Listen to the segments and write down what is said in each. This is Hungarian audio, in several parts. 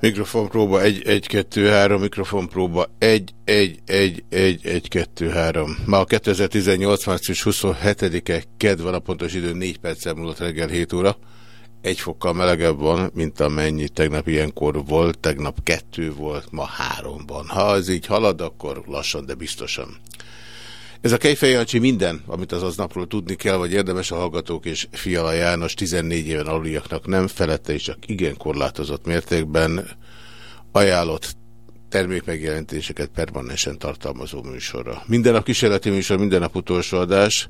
Mikrofonpróba 1, 1, 2, 3, mikrofonpróba 1, 1, 1, 1, 1, 2, 3. Ma a 2018. március 27-e kedv van a pontos idő 4 perccel múlott reggel 7 óra. Egy fokkal melegebb van, mint amennyi tegnap ilyenkor volt, tegnap kettő volt, ma három van. Ha ez így halad, akkor lassan, de biztosan. Ez a Kejfej Jancsi minden, amit az aznapról tudni kell, vagy érdemes a hallgatók és Fiala János 14 éven aluliaknak nem felette, és csak igen korlátozott mértékben ajánlott termékmegjelentéseket permanensen tartalmazó műsorra. Minden a kísérleti műsor, minden nap utolsó adás,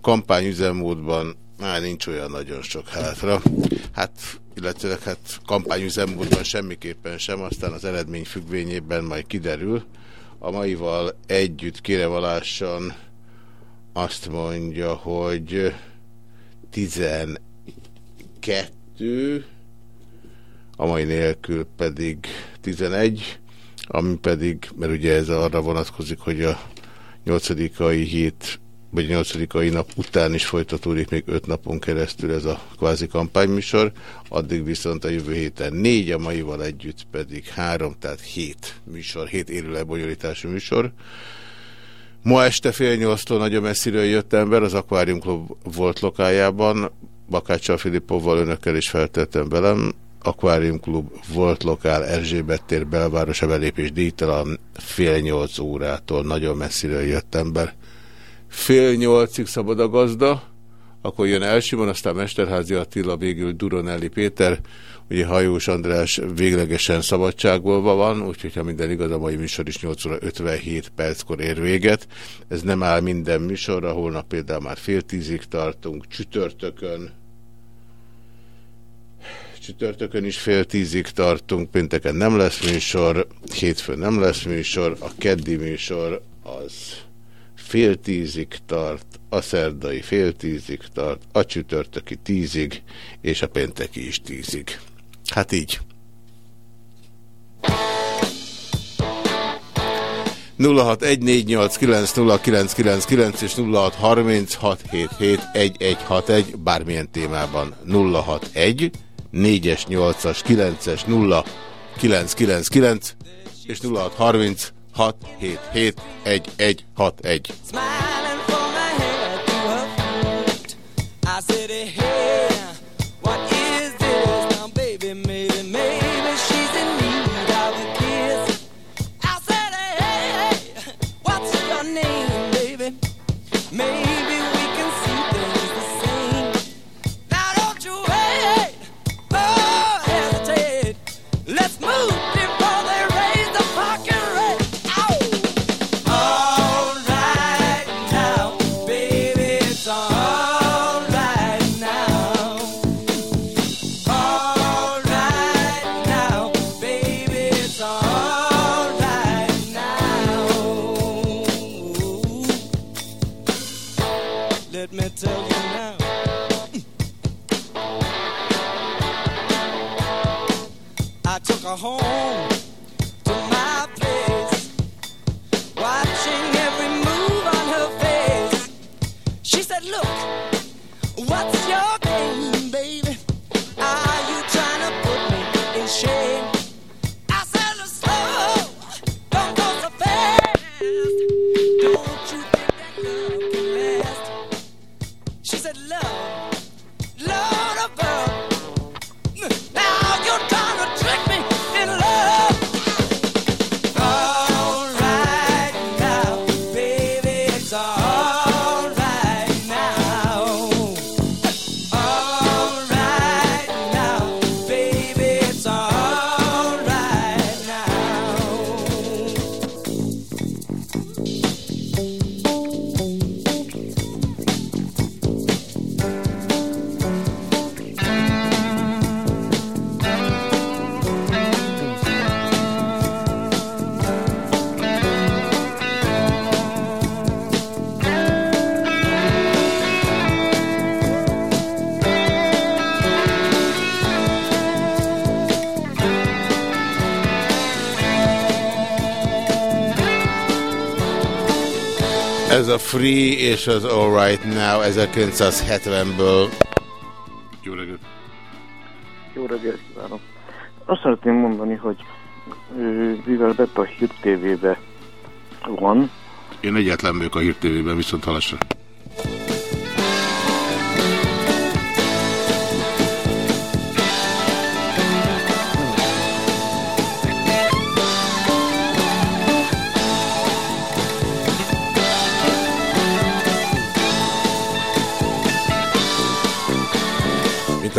kampányüzemmódban már nincs olyan nagyon sok hátra. Hát, illetve hát kampányüzemmódban semmiképpen sem, aztán az eredmény függvényében majd kiderül. A maival együtt kérevalássan azt mondja, hogy 12, a mai nélkül pedig 11, ami pedig, mert ugye ez arra vonatkozik, hogy a 8 hét vagy a 8 nap után is folytatódik még 5 napon keresztül ez a kvázi kampányműsor, addig viszont a jövő héten 4, a maival együtt pedig 3, tehát 7 műsor, 7 élő lebonyolítású műsor. Ma este fél nyolctól nagyon messziről jött ember, az Aquarium Club volt lokájában, Bakáccsal Filipovval önökkel is feltettem velem, Aquarium Club volt lokál Erzsébet tér belvárosa belépés díjtalan fél nyolc órától nagyon messziről jött ember fél nyolcig szabad a gazda, akkor jön Elsimon, aztán Mesterházi Attila, végül Duronelli Péter, ugye Hajós András véglegesen szabadságolva van, úgyhogy ha minden igaz, a mai műsor is 8 óra 57 perckor ér véget. Ez nem áll minden műsorra, holnap például már fél tízig tartunk, csütörtökön, csütörtökön is fél tízig tartunk, pénteken nem lesz műsor, hétfőn nem lesz műsor, a keddi műsor az fél tízig tart, a szerdai fél tízig tart, a csütörtöki tízig, és a pénteki is tízig. Hát így. 0614890999 és 0636771161 bármilyen témában 061 4-es, 8-as, 9-es, 0 999 és 0630 6 7 Ez a Free és az All Right Now 1970-ből. Jó reggelt! Jó reggelt kívánok! Azt szeretném mondani, hogy mivel Betta a Hír TV-be van. Én egyetlen vagyok a Hír TV-ben, viszont halasra.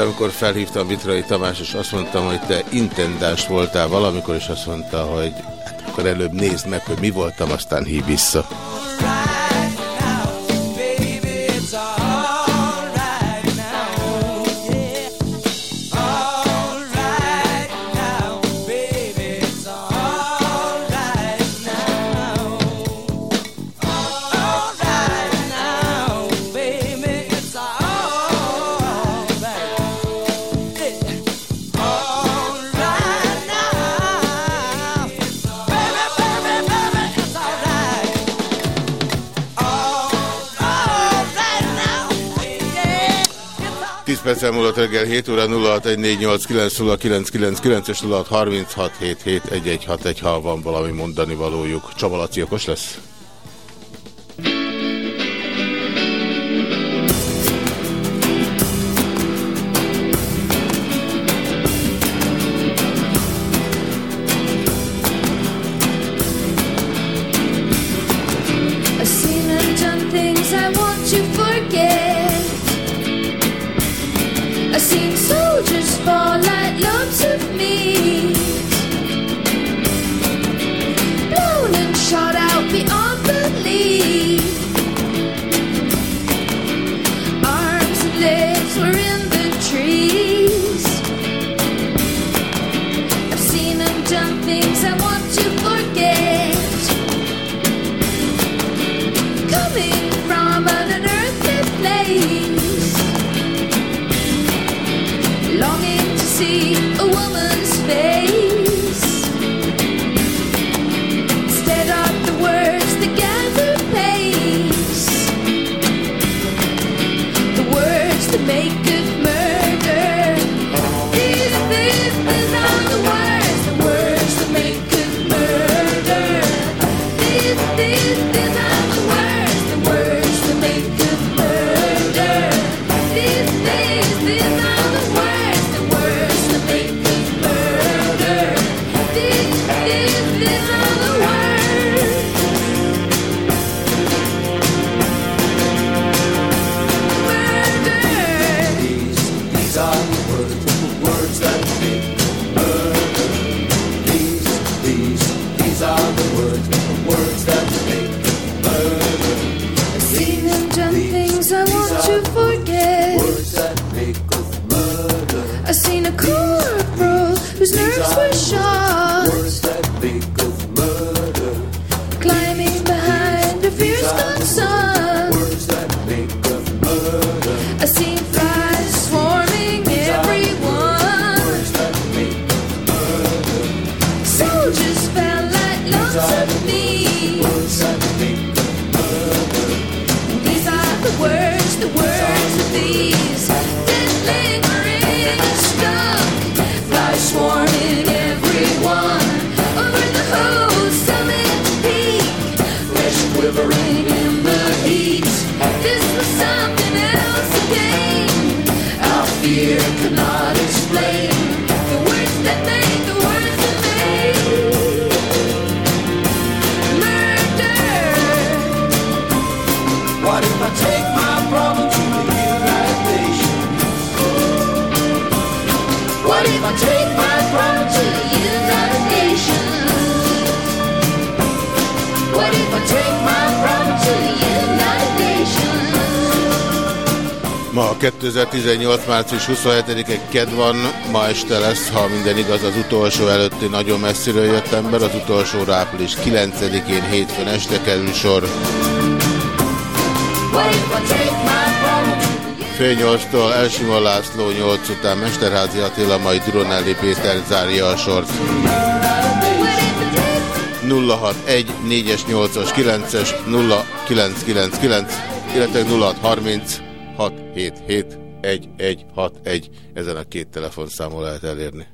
Amikor felhívtam Vitrai Tamás, és azt mondtam, hogy te intendáns voltál valamikor, és azt mondta, hogy hát akkor előbb nézd meg, hogy mi voltam, aztán hív vissza. 10 perc elmúlott reggel 7 óra 0614890999 és 0636771161, ha van valami mondani valójuk. Csaba Laci okos lesz? 27-e ked van, ma este lesz, ha minden igaz, az utolsó előtti nagyon messziről jött ember, az utolsó április 9-én hétfőn este kerül sor. Fél nyolctól Elsimon László 8 után Mesterházi Attila, majd Duronelli Péter zárja a sort. 061 4-es, 8-as, 9-es, 0999, illetve 0630 677 1161. Ezen a két telefonszámon lehet elérni.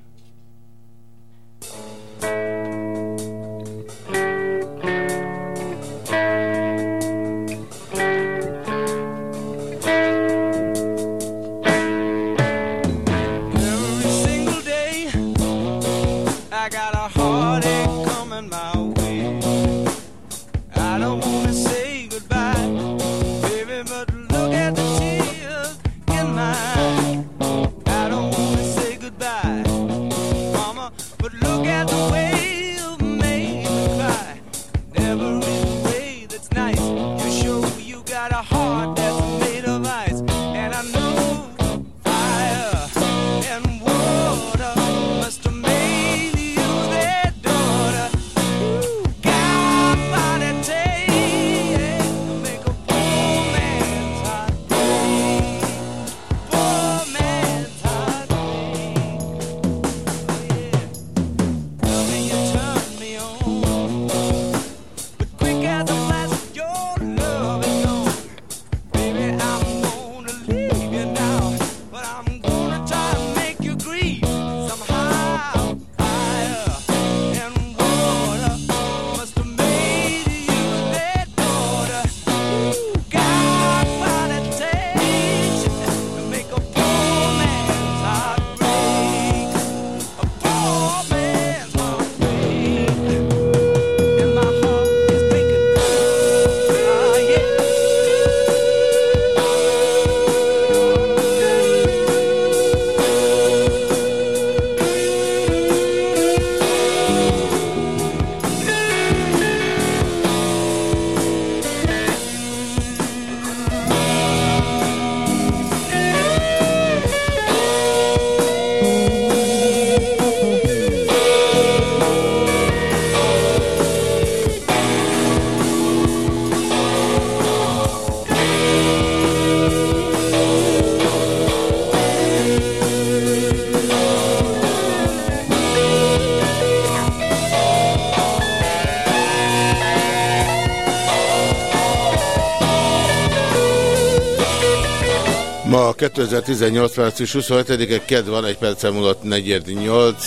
2018. március 27-e, kedd van, egy percen múlott 48,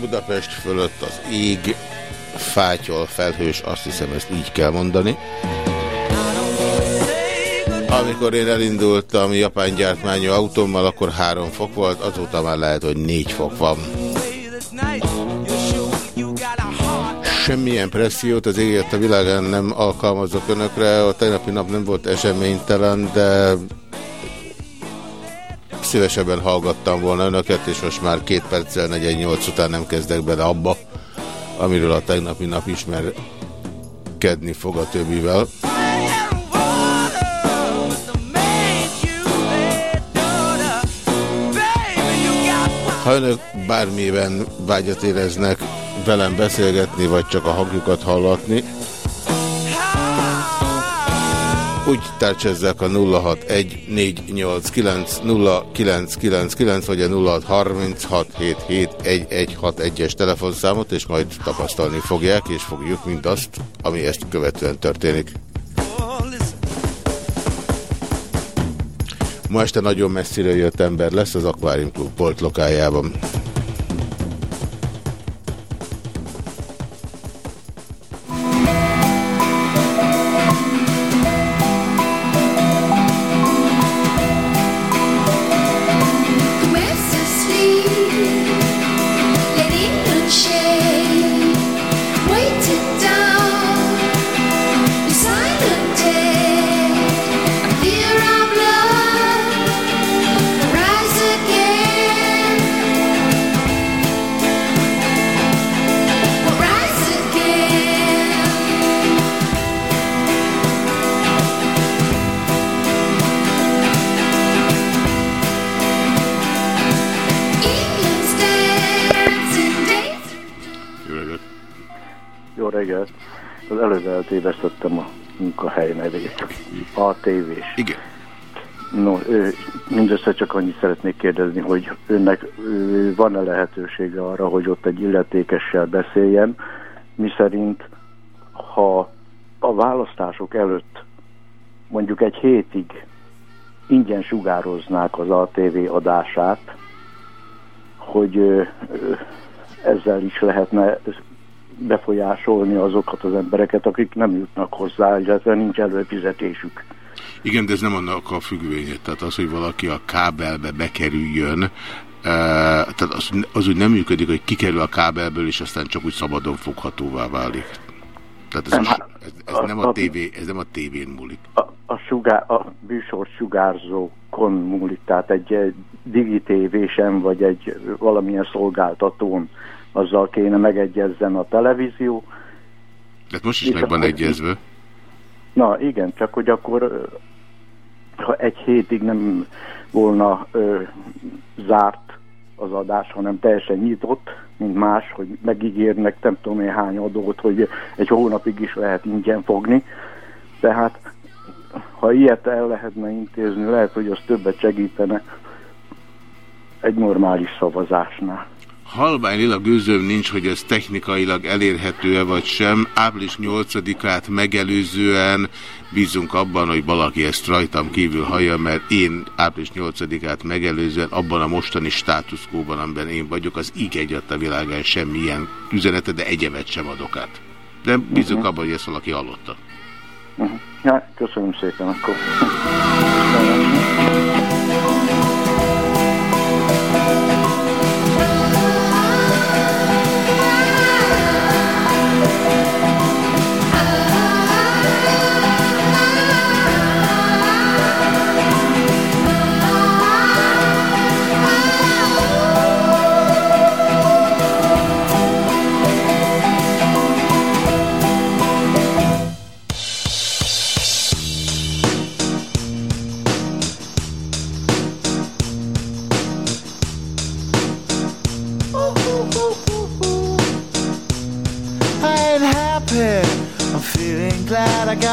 Budapest fölött az ég, fátyol, felhős, azt hiszem ezt így kell mondani. Amikor én elindultam japán gyártmányú autómmal, akkor 3 fok volt, azóta már lehet, hogy 4 fok van. Semmilyen pressziót az ég a világán nem alkalmazok önökre, a tegnapi nap nem volt eseménytelen, de szívesebben hallgattam volna önöket, és most már két perccel 48 után nem kezdek bele abba, amiről a tegnapi nap ismerkedni fog a többivel. Ha önök bármiben vágyat éreznek velem beszélgetni, vagy csak a hangjukat hallatni, úgy tárcsázzák a 0614890999 vagy a 0636771161-es telefonszámot, és majd tapasztalni fogják, és fogjuk mindazt, ami ezt követően történik. Ma este nagyon messziről jött ember lesz az Aquarium Club bolt szeretnék kérdezni, hogy önnek van-e lehetősége arra, hogy ott egy illetékessel beszéljen, mi szerint ha a választások előtt mondjuk egy hétig ingyen sugároznák az ATV adását, hogy ezzel is lehetne befolyásolni azokat az embereket, akik nem jutnak hozzá, illetve nincs előfizetésük. Igen, de ez nem annak a függvénye. Tehát az, hogy valaki a kábelbe bekerüljön, Uh, tehát az, az úgy nem működik, hogy kikerül a kábelből, és aztán csak úgy szabadon foghatóvá válik. Tehát ez, Nem, a, hát, ez, ez nem a tévé, ez nem a tévén múlik. A, a, sugár, a műsor sugárzókon múlik, tehát egy eh, digitévésen vagy egy valamilyen szolgáltatón azzal kéne megegyezzen a televízió. Tehát most is És meg van egyezve. Na igen, csak hogy akkor ha egy hétig nem volna ö, zárt az adás, hanem teljesen nyitott, mint más, hogy megígérnek nem tudom én hány adót, hogy egy hónapig is lehet ingyen fogni. Tehát ha ilyet el lehetne intézni, lehet, hogy az többet segítene egy normális szavazásnál. Halvány lila gőzöm nincs, hogy ez technikailag elérhető-e vagy sem. Április 8-át megelőzően bízunk abban, hogy valaki ezt rajtam kívül hallja, mert én április 8-át megelőzően abban a mostani státuszkóban, amiben én vagyok, az így egyat a világán semmilyen üzenete, de egyemet sem adok át. De bízunk abban, hogy ezt valaki hallotta. Uh-huh. Ja, köszönöm szépen akkor.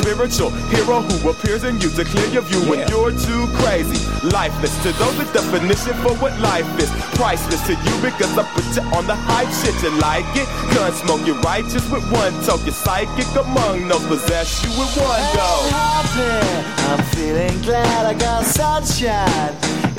spiritual hero who appears in you to clear your view when you're too crazy. Lifeless to those, the definition for what life is. Priceless to you because I put you on the hype shit. You like it? Gun smoke, you're righteous with one toke. You're psychic among no possess you with one go. happy. I'm feeling glad I got sunshine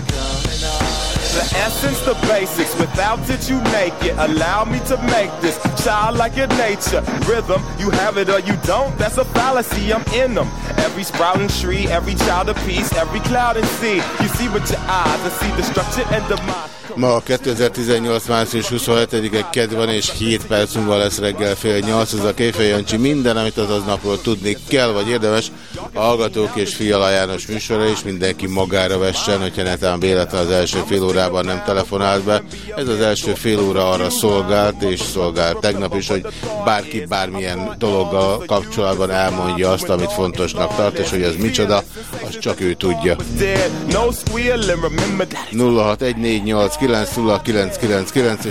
on. The essence, the basics. Without it, you make it. Allow me to make this child like your nature. Rhythm, you have it or you don't. That's a fallacy. I'm in them. Every sprouting tree, every child of peace, every cloud and sea. You see with your eyes I see destruction and demise. Ma 2018. március 27-e kedv van, és 7 perc múlva lesz reggel fél 8. Ez a Kéfej Jancsi minden, amit az aznapról tudni kell, vagy érdemes. A Hallgatók és Fiala János műsora is mindenki magára vessen, hogyha netán véletlen az első fél órában nem telefonált be. Ez az első fél óra arra szolgált, és szolgált tegnap is, hogy bárki bármilyen dologgal kapcsolatban elmondja azt, amit fontosnak tart, és hogy ez micsoda, az csak ő tudja. Dead, no squealing. Remember that. 0614890999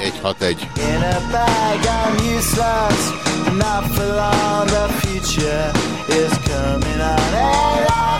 és 0636771161. In a bag, I'm useless, not for long. The future is coming on.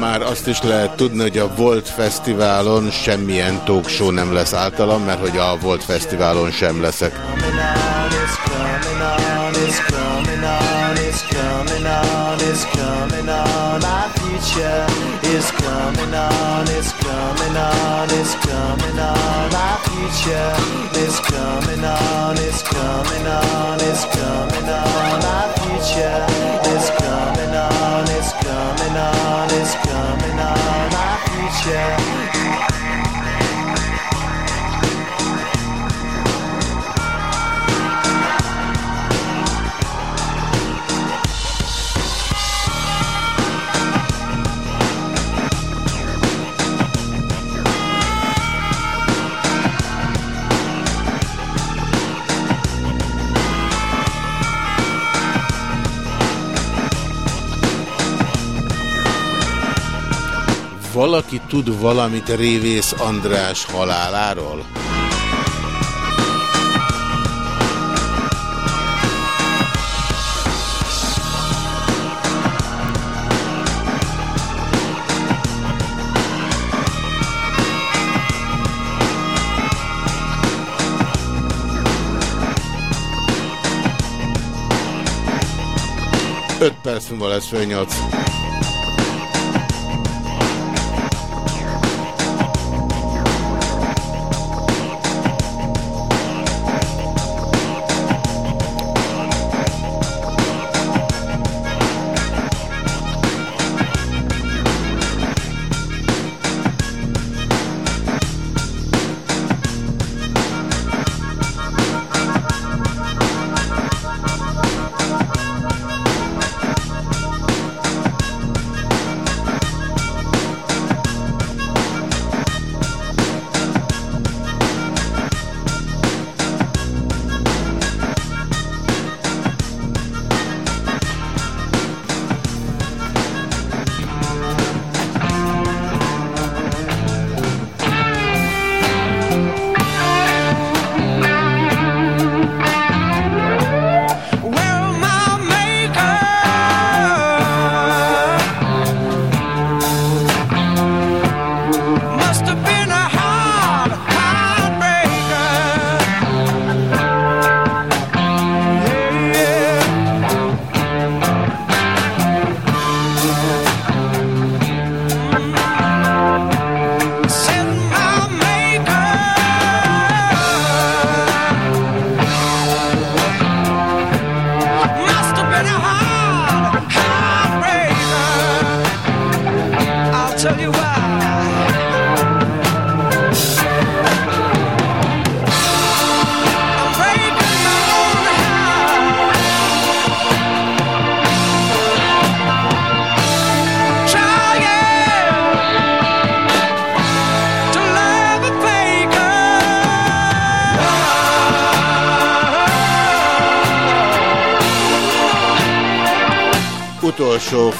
Már azt is lehet tudni, hogy a Volt Fesztiválon semmilyen talk show nem lesz általam, mert hogy a Volt Fesztiválon sem leszek. it's coming on, it's coming on, it's coming on, Valaki tud valamit Révész András haláláról? Öt perc múlva lesz fél.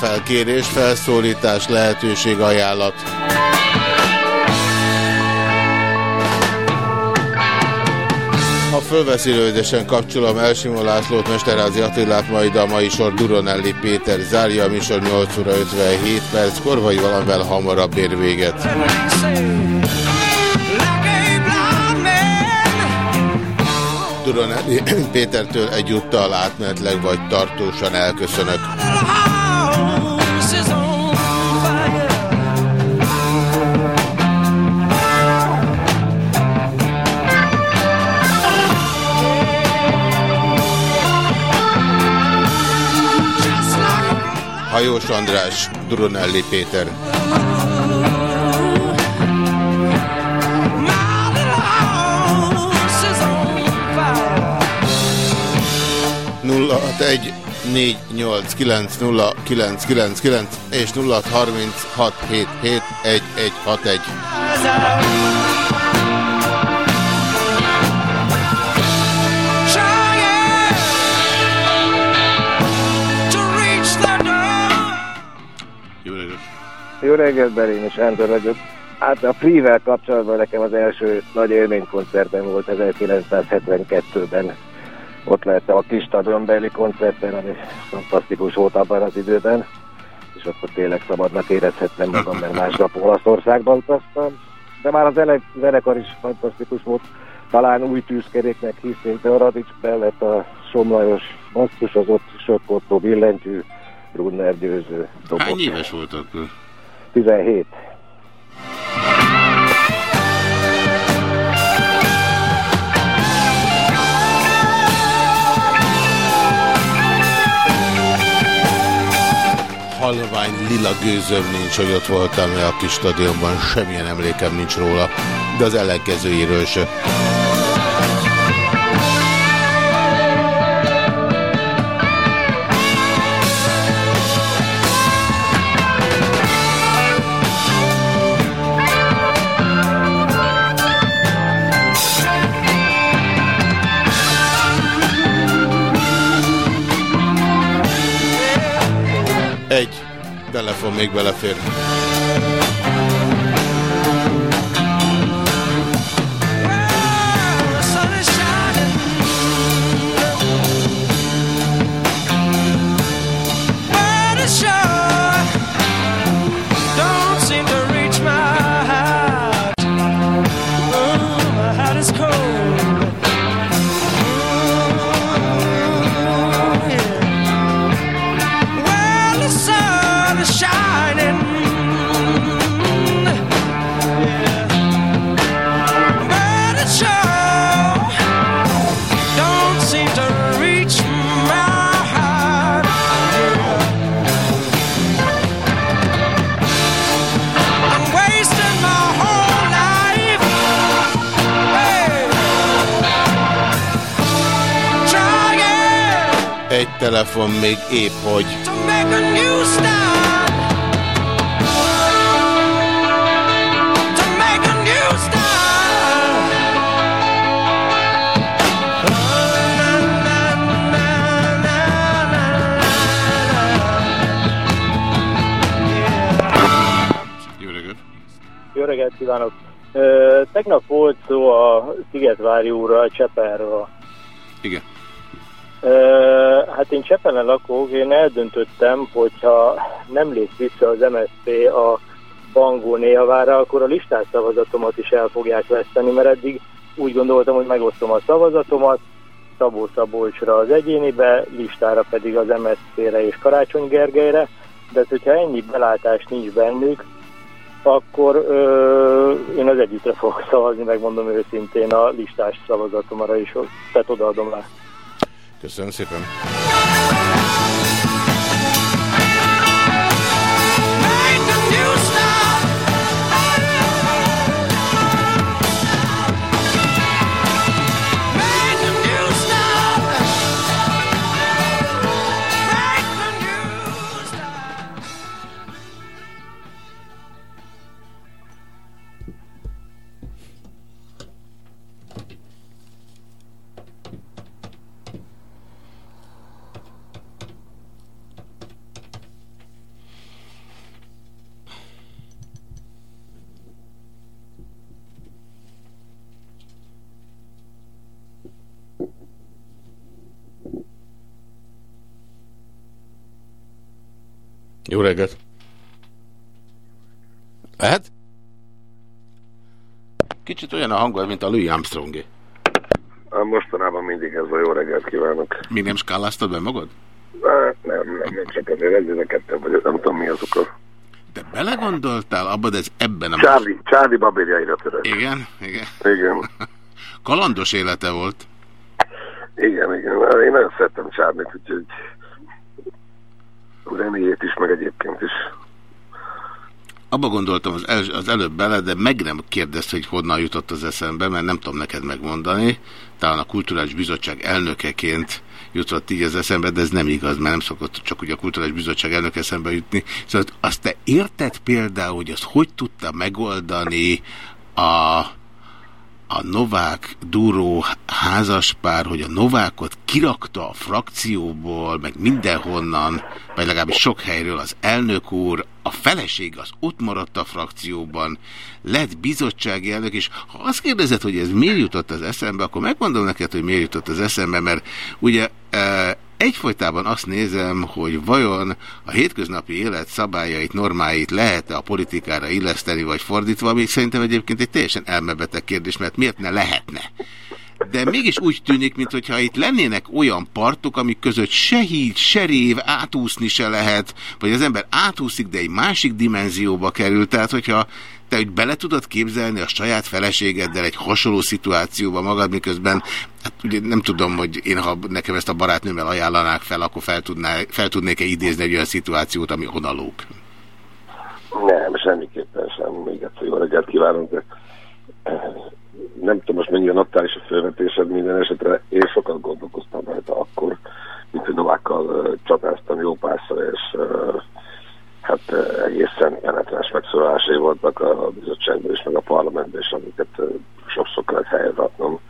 Felkérés, felszólítás, lehetőség, ajánlat. Ha fölveszi rövidesen kapcsolom Elsimó Lászlót, Mesterázi Attilát, majd a mai sor Duronelli Péter zárja a műsor 8 óra 57 perckor, vagy valamivel hamarabb ér véget. Duronelli Pétertől egyúttal átmenetleg vagy tartósan elköszönök. Hajós András, Duronelli Péter. fire. 061 489 és 0636771161. Jó reggelt, Berén és Sándor vagyok. Hát a Free-vel kapcsolatban nekem az első nagy élménykoncertem volt 1972-ben. Ott lehettem a kis stadionbeli koncerten, ami fantasztikus volt abban az időben. és akkor tényleg szabadnak érezhettem magam, mert másnap Olaszországba utaztam. De már a zene, zenekar is fantasztikus volt. Talán új tűzkeréknek hiszünk, de a Radics mellett a Somlajos basszus, az ott sokkottó billentyű, Brunner győző dobott. Hány éves volt akkor? 17. halvány lila gőzöm nincs, hogy ott voltam a kis stadionban, semmilyen emlékem nincs róla, de az ellenkezőjéről se. Telefon még belefér. Na, na, na, na, Jó reggelt! Jó reggelt kívánok! Ö, tegnap volt szó a Szigetvári úrral, Cseperről. Igen. Ö, hát én Csepelen lakok, én eldöntöttem, hogyha nem lép vissza az MSZP a Bangó néjavára, akkor a listás szavazatomat is el fogják veszteni, mert eddig úgy gondoltam, hogy megosztom a szavazatomat, Szabó Szabolcsra az egyénibe, listára pedig az MSZP-re és Karácsony Gergelyre, de hát, hogyha ennyi belátás nincs bennük, akkor ö, én az egyikre fogok szavazni, megmondom őszintén a listás szavazatomra is, tehát odaadom rá. Köszönöm szépen. Jó reggelt! Lehet? Kicsit olyan a hangod, mint a Louis Armstrongé. Mostanában mindig ez a jó reggelt kívánok. Még nem skáláztad be magad? Hát nem, nem, nem csak azért egyre ketten vagyok, nem tudom mi azok a... Te belegondoltál abba, de ez ebben a... Charlie, Charlie babérjaira török. Igen, igen. Igen, Kalandos élete volt. igen, igen. Én nagyon szerettem Charlie-t, úgyhogy Renéjét is, meg egyébként is. Abba gondoltam az, el, az előbb bele, de meg nem kérdezte, hogy honnan jutott az eszembe, mert nem tudom neked megmondani. Talán a Kulturális Bizottság elnökeként jutott így az eszembe, de ez nem igaz, mert nem szokott csak ugye a Kulturális Bizottság elnök eszembe jutni. Szóval azt te érted például, hogy azt hogy tudta megoldani a a Novák Duró házaspár, hogy a Novákot kirakta a frakcióból, meg mindenhonnan, vagy legalábbis sok helyről az elnök úr, a feleség az ott maradt a frakcióban, lett bizottsági elnök, és ha azt kérdezed, hogy ez miért jutott az eszembe, akkor megmondom neked, hogy miért jutott az eszembe, mert ugye e, egyfolytában azt nézem, hogy vajon a hétköznapi élet szabályait, normáit lehet-e a politikára illeszteni, vagy fordítva, még szerintem egyébként egy teljesen elmebeteg kérdés, mert miért ne lehetne? De mégis úgy tűnik, mintha itt lennének olyan partok, amik között se híd, se rév, átúszni se lehet, vagy az ember átúszik, de egy másik dimenzióba kerül. Tehát, hogyha te úgy bele tudod képzelni a saját feleségeddel egy hasonló szituációba magad, miközben, hát ugye nem tudom, hogy én, ha nekem ezt a barátnőmmel ajánlanák fel, akkor fel, tudná, fel tudnék-e idézni egy olyan szituációt, ami honalók. Nem, semmiképpen sem. Még egyszer jó reggelt kívánunk, de nem tudom most mennyire aktuális a felvetésed minden esetre. Én sokat gondolkoztam rajta akkor, mint hogy Novákkal csatáztam jó párszor, és hát egészen jelenetlenes megszólalásai voltak a bizottságban és meg a parlamentben, és amiket sokszor kellett helyre raknom.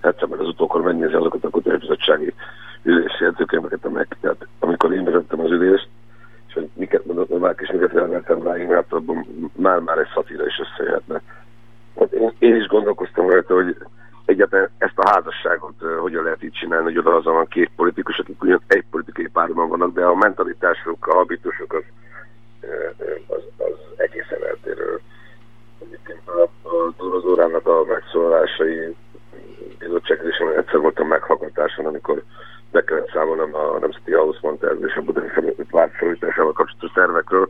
Egyszer meg az utókor megnézi azokat a kutatásbizottsági ülésjegyzőkönyveket, amelyeket, amikor én vezettem az ülést, és hogy miket mondott Novák, és miket reagáltam rá, én hát abban már-már egy szatíra is összejöhetne. Hát én, én is gondolkoztam rajta, hogy egyáltalán ezt a házasságot uh, hogyan lehet így csinálni, hogy oda van két politikus, akik ugyan egy politikai párban vannak, de a mentalitásuk, a habitusuk az, az, az egészen eltérő. Egyébként a, a Dorozórának a megszólalásai bizottságülésen egyszer voltam meghallgatáson, amikor be kellett számolnom a Nemzeti Hausmann és a Budai várt felújításával kapcsolatos tervekről,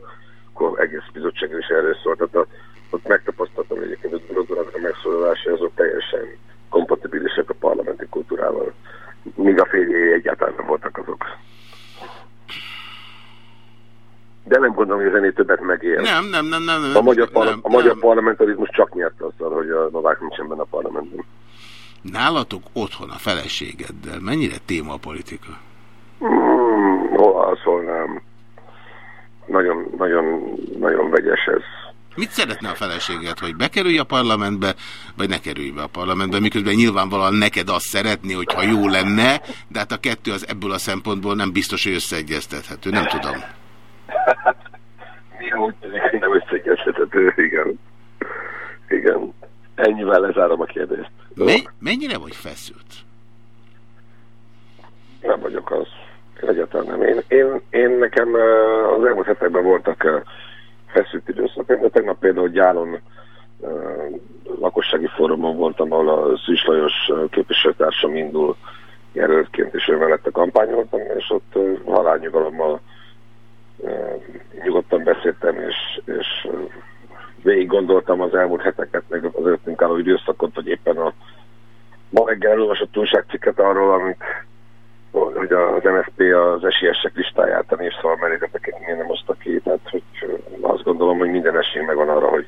akkor egész bizottságülés erről szólt. Tehát ott megtapasztaltam egyébként, hogy a Dorozórának a megszólalásai azok teljesen kompatibilisek a parlamenti kultúrával. Míg a férjei egyáltalán nem voltak azok. De nem gondolom, hogy a zené többet megél. Nem, nem, nem, nem. nem a magyar, nem, nem, a magyar parlamentarizmus csak nyert azzal, hogy a Novák nincsen benne a parlamentben. Nálatok otthon a feleségeddel mennyire téma a politika? Hol szólnám. Nagyon, nagyon, nagyon vegyes ez. Mit szeretne a feleséged, hogy bekerülj a parlamentbe, vagy ne kerülj be a parlamentbe, miközben nyilvánvalóan neked azt szeretni, hogyha jó lenne, de hát a kettő az ebből a szempontból nem biztos, hogy összeegyeztethető. Nem tudom. Mi úgy tűnik, nem összeegyeztethető, igen. Igen. Ennyivel lezárom a kérdést. Me mennyire vagy feszült? Nem vagyok az. Egyáltalán nem. Én, én, én nekem az elmúlt hetekben voltak feszült időszak. De tegnap például Gyálon lakossági fórumon voltam, ahol a Szűs Lajos képviselőtársam indul jelöltként, és ő mellette kampányoltam, és ott halálnyugalommal nyugodtan beszéltem, és, és végig gondoltam az elmúlt heteket, meg az előttünk álló időszakot, hogy éppen a ma reggel elolvasott újságcikket arról, amit hogy az MSZP az esélyesek listáját a népszava mellékleteket miért nem oszta ki, tehát hogy azt gondolom, hogy minden esély megvan arra, hogy,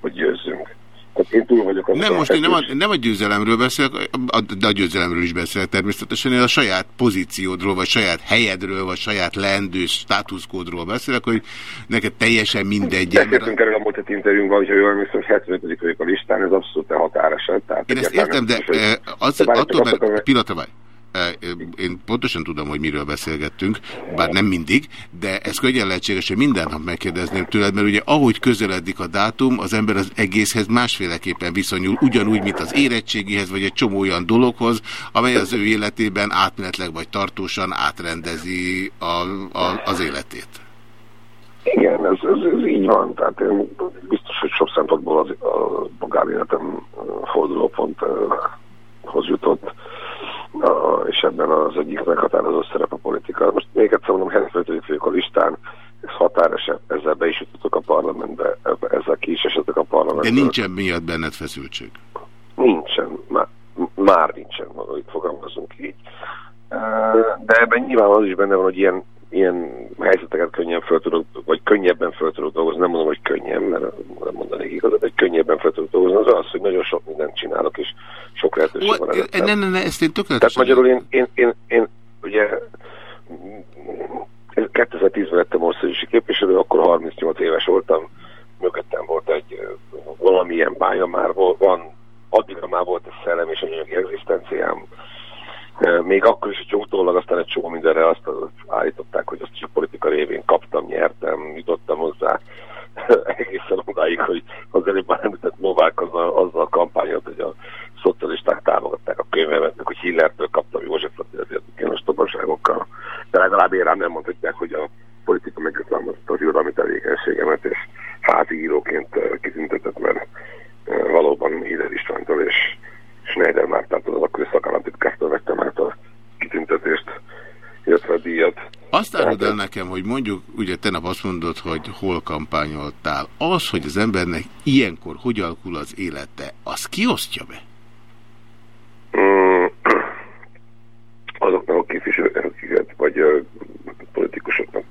hogy győzzünk. Tehát én túl vagyok Nem, most én nem a, nem a győzelemről beszélek, de a győzelemről is beszélek természetesen, én a saját pozíciódról, vagy saját helyedről, vagy saját leendő státuszkódról beszélek, hogy neked teljesen mindegy. Beszéltünk erről a múlt heti interjúnkban, hogyha jól emlékszem, hogy 75. vagyok a listán, ez abszolút határeset. Tehát én ezt értem, de az, attól, mert pillanatra vagy. Én pontosan tudom, hogy miről beszélgettünk, bár nem mindig, de ez könnyen lehetséges, hogy minden nap megkérdezném tőled, mert ugye ahogy közeledik a dátum, az ember az egészhez másféleképpen viszonyul, ugyanúgy, mint az érettségihez, vagy egy csomó olyan dologhoz, amely az ő életében átmenetleg vagy tartósan átrendezi a, a, az életét. Igen, ez, ez, ez így van. Tehát én biztos, hogy sok szempontból az, a magánéletem fordulóponthoz jutott és ebben az egyik meghatározó szerep a politika. Most még egyszer mondom, 75. vagyok a listán, ez határeset, ezzel be is jutottak a parlamentbe, ezzel ki is esetek a parlamentbe. De nincsen miatt benned feszültség? Nincsen, már, már nincsen, valahogy fogalmazunk így. De ebben nyilván az is benne van, hogy ilyen ilyen helyzeteket könnyen föl tudok, vagy könnyebben föl tudok dolgozni, nem mondom, hogy könnyen, mert nem mondanék igazat, hogy könnyebben föl tudok dolgozni, az az, hogy nagyon sok mindent csinálok, és sok lehetőség van előttem. Ne, ne, ne, ezt én tökéletesen... Tehát magyarul én, én, én, én ugye 2010-ben lettem országosi képviselő, akkor 38 éves voltam, mögöttem volt egy valamilyen pálya már, van, addigra már volt egy szellem és anyagi egzisztenciám, még akkor is, hogy utólag aztán egy csomó mindenre azt állították, hogy azt is a politika révén kaptam, nyertem, jutottam hozzá egészen odáig, hogy az előbb már említett Novák azzal, a kampányolt, hogy a szocialisták támogatták a könyvemet, hogy Hillertől kaptam Józsefet, ezért én ostobaságokkal. De legalább én rám nem mondhatják, hogy a politika megjutalmazta az irodalmi tevékenységemet, és házíróként kitüntetett, mert valóban Hiller Istántól és Schneider Mártától, az akkori szakállamtitkártól vettem át a kitüntetést, illetve a díjat. Azt áruld el nekem, hogy mondjuk, ugye tegnap azt mondod, hogy hol kampányoltál. Az, hogy az embernek ilyenkor hogy alakul az élete, az kiosztja be? Mm, azoknak a képviselőknek, akiket, vagy ö, politikusoknak,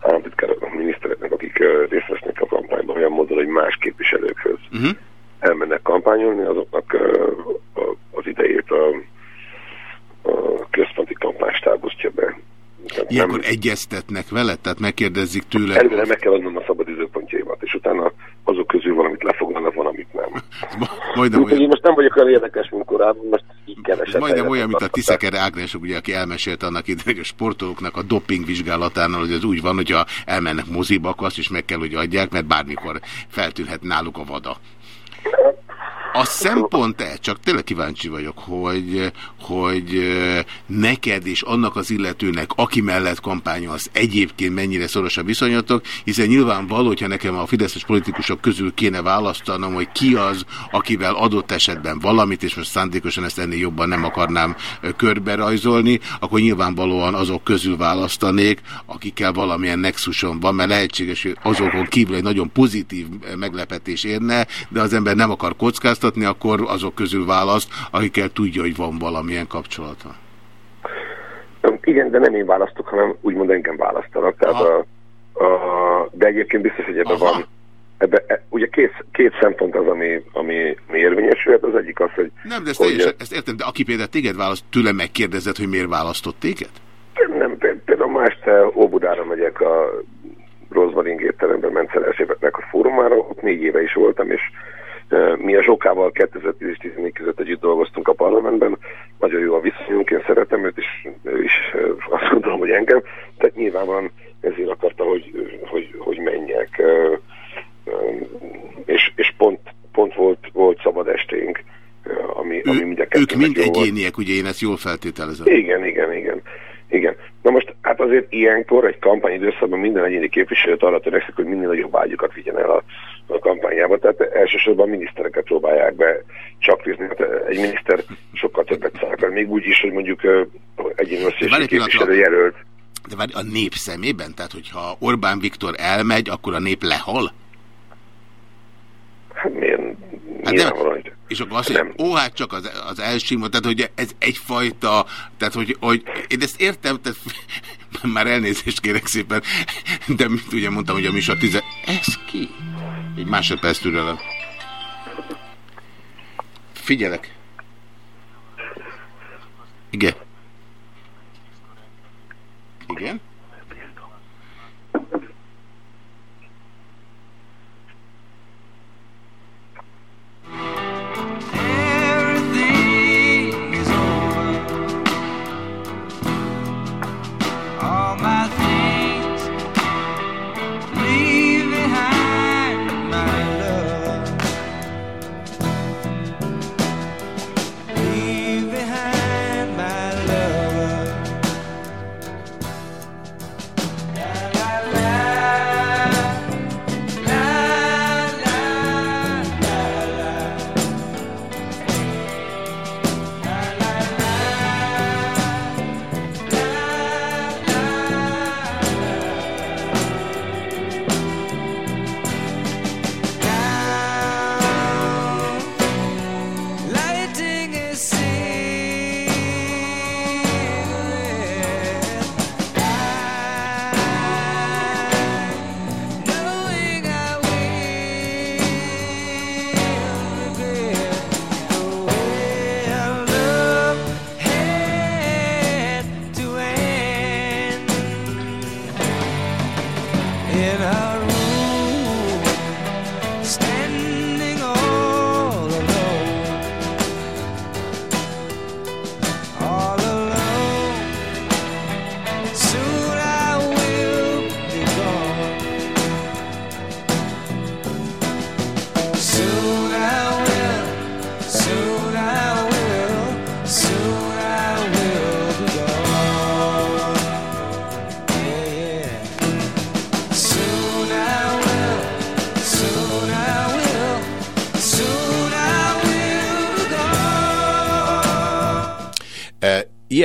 államtitkároknak, minisztereknek, akik ö, részt vesznek a kampányban, olyan módon, hogy más képviselőkhöz Uh-huh. Elmennek kampányolni, azoknak az idejét a, a központi kampánystáb osztja be. Tehát Ilyenkor egyeztetnek veled, tehát megkérdezik tőle. Előre meg kell adnom a szabad időpontjaimat, és utána azok közül valamit lefoglalnak, valamit nem. Majdnem Úgyhogy én olyan, most nem vagyok olyan érdekes, mint korábban, most így keveset. ez majdnem olyan, mint a. Tiszeker Ágnes, ugye, aki elmesélte annak idején, hogy a sportolóknak a doping vizsgálatánál, hogy ez úgy van, hogyha elmennek moziba, akkor azt is meg kell, hogy adják, mert bármikor feltűnhet náluk a vada. Thank you. A szempont-e, csak tényleg kíváncsi vagyok, hogy, hogy neked és annak az illetőnek, aki mellett kampányolsz, egyébként mennyire szoros a viszonyatok, hiszen nyilvánvaló, hogyha nekem a fideszes politikusok közül kéne választanom, hogy ki az, akivel adott esetben valamit, és most szándékosan ezt ennél jobban nem akarnám körbe rajzolni, akkor nyilvánvalóan azok közül választanék, akikkel valamilyen nexuson van, mert lehetséges, hogy azokon kívül egy nagyon pozitív meglepetés érne, de az ember nem akar kockáztatni, akkor azok közül választ, akikkel tudja, hogy van valamilyen kapcsolata. Igen, de nem én választok, hanem úgymond engem választanak. Tehát a, a, de egyébként biztos, hogy ebben van, ebbe, e, ugye két, két szempont az, ami, ami, ami érvényesülhet. Az egyik az, hogy, Nem, de ezt, hogy teljesen, ezt értem, de aki például téged választ, tőlem megkérdezed, hogy miért választott téged? nem, pé- például ma este Óbudára megyek a Rozmaring étteremben Menceles éveknek a fórumára, ott négy éve is voltam, és mi a Zsókával 2010 és 2014 között együtt dolgoztunk a parlamentben, nagyon jó a viszonyunk, én szeretem őt, és ő is azt gondolom, hogy engem, tehát nyilvánvalóan ezért akarta, hogy, hogy, hogy menjek, és, és pont, pont volt, volt szabad esténk, ami, ami mind a Ők mind jó volt. egyéniek, ugye én ezt jól feltételezem. Igen, igen, igen. Igen. Na most, hát azért ilyenkor egy kampányidőszakban minden egyéni képviselőt arra törekszik, hogy minél nagyobb ágyokat vigyen el a, a kampányába. Tehát elsősorban minisztereket próbálják be csak nézni. Hát egy miniszter sokkal többet száll, még úgy is, hogy mondjuk egyéni összes képviselő jelölt. De várj, a nép szemében? Tehát, hogyha Orbán Viktor elmegy, akkor a nép lehal? Hát miért? Hát Nyilvánvalóan, nem. hogy És akkor azt mondja, ó, hát csak az, az első, tehát hogy ez egyfajta, tehát hogy, hogy én ezt értem, tehát már elnézést kérek szépen, de mint ugye mondtam, hogy a műsor tize... Ez ki? Egy másodperc türelem. Figyelek. Igen. Igen?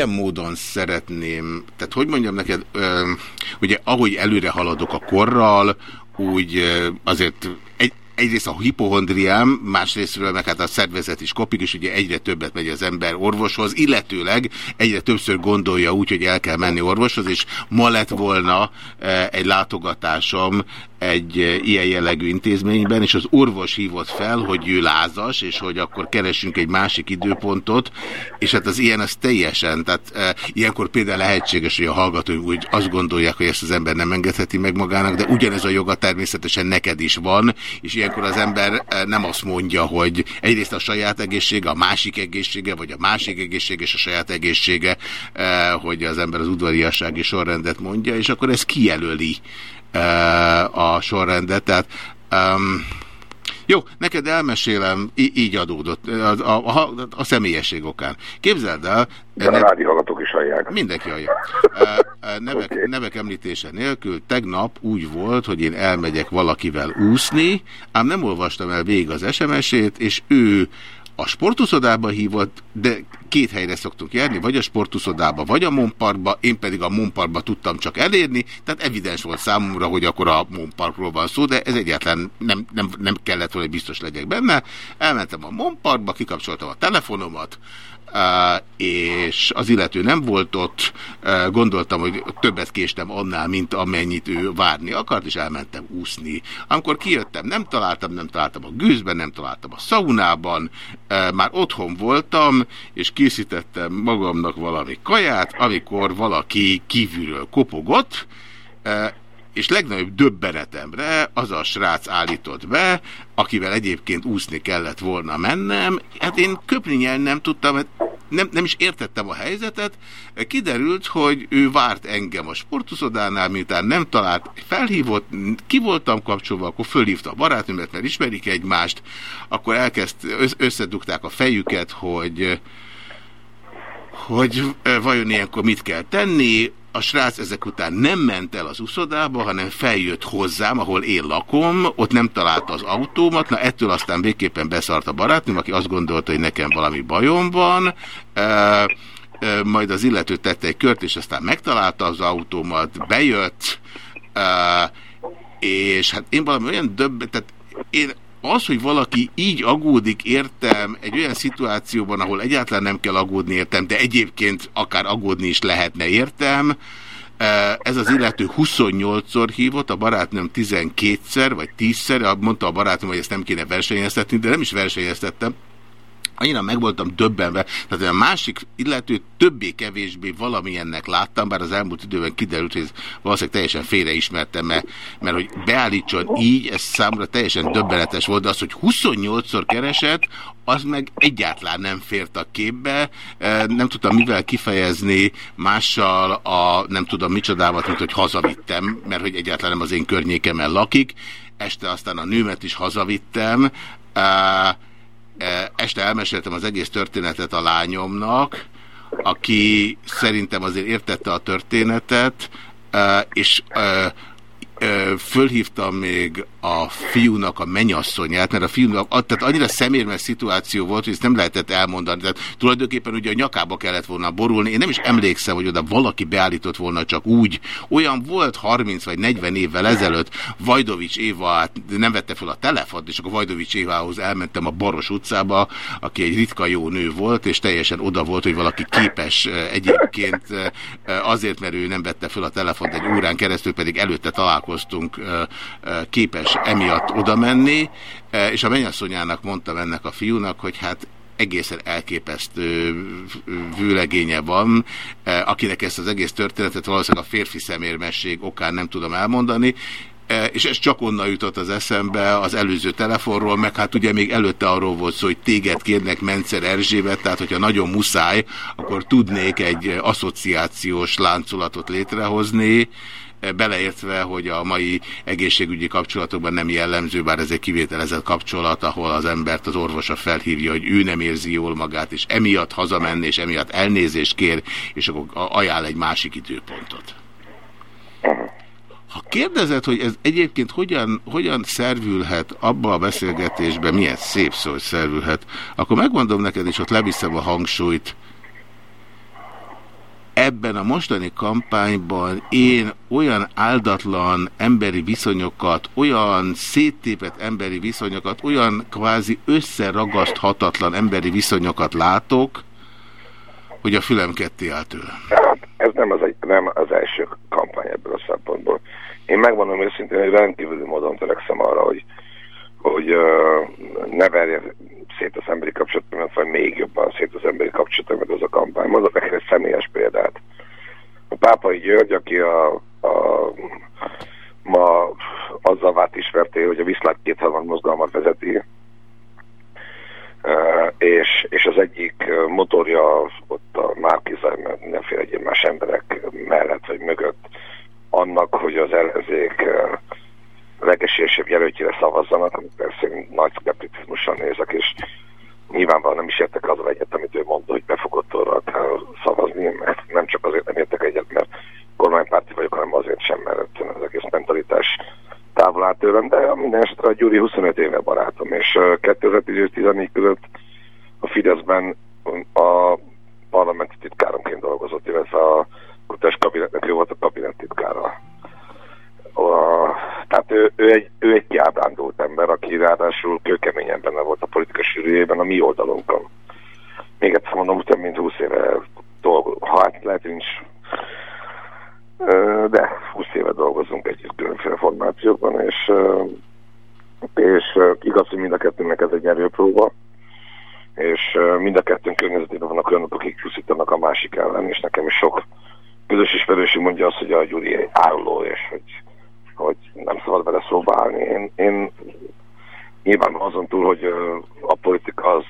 Ilyen módon szeretném, tehát hogy mondjam neked, ugye ahogy előre haladok a korral, úgy azért egy, egyrészt a hipohondriám, másrésztről meg hát a szervezet is kopik, és ugye egyre többet megy az ember orvoshoz, illetőleg egyre többször gondolja úgy, hogy el kell menni orvoshoz, és ma lett volna egy látogatásom egy e, ilyen jellegű intézményben, és az orvos hívott fel, hogy ő lázas, és hogy akkor keresünk egy másik időpontot, és hát az ilyen az teljesen, tehát e, ilyenkor például lehetséges, hogy a hallgatóim úgy azt gondolják, hogy ezt az ember nem engedheti meg magának, de ugyanez a joga természetesen neked is van, és ilyenkor az ember e, nem azt mondja, hogy egyrészt a saját egészsége, a másik egészsége, vagy a másik egészsége és a saját egészsége, e, hogy az ember az udvariassági sorrendet mondja, és akkor ez kijelöli a sorrendet. Tehát um, jó, neked elmesélem, így adódott, a, a, a, a személyesség okán. Képzeld el... De a rádi hallgatók is hallják. Mindenki hallja. Nevek, okay. nevek említése nélkül tegnap úgy volt, hogy én elmegyek valakivel úszni, ám nem olvastam el végig az SMS-ét, és ő a sportuszodába hívott, de két helyre szoktunk járni, vagy a sportuszodába, vagy a Monparkba, én pedig a Monparkba tudtam csak elérni, tehát evidens volt számomra, hogy akkor a Monparkról van szó, de ez egyáltalán nem, nem, nem kellett volna, hogy biztos legyek benne. Elmentem a Monparkba, kikapcsoltam a telefonomat, és az illető nem volt ott, gondoltam, hogy többet késtem annál, mint amennyit ő várni akart, és elmentem úszni. Amikor kijöttem, nem találtam, nem találtam a gőzben, nem találtam a szaunában, már otthon voltam, és készítettem magamnak valami kaját, amikor valaki kívülről kopogott, és legnagyobb döbbenetemre az a srác állított be, akivel egyébként úszni kellett volna mennem. Hát én köpni nem tudtam, hát nem, nem is értettem a helyzetet. Kiderült, hogy ő várt engem a sportuszodánál, miután nem talált, felhívott, ki voltam kapcsolva, akkor fölhívta a barátnőmet, mert ismerik egymást, akkor elkezd, összedugták a fejüket, hogy hogy vajon ilyenkor mit kell tenni, a srác ezek után nem ment el az uszodába, hanem feljött hozzám, ahol én lakom, ott nem találta az autómat, na ettől aztán végképpen beszart a barátnőm, aki azt gondolta, hogy nekem valami bajom van, e, e, majd az illető tette egy kört, és aztán megtalálta az autómat, bejött, e, és hát én valami olyan döbb, tehát én az, hogy valaki így aggódik értem egy olyan szituációban, ahol egyáltalán nem kell aggódni értem, de egyébként akár aggódni is lehetne értem, ez az illető 28-szor hívott, a barátnőm 12-szer, vagy 10-szer, mondta a barátnőm, hogy ezt nem kéne versenyeztetni, de nem is versenyeztettem, annyira meg voltam döbbenve, tehát a másik illető többé-kevésbé valamilyennek láttam, bár az elmúlt időben kiderült, hogy valószínűleg teljesen félreismertem, mert, mert hogy beállítson így, ez számra teljesen döbbenetes volt, de az, hogy 28-szor keresett, az meg egyáltalán nem fért a képbe, nem tudtam mivel kifejezni mással a nem tudom micsodámat, mint hogy hazavittem, mert hogy egyáltalán nem az én környékemen lakik, este aztán a nőmet is hazavittem, E, este elmeséltem az egész történetet a lányomnak, aki szerintem azért értette a történetet, e, és e, fölhívtam még a fiúnak a menyasszonyát, mert a fiúnak, tehát annyira szemérmes szituáció volt, hogy ezt nem lehetett elmondani. Tehát tulajdonképpen ugye a nyakába kellett volna borulni. Én nem is emlékszem, hogy oda valaki beállított volna csak úgy. Olyan volt 30 vagy 40 évvel ezelőtt, Vajdovics Éva nem vette fel a telefont, és akkor Vajdovics Évához elmentem a Baros utcába, aki egy ritka jó nő volt, és teljesen oda volt, hogy valaki képes egyébként azért, mert ő nem vette fel a telefont egy órán keresztül, pedig előtte találkoztunk képes emiatt oda menni, és a mennyasszonyának mondtam ennek a fiúnak, hogy hát egészen elképesztő vőlegénye van, akinek ezt az egész történetet valószínűleg a férfi szemérmesség okán nem tudom elmondani, és ez csak onnan jutott az eszembe az előző telefonról, meg hát ugye még előtte arról volt szó, hogy téged kérnek Mencer Erzsébet, tehát hogyha nagyon muszáj, akkor tudnék egy asszociációs láncolatot létrehozni, beleértve, hogy a mai egészségügyi kapcsolatokban nem jellemző, bár ez egy kivételezett kapcsolat, ahol az embert az orvosa felhívja, hogy ő nem érzi jól magát, és emiatt hazamenni, és emiatt elnézést kér, és akkor ajánl egy másik időpontot. Ha kérdezed, hogy ez egyébként hogyan, hogyan szervülhet abba a beszélgetésbe, milyen szép szó, hogy szervülhet, akkor megmondom neked, és ott leviszem a hangsúlyt, ebben a mostani kampányban én olyan áldatlan emberi viszonyokat, olyan széttépett emberi viszonyokat, olyan kvázi összeragaszthatatlan emberi viszonyokat látok, hogy a fülem ketté áll tőle. Hát ez nem az, egy, nem az első kampány ebből a szempontból. Én megmondom őszintén, hogy rendkívüli módon törekszem arra, hogy, hogy uh, ne verje szét az emberi kapcsolatomat, vagy még jobban szét az emberi kapcsolatomat az a kampány. Mondok neked egy személyes példát. A Pápai György, aki a, a ma azzal vált ismerté, hogy a Viszlát kétharmad mozgalmat vezeti, és, és az egyik motorja ott a Márkiza, mindenféle egyéb más emberek mellett vagy mögött annak, hogy az ellenzék legesélyesebb jelöltjére szavazzanak, amit persze én nagy szkepticizmussal nézek, és nyilvánvalóan nem is értek azzal egyet, amit ő mondta, hogy befogott orra kell szavazni, mert nem csak azért nem értek egyet, mert kormánypárti vagyok, hanem azért sem, mert az egész mentalitás távol áll tőlem, de minden esetre a Gyuri 25 éve barátom, és 2014 között a Fideszben a parlamenti titkáromként dolgozott, illetve a kutás kabinetnek ő volt a kabinet titkára. A, tehát ő, ő, egy, ő egy kiábrándult ember, aki ráadásul kőkeményen benne volt a politikai sűrűjében a mi oldalunkon. Még egyszer mondom, több mint 20 éve dolgozunk. Hát lehet, nincs de 20 éve dolgozunk együtt különféle formációkban, és, és igaz, hogy mind a kettőnek ez egy erőpróba, és mind a kettőnk környezetében vannak olyanok, akik csúszítanak a másik ellen, és nekem is sok közös ismerőség mondja azt, hogy a Gyuri áruló, és hogy, hogy nem szabad vele szóba állni. Én, én nyilván azon túl, hogy a politika az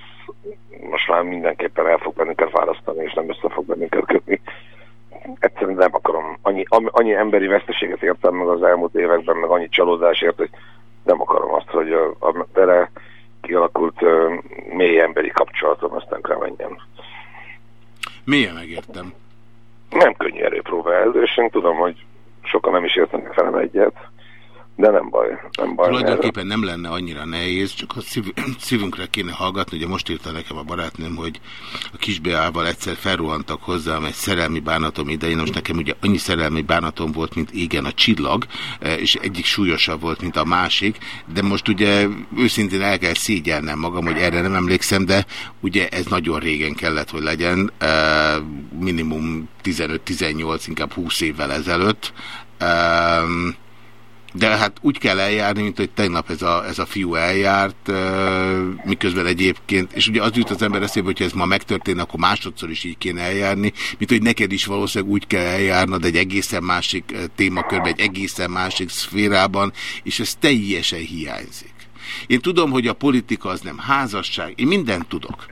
most már mindenképpen el fog bennünket választani, és nem össze fog bennünket kötni egyszerűen nem akarom, annyi, annyi emberi veszteséget értem meg az elmúlt években, meg annyi csalódásért, hogy nem akarom azt, hogy a, a vele kialakult uh, mély emberi kapcsolatom aztán kell menjen. Milyen megértem? Nem könnyű erőpróba ez, és én tudom, hogy sokan nem is értenek velem egyet, de nem baj, nem baj. Tulajdonképpen nem lenne annyira nehéz, csak a szív, szívünkre kéne hallgatni. Ugye most írta nekem a barátnőm, hogy a kisbeával egyszer felruhantak hozzám egy szerelmi bánatom idején. Most nekem ugye annyi szerelmi bánatom volt, mint igen a csillag, e, és egyik súlyosabb volt, mint a másik. De most ugye őszintén el kell szégyelnem magam, hogy erre nem emlékszem, de ugye ez nagyon régen kellett, hogy legyen. E, minimum 15-18, inkább 20 évvel ezelőtt. De hát úgy kell eljárni, mint hogy tegnap ez a, ez a fiú eljárt, miközben egyébként, és ugye az jut az ember eszébe, hogyha ez ma megtörténne, akkor másodszor is így kéne eljárni, mint hogy neked is valószínűleg úgy kell eljárnod egy egészen másik témakörben, egy egészen másik szférában, és ez teljesen hiányzik. Én tudom, hogy a politika az nem házasság, én mindent tudok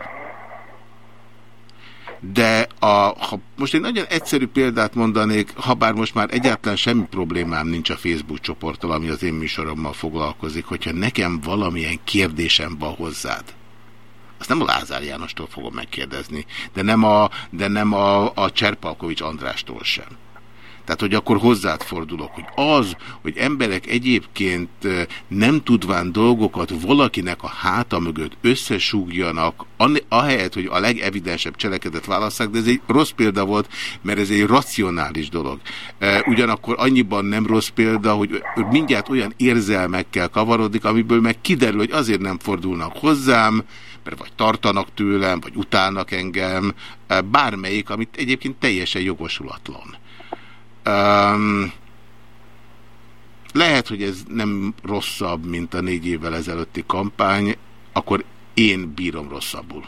de a, ha most egy nagyon egyszerű példát mondanék, ha bár most már egyáltalán semmi problémám nincs a Facebook csoporttal, ami az én műsorommal foglalkozik, hogyha nekem valamilyen kérdésem van hozzád, azt nem a Lázár Jánostól fogom megkérdezni, de nem a, de nem a, a Cserpalkovics Andrástól sem. Tehát, hogy akkor hozzád fordulok, hogy az, hogy emberek egyébként nem tudván dolgokat valakinek a háta mögött összesúgjanak, ahelyett, hogy a legevidensebb cselekedet válasszák, de ez egy rossz példa volt, mert ez egy racionális dolog. Ugyanakkor annyiban nem rossz példa, hogy mindjárt olyan érzelmekkel kavarodik, amiből meg kiderül, hogy azért nem fordulnak hozzám, mert vagy tartanak tőlem, vagy utálnak engem, bármelyik, amit egyébként teljesen jogosulatlan. Um, lehet, hogy ez nem rosszabb, mint a négy évvel ezelőtti kampány, akkor én bírom rosszabbul.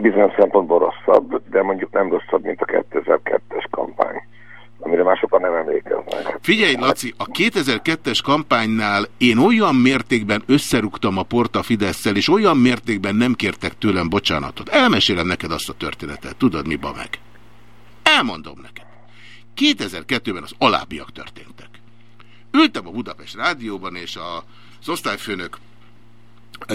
Bizonyos szempontból rosszabb, de mondjuk nem rosszabb, mint a 2002-es kampány amire már sokan nem emlékeznek. Figyelj, Laci, a 2002-es kampánynál én olyan mértékben összerúgtam a porta fidesz és olyan mértékben nem kértek tőlem bocsánatot. Elmesélem neked azt a történetet, tudod mi meg? Elmondom neked. 2002-ben az alábbiak történtek. Ültem a Budapest rádióban, és a, az osztályfőnök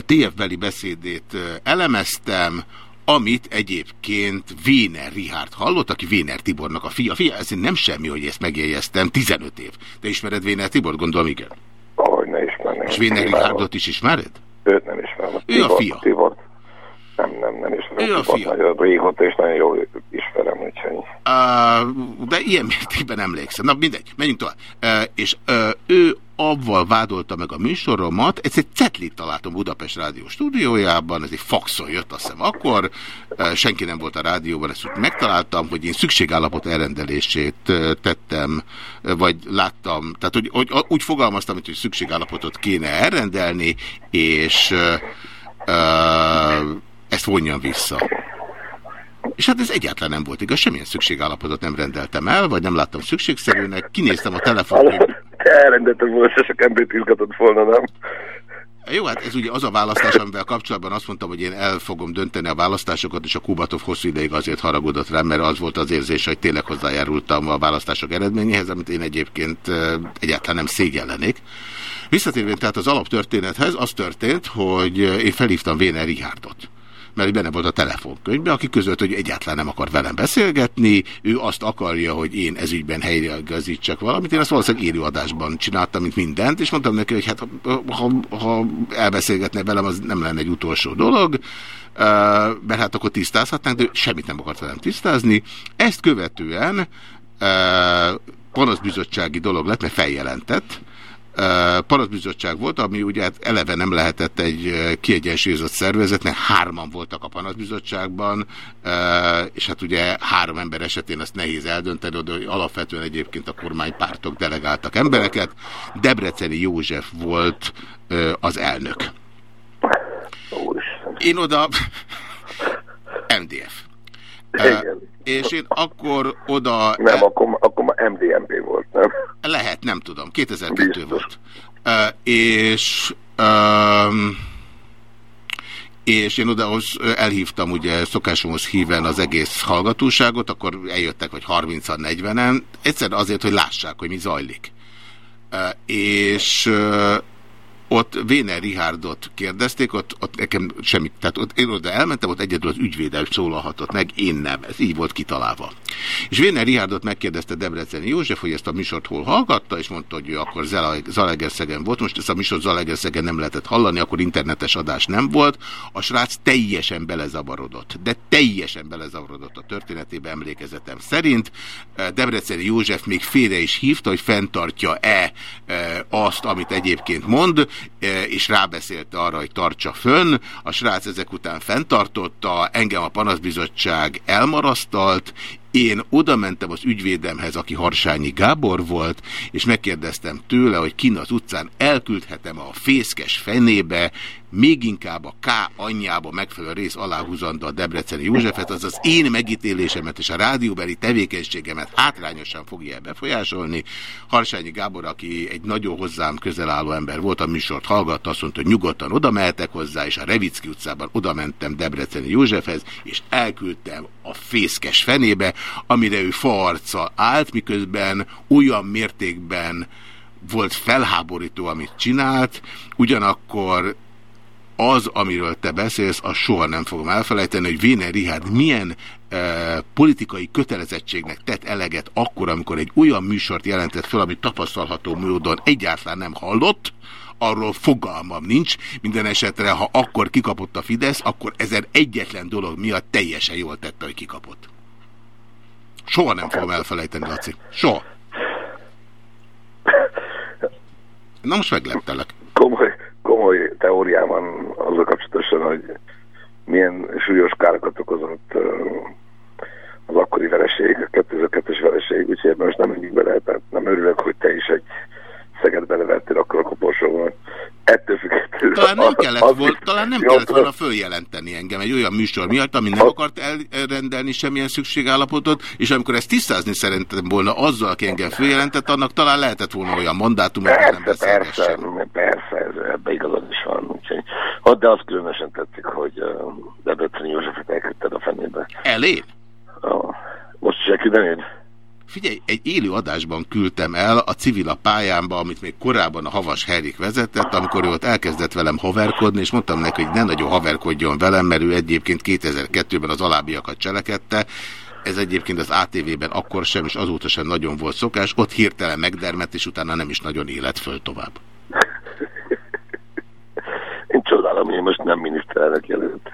TF-beli beszédét elemeztem, amit egyébként Véner Richard hallott, aki Véner Tibornak a fia. Fia, ez nem semmi, hogy ezt megjegyeztem, 15 év. Te ismered Véner Tibor? Gondolom, igen. Ahogy ne ismerném. És Véner Richardot is ismered? Őt nem ismerem. Ő a fia. Tibor. Nem, nem, nem ismerem. Ő a fia. Nagyon régóta, és nagyon jól ismerem, úgyhogy... Uh, de ilyen mértékben emlékszem. Na mindegy, menjünk tovább. Uh, és uh, ő avval vádolta meg a műsoromat, ez egy cetlit találtam Budapest Rádió stúdiójában, ez egy faxon jött azt hiszem akkor, senki nem volt a rádióban, ezt úgy megtaláltam, hogy én szükségállapot elrendelését tettem, vagy láttam, tehát hogy, hogy, úgy fogalmaztam, hogy szükségállapotot kéne elrendelni, és uh, ezt vonjam vissza. És hát ez egyáltalán nem volt igaz, semmilyen szükségállapotot nem rendeltem el, vagy nem láttam szükségszerűnek, kinéztem a telefont. Te elrendelted volna, se sok embert izgatott volna, nem? Jó, hát ez ugye az a választás, amivel kapcsolatban azt mondtam, hogy én el fogom dönteni a választásokat, és a Kubatov hosszú ideig azért haragudott rám, mert az volt az érzés, hogy tényleg hozzájárultam a választások eredményéhez, amit én egyébként egyáltalán nem szégyellenék. Visszatérvén tehát az alaptörténethez, az történt, hogy én felhívtam Véner Richardot mert benne volt a telefonkönyvben, aki között, hogy egyáltalán nem akar velem beszélgetni, ő azt akarja, hogy én ezügyben helyreigazítsak valamit. Én azt valószínűleg élőadásban csináltam, mint mindent, és mondtam neki, hogy hát ha, ha elbeszélgetne velem, az nem lenne egy utolsó dolog, mert hát akkor tisztázhatnánk, de semmit nem akart velem tisztázni. Ezt követően panaszbizottsági dolog lett, mert feljelentett, panaszbizottság volt, ami ugye hát eleve nem lehetett egy kiegyensúlyozott szervezet, mert hárman voltak a panaszbizottságban, és hát ugye három ember esetén azt nehéz eldönteni, de alapvetően egyébként a kormánypártok delegáltak embereket. Debreceni József volt az elnök. Én oda... MDF. Igen. És én akkor oda... Nem, akkor, akkor már MDMP volt, nem? Lehet, nem tudom. 2002 Biztos. volt. Uh, és... Um, és én oda elhívtam ugye szokásomhoz híven az egész hallgatóságot, akkor eljöttek, hogy 30-an, 40-en, egyszer azért, hogy lássák, hogy mi zajlik. Uh, és uh, ott Véner Richardot kérdezték, ott, ott nekem semmit, tehát ott én oda elmentem, ott egyedül az ügyvédel szólalhatott meg, én nem, ez így volt kitalálva. És Véner Richardot megkérdezte Debreceni József, hogy ezt a misort hol hallgatta, és mondta, hogy ő akkor Zalegerszegen volt, most ezt a misort Zalegerszegen nem lehetett hallani, akkor internetes adás nem volt, a srác teljesen belezavarodott, de teljesen belezavarodott a történetébe emlékezetem szerint. Debreceni József még félre is hívta, hogy fenntartja-e azt, amit egyébként mond, és rábeszélte arra, hogy tartsa fönn. A srác ezek után fenntartotta, engem a panaszbizottság elmarasztalt, én oda mentem az ügyvédemhez, aki Harsányi Gábor volt, és megkérdeztem tőle, hogy kin az utcán elküldhetem a fészkes fenébe, még inkább a K anyjába megfelelő rész aláhúzandó a Debreceni Józsefet, az az én megítélésemet és a rádióbeli tevékenységemet hátrányosan fogja befolyásolni. Harsányi Gábor, aki egy nagyon hozzám közel álló ember volt, a műsort hallgatta, azt mondta, hogy nyugodtan oda mehetek hozzá, és a Revicki utcában oda mentem Debreceni Józsefhez, és elküldtem a fészkes fenébe, amire ő faarccal állt, miközben olyan mértékben volt felháborító, amit csinált, ugyanakkor az, amiről te beszélsz, azt soha nem fogom elfelejteni, hogy Véner Richard milyen e, politikai kötelezettségnek tett eleget akkor, amikor egy olyan műsort jelentett fel, amit tapasztalható módon egyáltalán nem hallott, arról fogalmam nincs. Minden esetre, ha akkor kikapott a Fidesz, akkor ezen egyetlen dolog miatt teljesen jól tette, hogy kikapott. Soha nem fogom elfelejteni, Laci. Soha. Na most megleptelek. Komoly, komoly teóriám van azzal kapcsolatosan, hogy milyen súlyos károkat okozott az akkori vereség, a 2002-es vereség, úgyhogy most nem menjünk bele, tehát nem örülök, hogy te is egy Szeged belevettél akkor a koporsóban. Ettől függetlenül. Talán nem kellett, az, volna, talán nem kellett volna följelenteni engem egy olyan műsor miatt, ami nem akart elrendelni semmilyen szükségállapotot, és amikor ezt tisztázni szerintem volna azzal, aki engem följelentett, annak talán lehetett volna olyan mandátum, hogy nem Persze, persze, ez, ebbe igazad is van. Úgyhogy, de az különösen tetszik, hogy uh, Debreceni Józsefet elküldted a fenébe. Elé? Uh, most is elküldenéd? Figyelj, egy élő adásban küldtem el a civil a pályámba, amit még korábban a Havas Henrik vezetett, amikor ő ott elkezdett velem haverkodni, és mondtam neki, hogy ne nagyon haverkodjon velem, mert ő egyébként 2002-ben az alábbiakat cselekedte. Ez egyébként az ATV-ben akkor sem, és azóta sem nagyon volt szokás. Ott hirtelen megdermett, és utána nem is nagyon élet föl tovább. Én csodálom, hogy most nem miniszterelnök jelölt.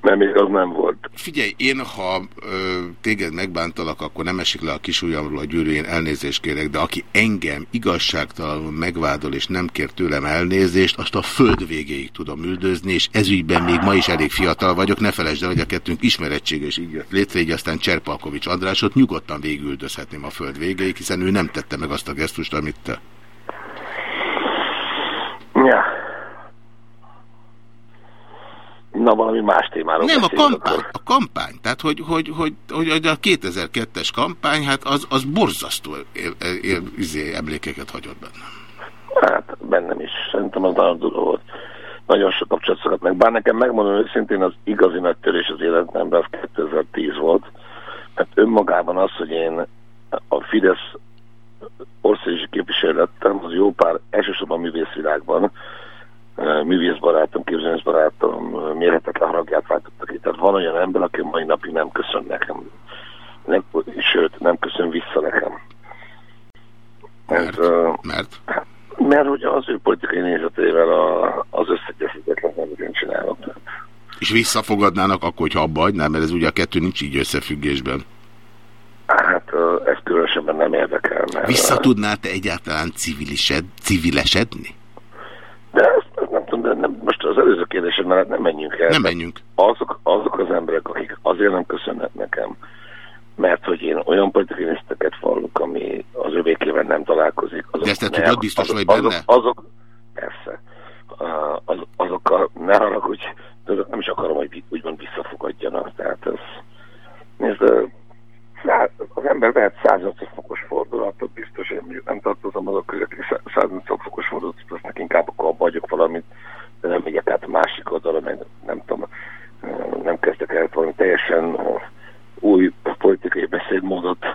Mert még az nem volt. Figyelj, én ha ö, téged megbántalak, akkor nem esik le a kis ujjamról a gyűrűjén, elnézést kérek, de aki engem igazságtalanul megvádol és nem kér tőlem elnézést, azt a föld végéig tudom üldözni, és ezügyben még ma is elég fiatal vagyok, ne felejtsd el, hogy a kettőnk ismerettsége és így jött létre, így aztán Cserpalkovics Andrásot nyugodtan végüldözhetném a föld végéig, hiszen ő nem tette meg azt a gesztust, amit te. Ja. Na, valami más témáról Nem, a kampány, akkor. a kampány. Tehát, hogy, hogy, hogy, hogy a 2002-es kampány, hát az, az borzasztó él, él, izé, emlékeket hagyott bennem. Hát bennem is. Szerintem az nagyon durva volt. Nagyon sok kapcsolat szakadt meg. Bár nekem megmondom őszintén az igazi nagy törés az életemben az 2010 volt. Mert önmagában az, hogy én a Fidesz országos képviselő lettem, az jó pár, elsősorban művészvilágban, eh, művészbarátom, képzőművészbarátom mérhetetlen haragját váltottak ki. Tehát van olyan ember, aki mai napig nem köszön nekem. Nem, sőt, nem köszön vissza nekem. Mert? uh, Mert? mert hogy az ő politikai nézetével a, az összegyezhetetlen, amit én csinálok. És visszafogadnának akkor, hogyha abba hagynám, mert ez ugye a kettő nincs így összefüggésben. Hát ez különösebben nem érdekel. Mert, Vissza tudnál te egyáltalán civilised, civilesedni? De ezt, de nem, most az előző kérdésed mellett nem menjünk el. Nem menjünk. Azok, azok az emberek, akik azért nem köszönnek nekem, mert hogy én olyan politikai nézeteket vallok, ami az övékével nem találkozik. Azok De ezt te ne- tudod, biztos azok, vagy benne? Azok, azok persze. Az, azokkal ne haragudj, nem is akarom, hogy úgymond visszafogadjanak. Tehát ez, nézd, az ember vehet 180 fokos fordulatot, biztos, én nem tartozom azok között, aki 180 fokos fordulatot tesznek, inkább akkor abba hagyok valamit, de nem megyek át a másik oldalra, meg nem tudom, nem kezdek el valami teljesen új politikai beszédmódot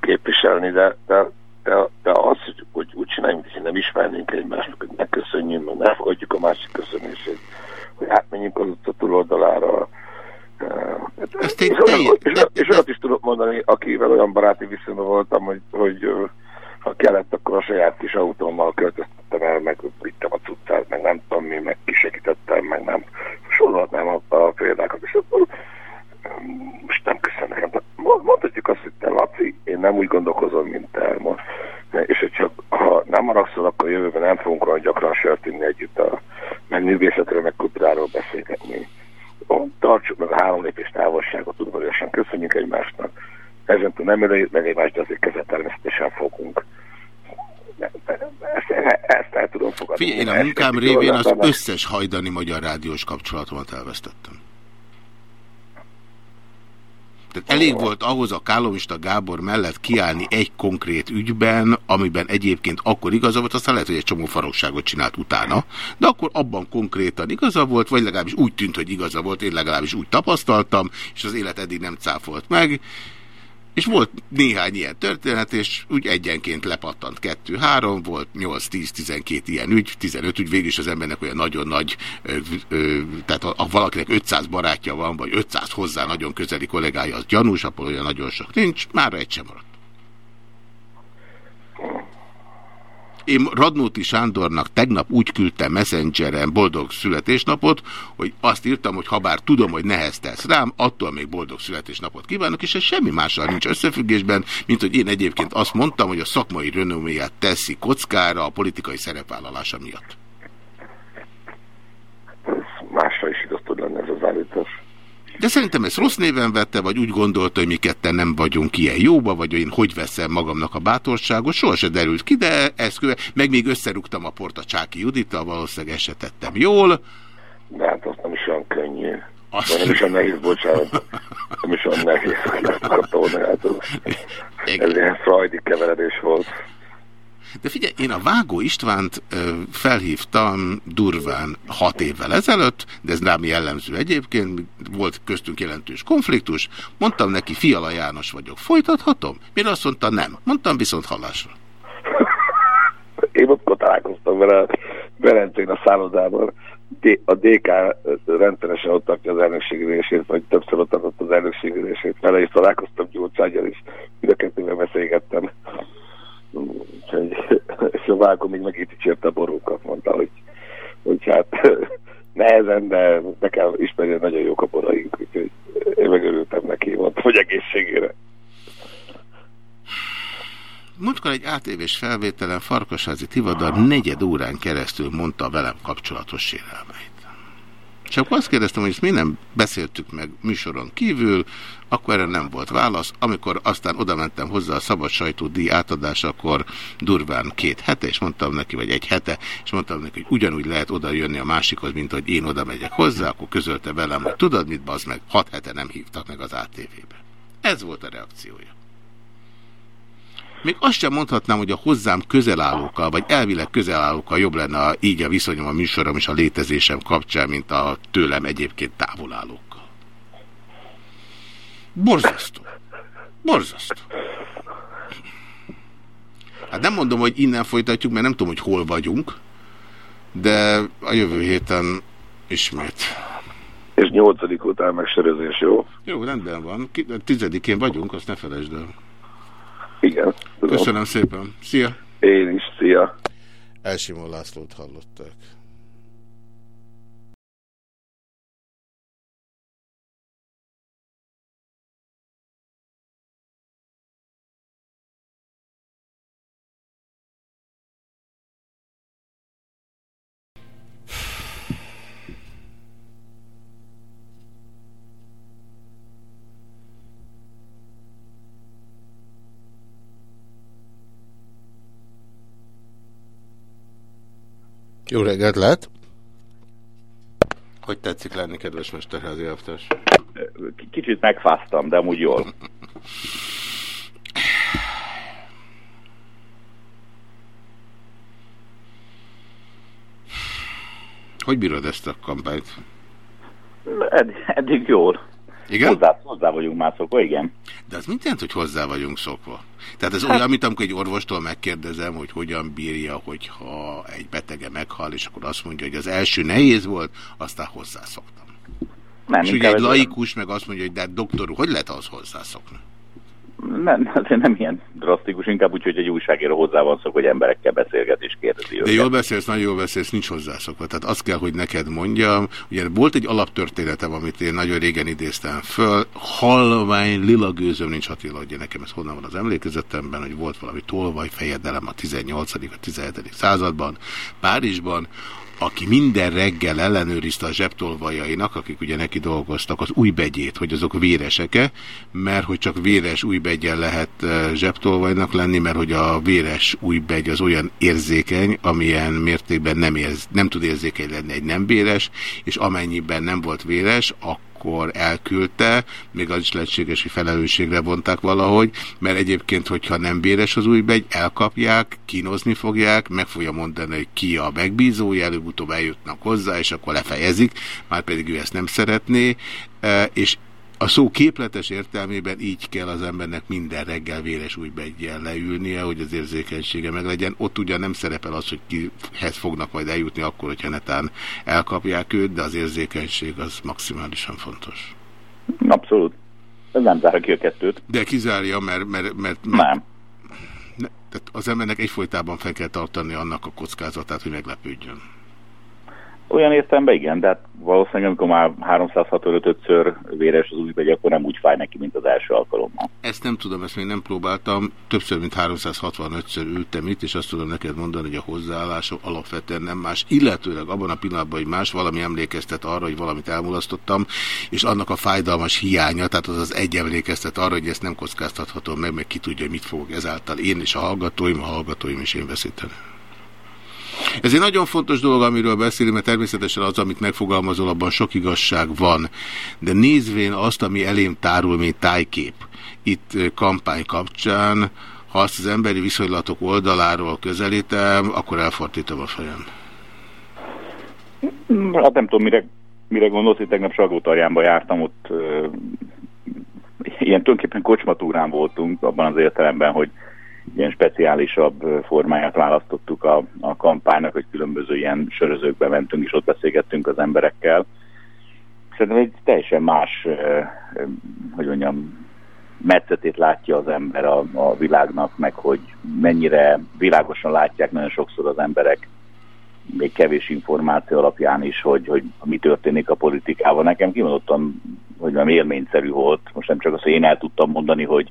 képviselni, de, de, de, de az, hogy, hogy úgy csináljunk, hogy nem ismernénk egymást, hogy megköszönjünk, meg ne fogadjuk a másik köszönését, hogy átmenjünk az utca túloldalára. Ezt És, én teljes- és, olyat- és olyat is tudok mondani, akivel olyan baráti viszonyban voltam, hogy, hogy ha kellett, akkor a saját kis autómmal költöztettem el, meg vittem a cuccát, meg nem tudom mi, meg kisegítettem, meg nem. Sorolhatnám a, a példákat, és akkor öm, most nem köszönöm nekem. Mondhatjuk azt, hogy te Laci, én nem úgy gondolkozom, mint te. Mond. És hogy csak, ha nem haragszol, akkor jövőben nem fogunk olyan gyakran sört inni együtt, a, meg művészetről, meg kultúráról beszélgetni. Tartsuk meg a három lépés távolságot, udvariasan köszönjük egymásnak. Ezentúl nem öleljük meg egymást, de azért kezet természetesen fogunk. Ezt, ezt el tudom fogadni. Figyelj, én a munkám révén az összes hajdani magyar rádiós kapcsolatomat elvesztettem. Tehát elég volt ahhoz a Kálomista Gábor mellett kiállni egy konkrét ügyben, amiben egyébként akkor igaza volt, aztán lehet, hogy egy csomó farokságot csinált utána, de akkor abban konkrétan igaza volt, vagy legalábbis úgy tűnt, hogy igaza volt, én legalábbis úgy tapasztaltam, és az élet eddig nem cáfolt meg, és volt néhány ilyen történet, és úgy egyenként lepattant kettő-három, volt 8-10-12 ilyen ügy, 15 ügy, végül is az embernek olyan nagyon nagy, ö, ö, tehát ha, valakinek 500 barátja van, vagy 500 hozzá nagyon közeli kollégája, az gyanús, akkor olyan nagyon sok nincs, már egy sem maradt. Én Radnóti Sándornak tegnap úgy küldtem messengeren boldog születésnapot, hogy azt írtam, hogy ha bár tudom, hogy neheztelsz rám, attól még boldog születésnapot kívánok, és ez semmi mással nincs összefüggésben, mint hogy én egyébként azt mondtam, hogy a szakmai renoméját teszi kockára a politikai szerepvállalása miatt. Másra is igaz tud lenni ez az állítás. De szerintem ezt rossz néven vette, vagy úgy gondolta, hogy mi ketten nem vagyunk ilyen jóba, vagy én hogy veszem magamnak a bátorságot, soha se derült ki, de ezt köve, meg még összerúgtam a port a Csáki Judittal, valószínűleg ezt se tettem jól. De hát az nem is olyan könnyű. Azt- Nem is olyan nehéz, bocsánat. Nem is olyan nehéz, hogy akartam volna hát ez, ilyen freudi keveredés volt. De figyelj, én a Vágó Istvánt felhívtam durván hat évvel ezelőtt, de ez rám jellemző egyébként, volt köztünk jelentős konfliktus, mondtam neki, Fiala János vagyok, folytathatom? Mire azt mondta, nem. Mondtam viszont hallásra. Én ott találkoztam vele Velencén a szállodában. A DK rendszeresen ott tartja az elnökségülését, vagy többször ott tartott az elnökségülését. Vele is találkoztam Gyurcságyal is, mind a kettővel beszélgettem. Úgyhogy, vágó még meg itt dicsérte a borókat, mondta, hogy, hogy hát nehezen, de ismerni, hogy nagyon jók a boraink, úgyhogy én megörültem neki, mondtam, hogy egészségére. Múltkor egy ATV-s felvételen Farkasházi Tivadar negyed órán keresztül mondta velem kapcsolatos sérelmeit. Csak azt kérdeztem, hogy ezt mi nem beszéltük meg műsoron kívül, akkor erre nem volt válasz. Amikor aztán oda mentem hozzá a szabad sajtó díj átadásakor durván két hete, és mondtam neki, vagy egy hete, és mondtam neki, hogy ugyanúgy lehet oda jönni a másikhoz, mint hogy én oda megyek hozzá, akkor közölte velem, hogy tudod mit, bazd meg, hat hete nem hívtak meg az ATV-be. Ez volt a reakciója. Még azt sem mondhatnám, hogy a hozzám közelállókkal, vagy elvileg közelállókkal jobb lenne a, így a viszonyom a műsorom és a létezésem kapcsán, mint a tőlem egyébként távolállókkal. Borzasztó. Borzasztó. Hát nem mondom, hogy innen folytatjuk, mert nem tudom, hogy hol vagyunk, de a jövő héten ismét. És nyolcadik után megserezés, jó? Jó, rendben van. Tizedikén vagyunk, azt ne felejtsd el. Igen. Köszönöm szépen. Szia! Én is, szia! Elsimó Lászlót hallották. Jó reggelt lehet! Hogy tetszik lenni, kedves mesterházi elvtárs? Kicsit megfáztam, de amúgy jól. Hogy bírod ezt a kampányt? Ed, eddig jól. Igen? Hozzá, hozzá vagyunk már szokva, igen. De az mit jelent, hogy hozzá vagyunk szokva? Tehát ez olyan, mint amikor egy orvostól megkérdezem, hogy hogyan bírja, hogyha egy betege meghal, és akkor azt mondja, hogy az első nehéz volt, aztán hozzászoktam. Nem, és ugye egy laikus meg azt mondja, hogy de hát doktor hogy lehet az hozzászokni? Nem, azért nem ilyen drasztikus, inkább úgy, hogy egy újságíró hozzá van szok, hogy emberekkel beszélget és kérdezi De őket. jól beszélsz, nagyon jól beszélsz, nincs hozzászokva. Tehát azt kell, hogy neked mondjam. Ugye volt egy alaptörténetem, amit én nagyon régen idéztem föl. Halvány lila gőzöm nincs Attila, hogy nekem ez honnan van az emlékezetemben, hogy volt valami tolvajfejedelem a 18. a 17. században, Párizsban, aki minden reggel ellenőrizte a zsebtolvajainak, akik ugye neki dolgoztak, az új begyét, hogy azok véresek-e, mert hogy csak véres új begyen lehet eh, zsebtolvajnak lenni, mert hogy a véres új begy az olyan érzékeny, amilyen mértékben nem, érz, nem tud érzékeny lenni egy nem véres, és amennyiben nem volt véres, akkor elküldte, még az is lehetséges, hogy felelősségre vonták valahogy, mert egyébként, hogyha nem véres az új begy, elkapják, kínozni fogják, meg fogja mondani, hogy ki a megbízója, előbb-utóbb eljutnak hozzá, és akkor lefejezik, már pedig ő ezt nem szeretné, e, és a szó képletes értelmében így kell az embernek minden reggel véres új begyen leülnie, hogy az érzékenysége meg legyen. Ott ugyan nem szerepel az, hogy kihez fognak majd eljutni akkor, hogyha netán elkapják őt, de az érzékenység az maximálisan fontos. Abszolút. Ez nem zárja ki a kettőt. De kizárja, mert... mert, mert, mert Nem. Ne, tehát az embernek egyfolytában fel kell tartani annak a kockázatát, hogy meglepődjön. Olyan értelemben igen, de hát valószínűleg amikor már 365-ször véres az új begy, akkor nem úgy fáj neki, mint az első alkalommal. Ezt nem tudom, ezt még nem próbáltam. Többször, mint 365-ször ültem itt, és azt tudom neked mondani, hogy a hozzáállásom alapvetően nem más. Illetőleg abban a pillanatban, hogy más valami emlékeztet arra, hogy valamit elmulasztottam, és annak a fájdalmas hiánya, tehát az az egy emlékeztet arra, hogy ezt nem kockáztathatom meg, meg ki tudja, mit fogok ezáltal én és a hallgatóim, a hallgatóim is én veszíteni. Ez egy nagyon fontos dolog, amiről beszélünk, mert természetesen az, amit megfogalmazol, abban sok igazság van. De nézvén azt, ami elém tárul, mint tájkép, itt kampány kapcsán, ha azt az emberi viszonylatok oldaláról közelítem, akkor elfordítom a fejem. Hát nem tudom, mire, mire gondolsz, hogy tegnap Salgótarjánba jártam, ott ö, ilyen tulajdonképpen kocsmatúrán voltunk, abban az értelemben, hogy ilyen speciálisabb formáját választottuk a, a kampánynak, hogy különböző ilyen sörözőkbe mentünk, és ott beszélgettünk az emberekkel. Szerintem egy teljesen más, hogy mondjam, metszetét látja az ember a, a világnak, meg hogy mennyire világosan látják nagyon sokszor az emberek még kevés információ alapján is, hogy, hogy mi történik a politikával. Nekem kimondottan, hogy nem élményszerű volt, most nem csak azt, hogy én el tudtam mondani, hogy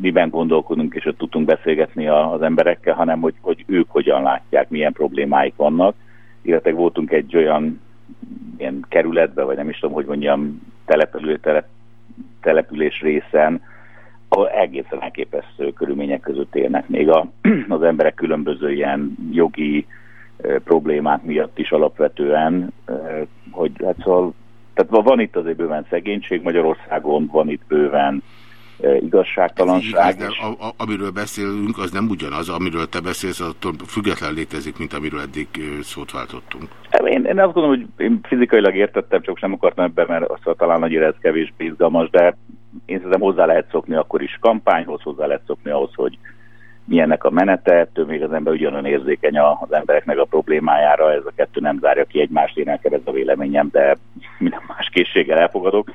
miben gondolkodunk, és ott tudtunk beszélgetni a- az emberekkel, hanem hogy, hogy ők hogyan látják, milyen problémáik vannak. Illetve voltunk egy olyan ilyen kerületbe, vagy nem is tudom, hogy mondjam, települő, telep, település részen, ahol egészen elképesztő körülmények között élnek még a, az emberek különböző ilyen jogi eh, problémák miatt is alapvetően, hogy hát szóval, tehát van itt azért bőven szegénység Magyarországon, van itt bőven igazságtalanság. Igaz, de a, a, amiről beszélünk, az nem ugyanaz, amiről te beszélsz, attól független létezik, mint amiről eddig szót váltottunk. Én, én azt gondolom, hogy én fizikailag értettem, csak nem akartam ebben, mert azt talán annyira ez kevésbé izgalmas, de én szerintem hozzá lehet szokni akkor is kampányhoz, hozzá lehet szokni ahhoz, hogy milyennek a menete, ettől még az ember ugyanolyan érzékeny az embereknek a problémájára, ez a kettő nem zárja ki egymást, én nekem ez a véleményem, de minden más készséggel elfogadok.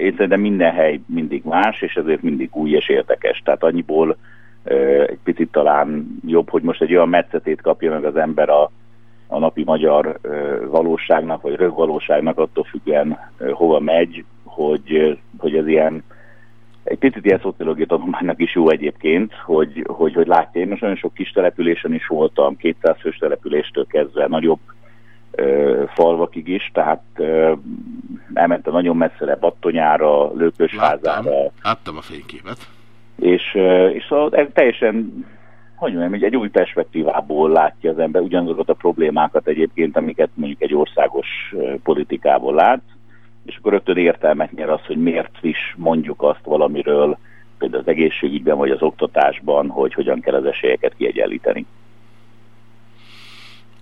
Szerintem minden hely mindig más, és ezért mindig új és érdekes. Tehát annyiból egy picit talán jobb, hogy most egy olyan metszetét kapja meg az ember a, a napi magyar valóságnak, vagy rögvalóságnak, attól függően hova megy, hogy, hogy ez ilyen egy picit ilyen szociológiai tanulmánynak is jó egyébként, hogy, hogy, hogy látja, én most nagyon sok kis településen is voltam, 200 fős településtől kezdve nagyobb falvakig is, tehát elmentem nagyon messzire Battonyára, Lőkösházára, Láttam a fényképet. és, és szóval ez teljesen, hogy mondjam, egy, egy új perspektívából látja az ember ugyanazokat a problémákat egyébként, amiket mondjuk egy országos politikából lát, és akkor rögtön értelmet nyer az, hogy miért is mondjuk azt valamiről, például az egészségügyben vagy az oktatásban, hogy hogyan kell az esélyeket kiegyenlíteni.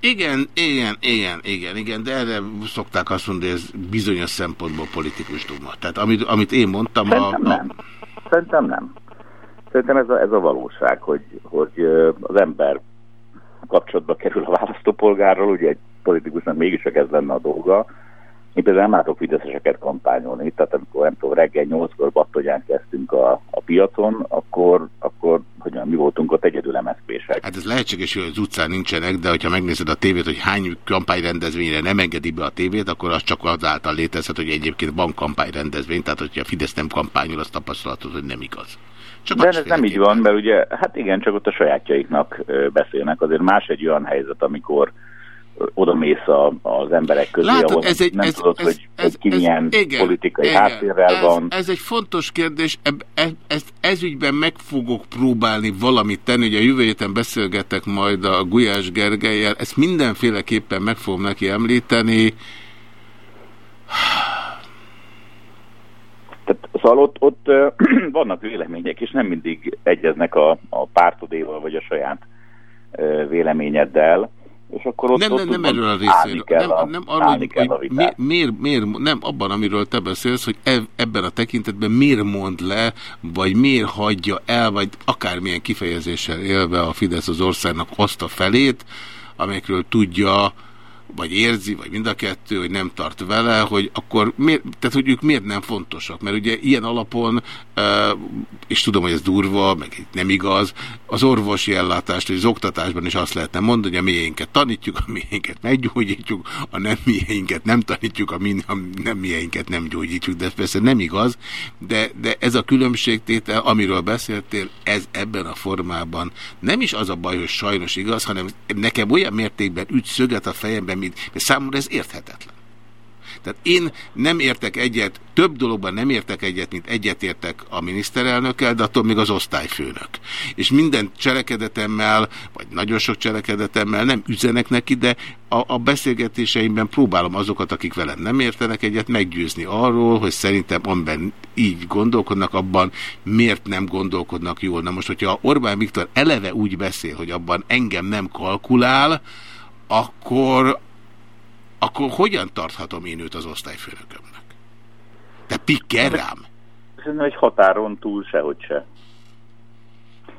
Igen, igen, igen, igen, igen, de erre szokták azt mondani, hogy ez bizonyos szempontból politikus duma. Tehát amit, amit én mondtam, a, Szerintem nem. Szerintem nem. Szerintem ez a, ez a valóság, hogy, hogy az ember kapcsolatba kerül a választópolgárral, ugye egy politikusnak mégis ez lenne a dolga. Én például nem látok fideszeseket kampányolni, tehát amikor nem tudom, reggel 8-kor Battonyán kezdtünk a, a piacon, akkor, akkor hogy mi voltunk ott egyedül MSZP-sek. Hát ez lehetséges, hogy az utcán nincsenek, de hogyha megnézed a tévét, hogy hány kampányrendezvényre nem engedi be a tévét, akkor az csak azáltal létezhet, hogy egyébként van kampányrendezvény, tehát hogyha a Fidesz nem kampányol, az tapasztalatod, hogy nem igaz. Csak De ez nem így van, mert ugye, hát igen, csak ott a sajátjaiknak beszélnek. Azért más egy olyan helyzet, amikor oda mész a, az emberek közé, Látod, ahol ez egy- nem ez- tudod, ez- hogy, ez- hogy ki ez- milyen igen, politikai igen, háttérrel ez, van. Ez egy fontos kérdés, eb, ez, ezt ezügyben meg fogok próbálni valamit tenni, hogy a jövő héten beszélgetek majd a Gulyás Gergelyel, ezt mindenféleképpen meg fogom neki említeni. Tehát, szóval ott, ott vannak vélemények, és nem mindig egyeznek a, a pártodéval, vagy a saját véleményeddel. És akkor ott, nem, ott nem, nem erről a részéről. kell a, Nem, nem arról, hogy, hogy mi, miért, miért, nem abban, amiről te beszélsz, hogy eb, ebben a tekintetben miért mond le, vagy miért hagyja el, vagy akármilyen kifejezéssel élve a Fidesz az országnak azt a felét, amelyekről tudja, vagy érzi, vagy mind a kettő, hogy nem tart vele, hogy akkor miért, tehát hogy ők miért nem fontosak, mert ugye ilyen alapon, és tudom, hogy ez durva, meg nem igaz, az orvosi ellátást, vagy az oktatásban is azt lehetne mondani, hogy a miénket tanítjuk, a miénket meggyógyítjuk, a nem miénket nem tanítjuk, a, mi, a nem miénket nem gyógyítjuk, de ez persze nem igaz, de, de ez a különbségtétel, amiről beszéltél, ez ebben a formában nem is az a baj, hogy sajnos igaz, hanem nekem olyan mértékben üt szöget a fejemben, mint, mert számomra ez érthetetlen. Tehát én nem értek egyet, több dologban nem értek egyet, mint egyet értek a miniszterelnökkel, de attól még az osztályfőnök. És minden cselekedetemmel, vagy nagyon sok cselekedetemmel nem üzenek neki, de a, a beszélgetéseimben próbálom azokat, akik velem nem értenek egyet, meggyőzni arról, hogy szerintem amiben így gondolkodnak, abban miért nem gondolkodnak jól. Na most, hogyha Orbán Viktor eleve úgy beszél, hogy abban engem nem kalkulál, akkor, akkor hogyan tarthatom én őt az osztályfőnökömnek? De pikker rám. Szerintem egy határon túl sehogy se.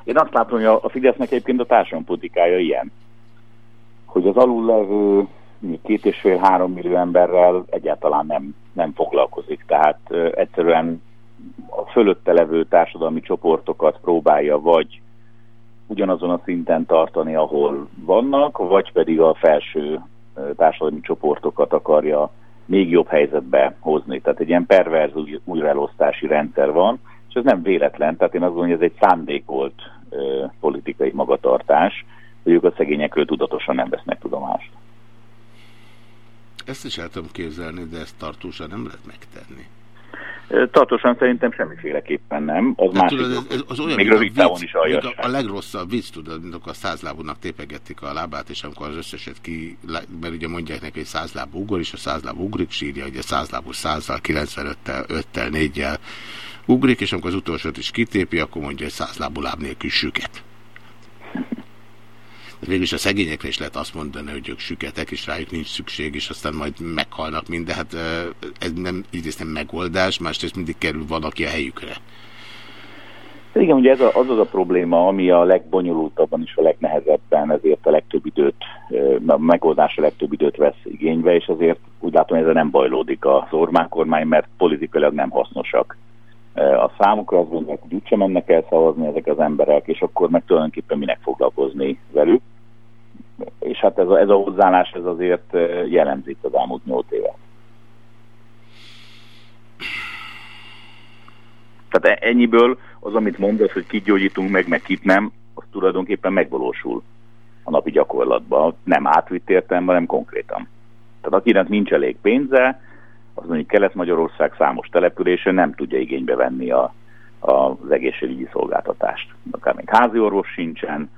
Én azt látom, hogy a Fidesznek egyébként a társadalompolitikája ilyen, hogy az alullevő két és fél három millió emberrel egyáltalán nem, nem foglalkozik. Tehát ö, egyszerűen a fölötte levő társadalmi csoportokat próbálja vagy ugyanazon a szinten tartani, ahol vannak, vagy pedig a felső társadalmi csoportokat akarja még jobb helyzetbe hozni. Tehát egy ilyen perverz új- újraelosztási rendszer van, és ez nem véletlen, tehát én azt gondolom, hogy ez egy szándékolt ö, politikai magatartás, hogy ők a szegényekről tudatosan nem vesznek tudomást. Ezt is el tudom képzelni, de ezt tartósan nem lehet megtenni. Tartósan szerintem semmiféleképpen nem. Az másik, tudod, ez, az olyan, még rövid távon is aljas. a, a legrosszabb vicc, tudod, mint akkor a százlábúnak tépegették a lábát, és amikor az összeset ki, mert ugye mondják neki, hogy százlábú ugor, és a százlábú ugrik, sírja, hogy a százlábú százzal, 95-tel, 5-tel, 4-jel ugrik, és amikor az utolsót is kitépi, akkor mondja, hogy százlábú láb nélkül süket. Végülis a szegényekre is lehet azt mondani, hogy ők süketek, és rájuk nincs szükség, és aztán majd meghalnak mind, de hát ez nem, egyrészt nem megoldás, másrészt mindig kerül valaki a helyükre. Igen, ugye ez a, az az a probléma, ami a legbonyolultabban és a legnehezebben, ezért a legtöbb időt, a megoldás a legtöbb időt vesz igénybe, és azért úgy látom, hogy ezzel nem bajlódik az Orbán kormány, mert politikailag nem hasznosak. Ö, A számukra azt gondolják, hogy úgysem mennek el szavazni ezek az emberek, és akkor meg tulajdonképpen minek foglalkozni velük. És hát ez a, ez a hozzáállás ez azért ö, jellemzi itt az elmúlt nyolc évet. Tehát e- ennyiből az, amit mondasz, hogy kit gyógyítunk meg, meg kit nem, az tulajdonképpen megvalósul a napi gyakorlatban. Nem átvitt értelemben, hanem konkrétan. Tehát akinek nincs elég pénze, az mondjuk Kelet-Magyarország számos településen nem tudja igénybe venni a, a, az egészségügyi szolgáltatást. Akár még házi orvos sincsen,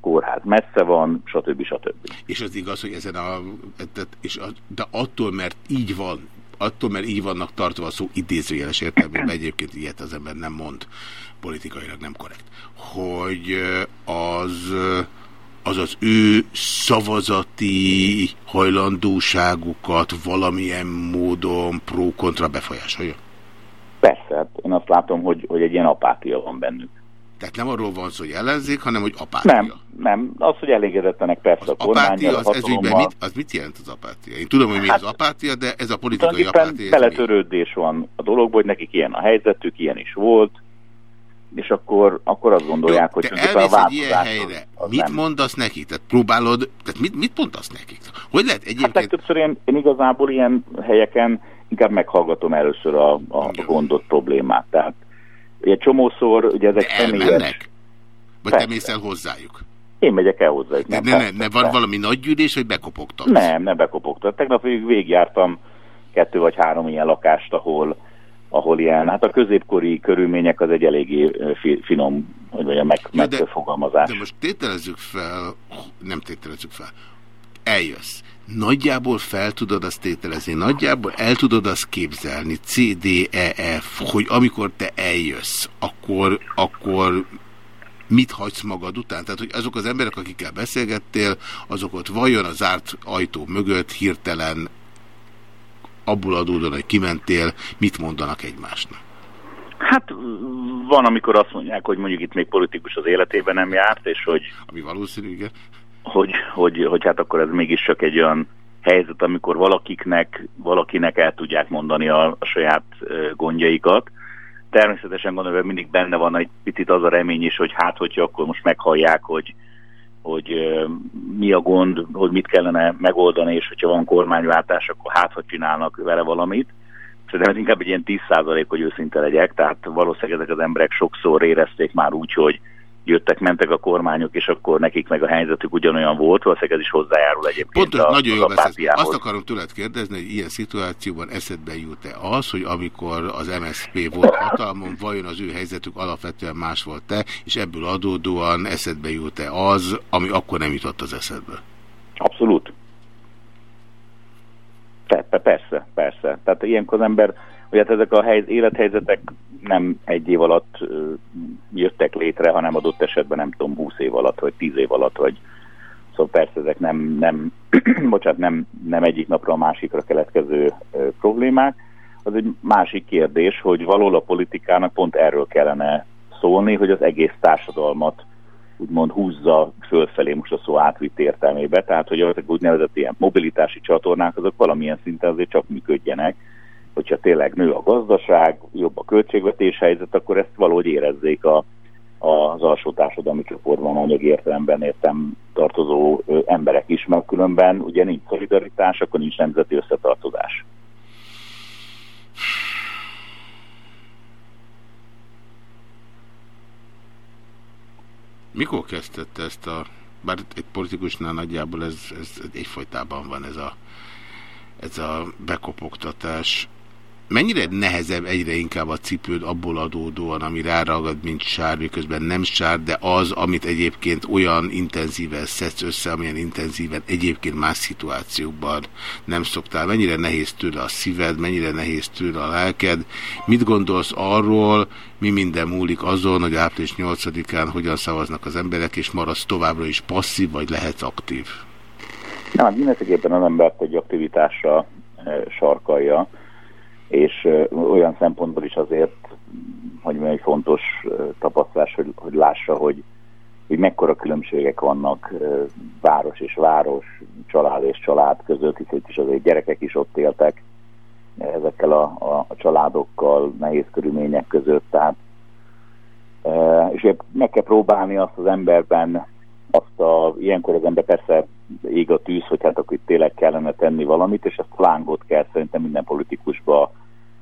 kórház messze van, stb. stb. És az igaz, hogy ezen a... És de attól, mert így van, attól, mert így vannak tartva a szó idézőjeles értelmében, egyébként ilyet az ember nem mond, politikailag nem korrekt, hogy az az az ő szavazati hajlandóságukat valamilyen módon pro-kontra befolyásolja. Persze, hát én azt látom, hogy, hogy egy ilyen apátia van bennük. Tehát nem arról van szó, hogy ellenzék, hanem hogy apátia. Nem, nem. Az, hogy elégedetlenek persze a kormányjal, az ezügyben hatalommal. mit, az mit jelent az apátia? Én tudom, hogy mi Hát- az apátia, de ez a politikai apátia. ez beletörődés van a dologban, hogy nekik ilyen a helyzetük, ilyen is volt, és akkor, akkor azt gondolják, hogy Te egy ilyen változás helyre, az mit nem. mondasz nekik? Tehát próbálod, tehát mit, mit mondasz nekik? Hogy lehet Hát egyébként... legtöbbször én, én igazából ilyen helyeken inkább meghallgatom először a, a gondot, problémát. Tehát ugye csomószor, ugye ezek személyes... elmennek? Vagy te Persze. mész el hozzájuk? Én megyek el hozzájuk. De nem, ne, ne, persze, ne, van valami nagy gyűlés, vagy bekopogtatsz? Nem, nem bekopogtat. Tegnap végig végigjártam kettő vagy három ilyen lakást, ahol, ahol ilyen, hát a középkori körülmények az egy eléggé fi, finom, hogy mondjam, meg, Jó, de- megfogalmazás. De most tételezzük fel, nem tételezzük fel, eljössz. Nagyjából fel tudod azt tételezni, nagyjából el tudod azt képzelni, C, D, E, F, hogy amikor te eljössz, akkor, akkor mit hagysz magad után? Tehát, hogy azok az emberek, akikkel beszélgettél, azok ott vajon a zárt ajtó mögött hirtelen abból adódóan, hogy kimentél, mit mondanak egymásnak? Hát van, amikor azt mondják, hogy mondjuk itt még politikus az életében nem járt, és hogy, Ami valószínű, igen. hogy, hogy, hogy hát akkor ez mégis csak egy olyan helyzet, amikor valakiknek, valakinek el tudják mondani a, a saját gondjaikat. Természetesen gondolom, mindig benne van egy picit az a remény is, hogy hát, hogyha akkor most meghallják, hogy, hogy mi a gond, hogy mit kellene megoldani, és hogyha van kormányváltás, akkor hát, hogy csinálnak vele valamit. Szerintem ez inkább egy ilyen 10% hogy őszinte legyek, tehát valószínűleg ezek az emberek sokszor érezték már úgy, hogy jöttek, mentek a kormányok, és akkor nekik meg a helyzetük ugyanolyan volt, valószínűleg ez is hozzájárul egyébként Pontos, a, nagyon beszélsz. apátiához. Azt akarom tőled kérdezni, hogy ilyen szituációban eszedbe jut-e az, hogy amikor az MSZP volt hatalmon, vajon az ő helyzetük alapvetően más volt-e, és ebből adódóan eszedbe jut-e az, ami akkor nem jutott az eszedbe? Abszolút. Pe- pe- Persze, persze. Tehát ilyenkor az ember, hogy hát ezek a hely, élethelyzetek nem egy év alatt jöttek létre, hanem adott esetben nem tudom, 20 év alatt, vagy 10 év alatt, vagy szóval persze ezek nem, nem bocsánat, nem, nem egyik napra a másikra keletkező problémák. Az egy másik kérdés, hogy valahol a politikának pont erről kellene szólni, hogy az egész társadalmat úgymond húzza fölfelé most a szó átvitt értelmébe, tehát hogy azok úgynevezett ilyen mobilitási csatornák, azok valamilyen szinten azért csak működjenek, hogyha tényleg nő a gazdaság, jobb a költségvetés helyzet, akkor ezt valahogy érezzék a, az alsó társadalmi csoportban anyagi értelemben értem tartozó emberek is, mert különben ugye nincs szolidaritás, akkor nincs nemzeti összetartozás. Mikor kezdtette ezt a... Bár egy politikusnál nagyjából ez, ez egyfolytában van ez a, ez a bekopogtatás. Mennyire nehezebb egyre inkább a cipőd abból adódóan, ami ráragad, mint sár, miközben nem sár, de az, amit egyébként olyan intenzíven szedsz össze, amilyen intenzíven egyébként más szituációkban nem szoktál. Mennyire nehéz tőle a szíved, mennyire nehéz tőle a lelked. Mit gondolsz arról, mi minden múlik azon, hogy április 8-án hogyan szavaznak az emberek, és maradsz továbbra is passzív, vagy lehetsz aktív? Na, hát mindenképpen az embert egy aktivitásra e, sarkalja, és olyan szempontból is azért, hogy egy fontos tapasztalás, hogy, hogy lássa, hogy, hogy mekkora különbségek vannak város és város, család és család között, hiszen itt is azért gyerekek is ott éltek ezekkel a, a, a családokkal, nehéz körülmények között, tehát és meg kell próbálni azt az emberben, azt a, ilyenkor az ember persze ég a tűz, hogy hát akkor itt tényleg kellene tenni valamit, és ezt lángot kell szerintem minden politikusba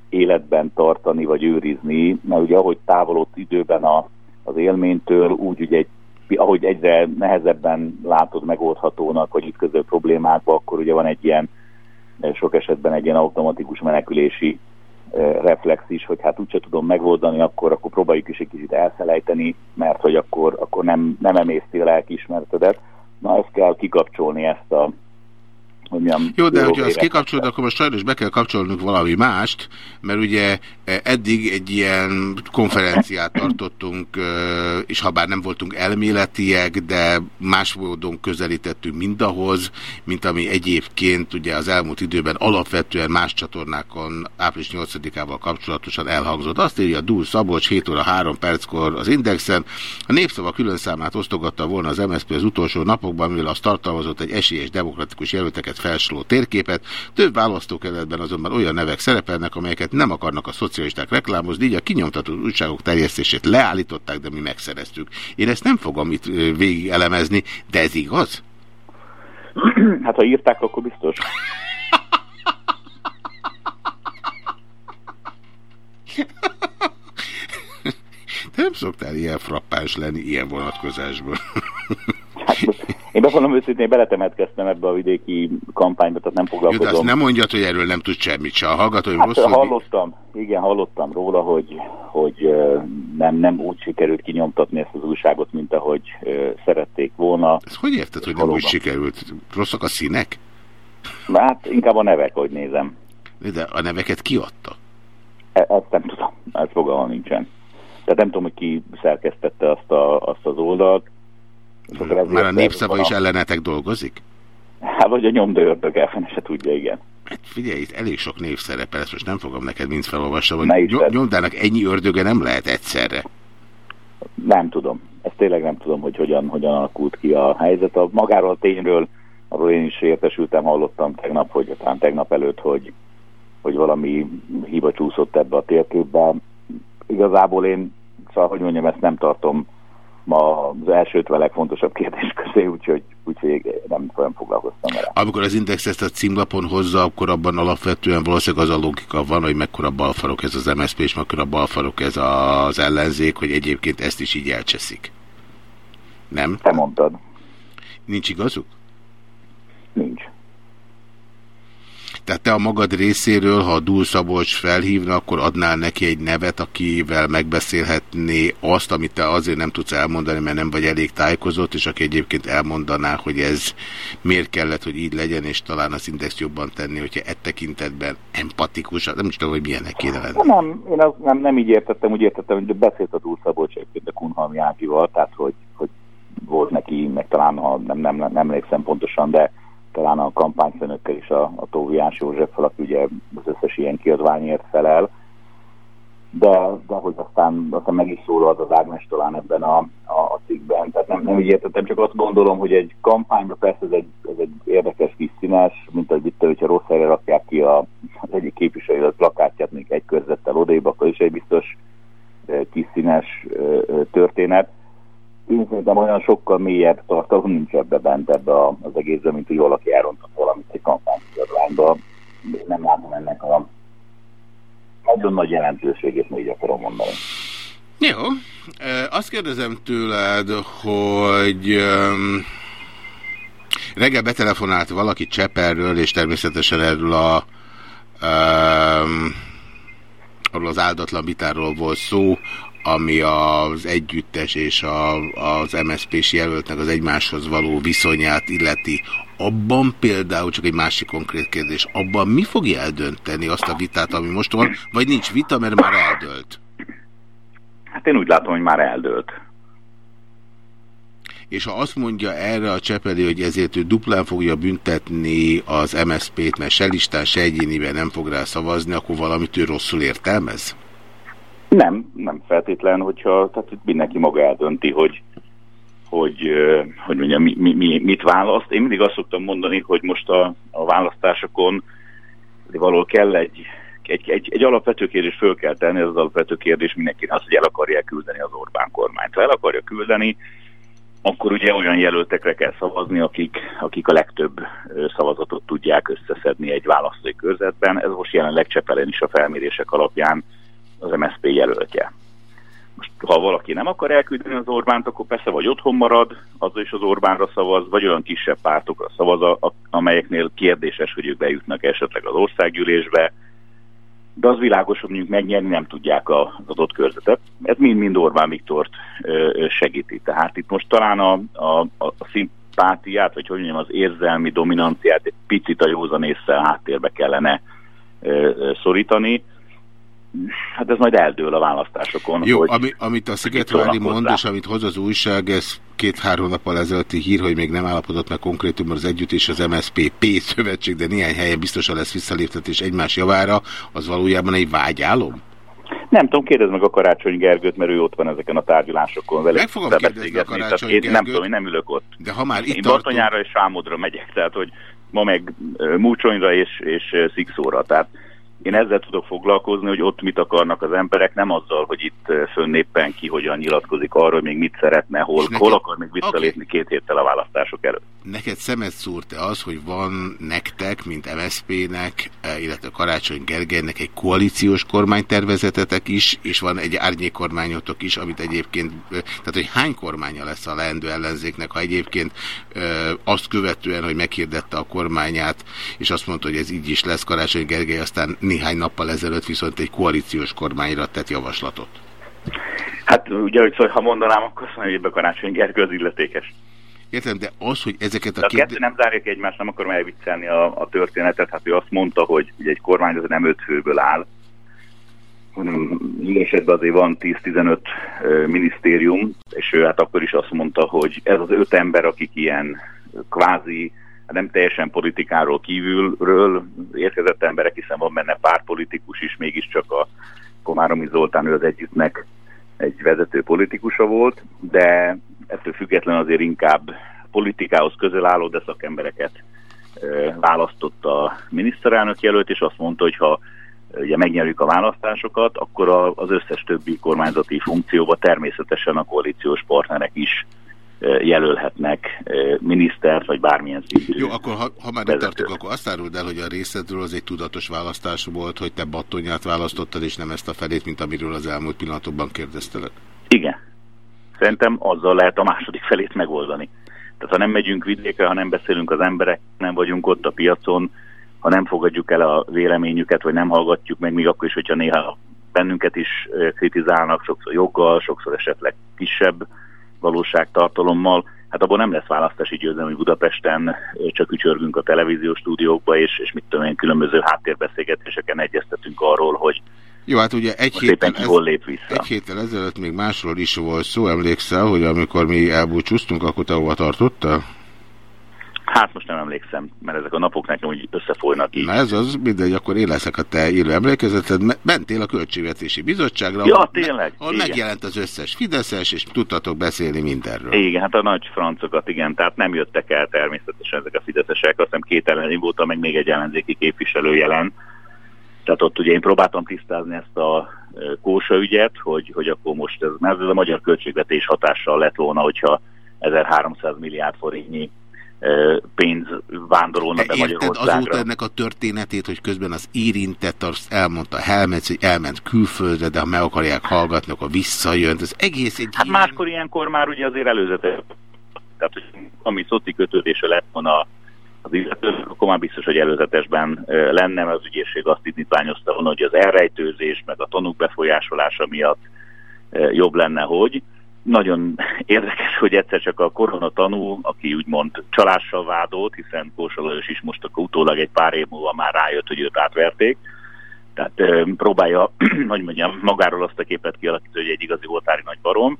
életben tartani, vagy őrizni, mert ugye ahogy távolodsz időben a, az élménytől, úgy ugye egy, ahogy egyre nehezebben látod megoldhatónak, vagy ütköző problémákba, akkor ugye van egy ilyen, sok esetben egy ilyen automatikus menekülési reflex is, hogy hát úgyse tudom megoldani, akkor, akkor próbáljuk is egy kicsit elfelejteni, mert hogy akkor, akkor nem, nem emészti a lelkiismeretedet. Na ezt kell kikapcsolni ezt a hogy milyen Jó, de hogyha ezt kikapcsolod, akkor most sajnos be kell kapcsolnunk valami mást, mert ugye e, eddig egy ilyen konferenciát tartottunk, e, és ha bár nem voltunk elméletiek, de más módon közelítettünk mindahhoz, mint ami egyébként ugye az elmúlt időben alapvetően más csatornákon április 8-ával kapcsolatosan elhangzott. Azt írja Dúl Szabolcs 7 óra 3 perckor az Indexen. A népszava külön számát osztogatta volna az MSZP az utolsó napokban, mivel az tartalmazott egy esélyes demokratikus jelölteket neveket felsoroló térképet, több választókerületben azonban olyan nevek szerepelnek, amelyeket nem akarnak a szocialisták reklámozni, így a kinyomtatott újságok terjesztését leállították, de mi megszereztük. Én ezt nem fogom itt végig elemezni, de ez igaz? Hát ha írták, akkor biztos. Te nem szoktál ilyen frappáns lenni ilyen vonatkozásban. Hát én bevallom őszintén, beletemetkeztem ebbe a vidéki kampányba, tehát nem foglalkozom. Jó, de azt nem mondjad, hogy erről nem tud semmit se. A hallgatóim hát, rosszul... hallottam, igen, hallottam róla, hogy, hogy nem, nem úgy sikerült kinyomtatni ezt az újságot, mint ahogy szerették volna. Ezt hogy érted, hogy nem úgy sikerült? Rosszak a színek? Hát inkább a nevek, hogy nézem. De a neveket kiadta? E ezt nem tudom, ez fogalma nincsen. Tehát nem tudom, hogy ki szerkesztette azt, a, azt az oldalt. Már a népszava is ellenetek dolgozik? Hát, vagy a nyomda ördög elfene se tudja, igen. Hát figyelj, itt elég sok név szerepel, ezt most nem fogom neked mind felolvasni, hogy nyomdának ennyi ördöge nem lehet egyszerre. Nem tudom. Ezt tényleg nem tudom, hogy hogyan, hogyan alakult ki a helyzet. A magáról a tényről, arról én is értesültem, hallottam tegnap, hogy talán tegnap előtt, hogy, hogy valami hiba csúszott ebbe a térképbe. Igazából én, szóval, hogy mondjam, ezt nem tartom ma az első a legfontosabb kérdés közé, úgyhogy, úgyhogy nem olyan foglalkoztam vele. Amikor az Index ezt a címlapon hozza, akkor abban alapvetően valószínűleg az a logika van, hogy mekkora balfarok ez az MSZP, és mekkora balfarok ez az ellenzék, hogy egyébként ezt is így elcseszik. Nem? Te mondtad. Nincs igazuk? Nincs. Tehát te a magad részéről, ha a Dúl felhívna, akkor adnál neki egy nevet, akivel megbeszélhetné azt, amit te azért nem tudsz elmondani, mert nem vagy elég tájékozott, és aki egyébként elmondaná, hogy ez miért kellett, hogy így legyen, és talán az index jobban tenni, hogyha e tekintetben empatikus, nem is tudom, hogy milyenek kéne lenni. Nem, én az nem, nem így értettem, úgy értettem, hogy beszélt a Dúl Szabolcs egyébként a Kunhalmi Ágival, tehát hogy, hogy volt neki, meg talán ha nem, nem, nem, nem emlékszem pontosan, de talán a kampányfőnökkel is a, a Tóviás József, aki ugye az összes ilyen kiadványért felel, de, de hogy aztán, aztán meg is szólalt az Ágnes talán ebben a, a, a cikkben. Tehát nem, nem így értettem, csak azt gondolom, hogy egy kampányban persze ez egy, ez egy érdekes kis színes, mint hogy itt, hogyha rossz helyre rakják ki a, az egyik képviselő a plakátját még egy körzettel odébb, akkor is egy biztos e, kis színes ö, ö, történet. Én szerintem olyan sokkal mélyebb tartalom nincs ebbe bent ebbe az egészben, mint hogy valaki elrontott valamit egy kampánykiadványba. Nem látom ennek a nagyon nagy jelentőségét, még akarom mondani. Jó. Azt kérdezem tőled, hogy reggel betelefonált valaki Cseperről, és természetesen erről a öm, arról az áldatlan vitáról volt szó, ami az együttes és a, az MSZP-s jelöltnek az egymáshoz való viszonyát illeti. Abban például, csak egy másik konkrét kérdés, abban mi fogja eldönteni azt a vitát, ami most van, vagy nincs vita, mert már eldőlt? Hát én úgy látom, hogy már eldőlt. És ha azt mondja erre a Csepeli, hogy ezért ő duplán fogja büntetni az MSZP-t, mert se listán, se egyéniben nem fog rá szavazni, akkor valamit ő rosszul értelmez? Nem, nem feltétlen, hogyha tehát itt mindenki maga eldönti, hogy, hogy, hogy mondjam, mi, mi, mi, mit választ. Én mindig azt szoktam mondani, hogy most a, a választásokon valahol kell egy, egy, egy, egy alapvető kérdés föl kell tenni, ez az alapvető kérdés mindenkinek az, hogy el akarja küldeni az Orbán kormányt. Ha el akarja küldeni, akkor ugye olyan jelöltekre kell szavazni, akik, akik a legtöbb szavazatot tudják összeszedni egy választói körzetben. Ez most jelenleg Csepelen is a felmérések alapján az MSZP jelöltje. Most, ha valaki nem akar elküldeni az Orbánt, akkor persze vagy otthon marad, azzal is az Orbánra szavaz, vagy olyan kisebb pártokra szavaz, a- amelyeknél kérdéses, hogy ők bejutnak esetleg az országgyűlésbe, de az világos, hogy mondjuk megnyerni nem tudják az adott körzetet. Ez mind-mind Orbán Viktort segíti. Tehát itt most talán a, a, a szimpátiát, vagy hogy mondjam, az érzelmi dominanciát egy picit a józan észre háttérbe kellene szorítani. Hát ez majd eldől a választásokon. Jó, hogy ami, amit a Szigetvári mond, és amit hoz az újság, ez két-három nappal ezelőtti hír, hogy még nem állapodott meg konkrétumban az együtt és az MSZP P szövetség, de néhány helyen biztosan lesz visszaléptetés egymás javára, az valójában egy vágyálom? Nem tudom, kérdezd meg a Karácsony Gergőt, mert ő ott van ezeken a tárgyalásokon velük. Meg fogom beszélgetni. kérdezni a Karácsony én nem Gergőt. tudom, én nem ülök ott. De ha már itt Én tartunk- Bartonyára és Sámodra megyek, tehát hogy ma meg Múcsonyra és, és Szikszóra, tehát én ezzel tudok foglalkozni, hogy ott mit akarnak az emberek, nem azzal, hogy itt ö, fönn éppen ki hogyan nyilatkozik arról, hogy még mit szeretne, hol, neked- hol akar még visszalépni két héttel a választások előtt. Neked szemet szúrt-e az, hogy van nektek, mint MSZP-nek, eh, illetve Karácsony Gergelynek egy koalíciós kormánytervezetetek is, és van egy árnyékkormányotok is, amit egyébként, eh, tehát hogy hány kormánya lesz a leendő ellenzéknek, ha egyébként eh, azt követően, hogy meghirdette a kormányát, és azt mondta, hogy ez így is lesz, Karácsony Gergely aztán néhány nappal ezelőtt viszont egy koalíciós kormányra tett javaslatot. Hát ugye, hogy szóval, ha mondanám, akkor azt mondja, hogy ebbe Karácsony Gergő az illetékes. Értem, de az, hogy ezeket a a kettő nem zárja ki egymást, nem akarom elviccelni a, a történetet. Hát ő azt mondta, hogy ugye egy kormány az nem öt főből áll, hanem esetben azért van 10-15 ö, minisztérium, és ő hát akkor is azt mondta, hogy ez az öt ember, akik ilyen kvázi, hát nem teljesen politikáról kívülről érkezett emberek, hiszen van benne pár politikus is, mégiscsak a Komáromi Zoltán ő az együttnek egy vezető politikusa volt, de ettől független azért inkább politikához közel álló, de szakembereket választott a miniszterelnök jelölt, és azt mondta, hogy ha ugye megnyerjük a választásokat, akkor a, az összes többi kormányzati funkcióba természetesen a koalíciós partnerek is jelölhetnek minisztert, vagy bármilyen szintű. Jó, akkor ha, ha már itt tartunk, akkor azt áruld el, hogy a részedről az egy tudatos választás volt, hogy te battonyát választottad, és nem ezt a felét, mint amiről az elmúlt pillanatokban kérdeztelek. Igen. Szerintem azzal lehet a második felét megoldani. Tehát ha nem megyünk vidékre, ha nem beszélünk az emberek, nem vagyunk ott a piacon, ha nem fogadjuk el a véleményüket, vagy nem hallgatjuk meg, még akkor is, hogyha néha bennünket is kritizálnak, sokszor joggal, sokszor esetleg kisebb valóságtartalommal, hát abból nem lesz választási győzelem, hogy Budapesten csak ücsörgünk a televíziós stúdiókba, és, és mit tudom én, különböző háttérbeszélgetéseken egyeztetünk arról, hogy Jó, hát ugye egy héttel, hol lép vissza. egy héttel ezelőtt még másról is volt szó, emlékszel, hogy amikor mi elbúcsúztunk, akkor te hova tartottál? Hát most nem emlékszem, mert ezek a napok nekem úgy összefolynak így. Na ez az, mindegy, akkor én leszek a te élő emlékezeted. Me- Mentél a Költségvetési Bizottságra, Ja, ahol- tényleg? ahol Igen. megjelent az összes Fideszes, és tudtatok beszélni mindenről. Igen, hát a nagy francokat, igen, tehát nem jöttek el természetesen ezek a fideszesek, azt hiszem két elleni volt, meg még egy ellenzéki képviselő jelen. Tehát ott ugye én próbáltam tisztázni ezt a ö, Kósa ügyet, hogy, hogy akkor most ez, mert ez a magyar költségvetés hatással lett volna, hogyha 1300 milliárd forintnyi ö, pénz vándorolna be Magyarországra. azóta ennek a történetét, hogy közben az érintett azt elmondta Helmec, hogy elment külföldre, de ha meg akarják hallgatni, akkor visszajön. Ez egész egy Hát máskor ilyenkor már ugye azért előzetes, tehát hogy ami szoti kötődése lett volna az illető, akkor már biztos, hogy előzetesben lenne, mert az ügyészség azt indítványozta volna, hogy az elrejtőzés, meg a tanúk befolyásolása miatt jobb lenne, hogy. Nagyon érdekes, hogy egyszer csak a korona tanú, aki úgymond csalással vádolt, hiszen Kósa Lajos is most akkor utólag egy pár év múlva már rájött, hogy őt átverték, tehát próbálja, hogy mondjam, magáról azt a képet kialakítani, hogy egy igazi voltári nagy barom.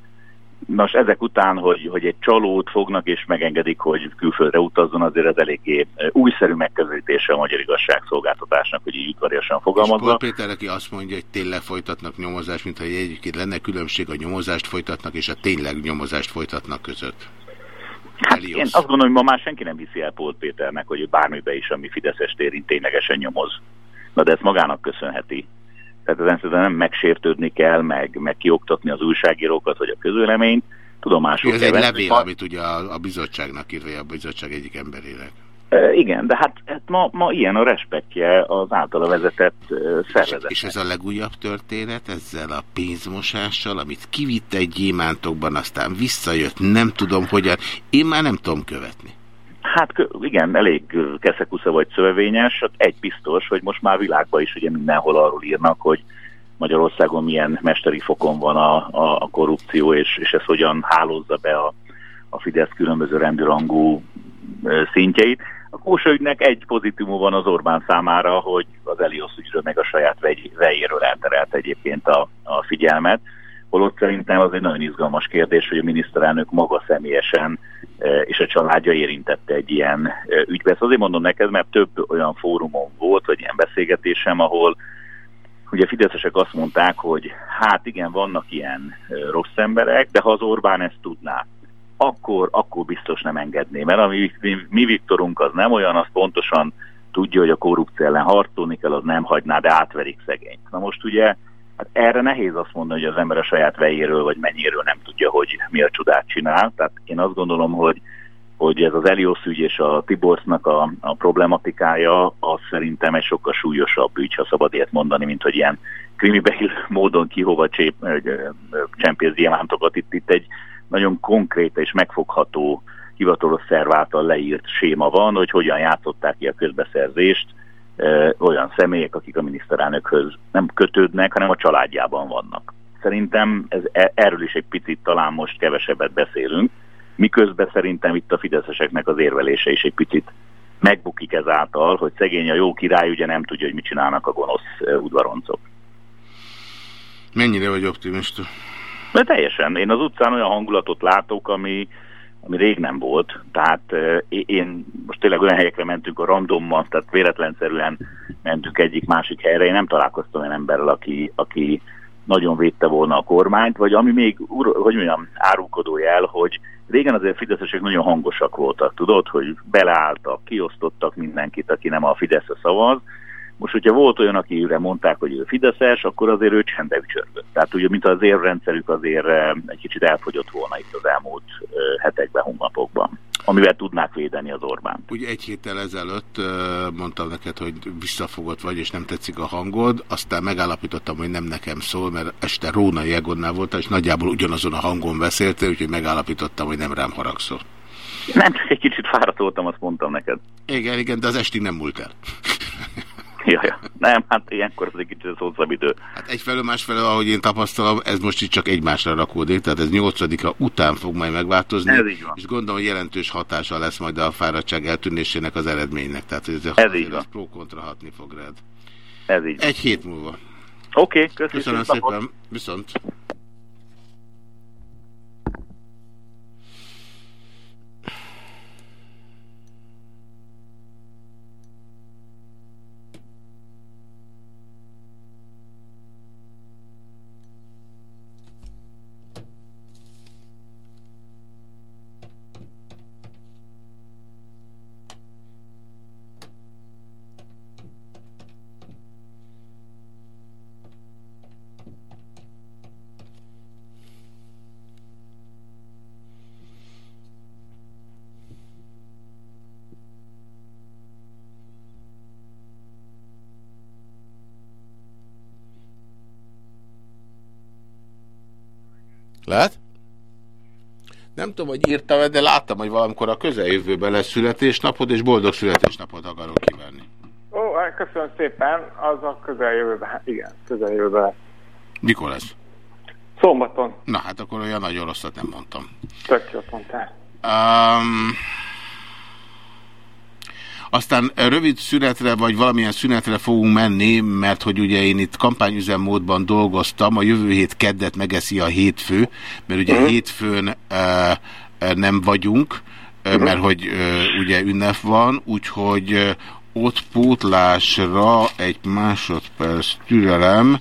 Nos, ezek után, hogy, hogy egy csalót fognak és megengedik, hogy külföldre utazzon, azért ez eléggé újszerű megközelítése a magyar igazságszolgáltatásnak, hogy így udvariasan És fogalmazza. Paul Péter, aki azt mondja, hogy tényleg folytatnak nyomozást, mintha egyébként lenne különbség a nyomozást folytatnak és a tényleg nyomozást folytatnak között. Hát én azt gondolom, hogy ma már senki nem hiszi el Pólt Péternek, hogy bármibe is, ami Fideszest érint, ténylegesen nyomoz. Na de ezt magának köszönheti. Tehát ezen szerintem nem megsértődni kell, meg, meg kioktatni az újságírókat, vagy a közvéleményt. Tudomásul Ez egy venni, levél, ha- amit ugye a, a bizottságnak ír, vagy a bizottság egyik emberének. E, Igen, de hát, hát ma, ma ilyen a respektje az általa vezetett e, szervezet. És ez a legújabb történet ezzel a pénzmosással, amit kivitt egy gyémántokban, aztán visszajött, nem tudom hogyan. Én már nem tudom követni. Hát igen, elég keszekusza vagy szövevényes, csak egy biztos, hogy most már világban is ugye mindenhol arról írnak, hogy Magyarországon milyen mesteri fokon van a, a, a korrupció, és, és ez hogyan hálózza be a, a Fidesz különböző rendőrangú szintjeit. A Kósa ügynek egy pozitívum van az Orbán számára, hogy az Elios ügyről meg a saját vejéről elterelt egyébként a, a figyelmet. Holott szerintem az egy nagyon izgalmas kérdés, hogy a miniszterelnök maga személyesen e, és a családja érintette egy ilyen e, ügybe. Ezt azért mondom neked, mert több olyan fórumon volt, vagy ilyen beszélgetésem, ahol ugye fideszesek azt mondták, hogy hát igen, vannak ilyen e, rossz emberek, de ha az Orbán ezt tudná, akkor, akkor biztos nem engedné. Mert a mi, mi, mi Viktorunk az nem olyan, az pontosan tudja, hogy a korrupció ellen harcolni kell, az nem hagyná, de átverik szegényt. Na most ugye Hát erre nehéz azt mondani, hogy az ember a saját vejéről vagy mennyiről nem tudja, hogy mi a csodát csinál. Tehát én azt gondolom, hogy, hogy ez az Elios ügy és a Tiborsznak a, a problematikája, az szerintem egy sokkal súlyosabb ügy, ha szabad ilyet mondani, mint hogy ilyen krimibeil módon ki hova csép, csempész diamántokat. Itt, itt egy nagyon konkrét és megfogható hivatalos szerv által leírt séma van, hogy hogyan játszották ki a közbeszerzést, olyan személyek, akik a miniszterelnökhöz nem kötődnek, hanem a családjában vannak. Szerintem ez, e- erről is egy picit talán most kevesebbet beszélünk, miközben szerintem itt a fideszeseknek az érvelése is egy picit megbukik ezáltal, hogy szegény a jó király ugye nem tudja, hogy mit csinálnak a gonosz udvaroncok. Mennyire vagy optimista? De teljesen. Én az utcán olyan hangulatot látok, ami, ami rég nem volt. Tehát eh, én most tényleg olyan helyekre mentünk a randomban, tehát véletlenszerűen mentünk egyik-másik helyre. Én nem találkoztam olyan emberrel, aki, aki nagyon védte volna a kormányt, vagy ami még, hogy mondjam, árulkodó jel, hogy régen azért fideszesek nagyon hangosak voltak, tudod, hogy beleálltak, kiosztottak mindenkit, aki nem a Fideszre szavaz, most, hogyha volt olyan, akire mondták, hogy ő Fideszes, akkor azért ő csendbe ücsörgött. Tehát ugye, mint az érrendszerük azért eh, egy kicsit elfogyott volna itt az elmúlt eh, hetekben, hónapokban, amivel tudnák védeni az Orbán. Ugye egy héttel ezelőtt ö, mondtam neked, hogy visszafogott vagy, és nem tetszik a hangod, aztán megállapítottam, hogy nem nekem szól, mert este Róna Jegonnál voltál, és nagyjából ugyanazon a hangon beszéltél, úgyhogy megállapítottam, hogy nem rám haragszol. Nem, csak egy kicsit fáradt voltam, azt mondtam neked. Igen, igen, de az estig nem múlt el. Ja, ja. Nem, hát ilyenkor az egy kicsit az hosszabb idő. Hát egyfelől, másfelől, ahogy én tapasztalom, ez most itt csak egymásra rakódik, tehát ez nyolcadika után fog majd megváltozni, Ez így van. és gondolom, hogy jelentős hatása lesz majd a fáradtság eltűnésének az eredménynek, tehát ez, Ez így van. pro-kontra hatni fog rád. Ez így. Egy hét múlva. Oké, okay, köszönöm, szépen, viszont. Tudom, hogy írtam de láttam, hogy valamikor a közeljövőben lesz születésnapod, és boldog születésnapot akarok kívánni. Ó, hát köszönöm szépen, az a közeljövőben, hát igen, közeljövőben lesz. Mikor lesz? Szombaton. Na hát akkor olyan nagyon rosszat nem mondtam. Tök jót mondtál. Um, aztán rövid szünetre, vagy valamilyen szünetre fogunk menni, mert hogy ugye én itt kampányüzemmódban dolgoztam, a jövő hét keddet megeszi a hétfő, mert ugye Mhm. hétfőn uh, nem vagyunk, uh, mert hogy uh, ugye ünnep van, úgyhogy uh, ott pótlásra egy másodperc türelem,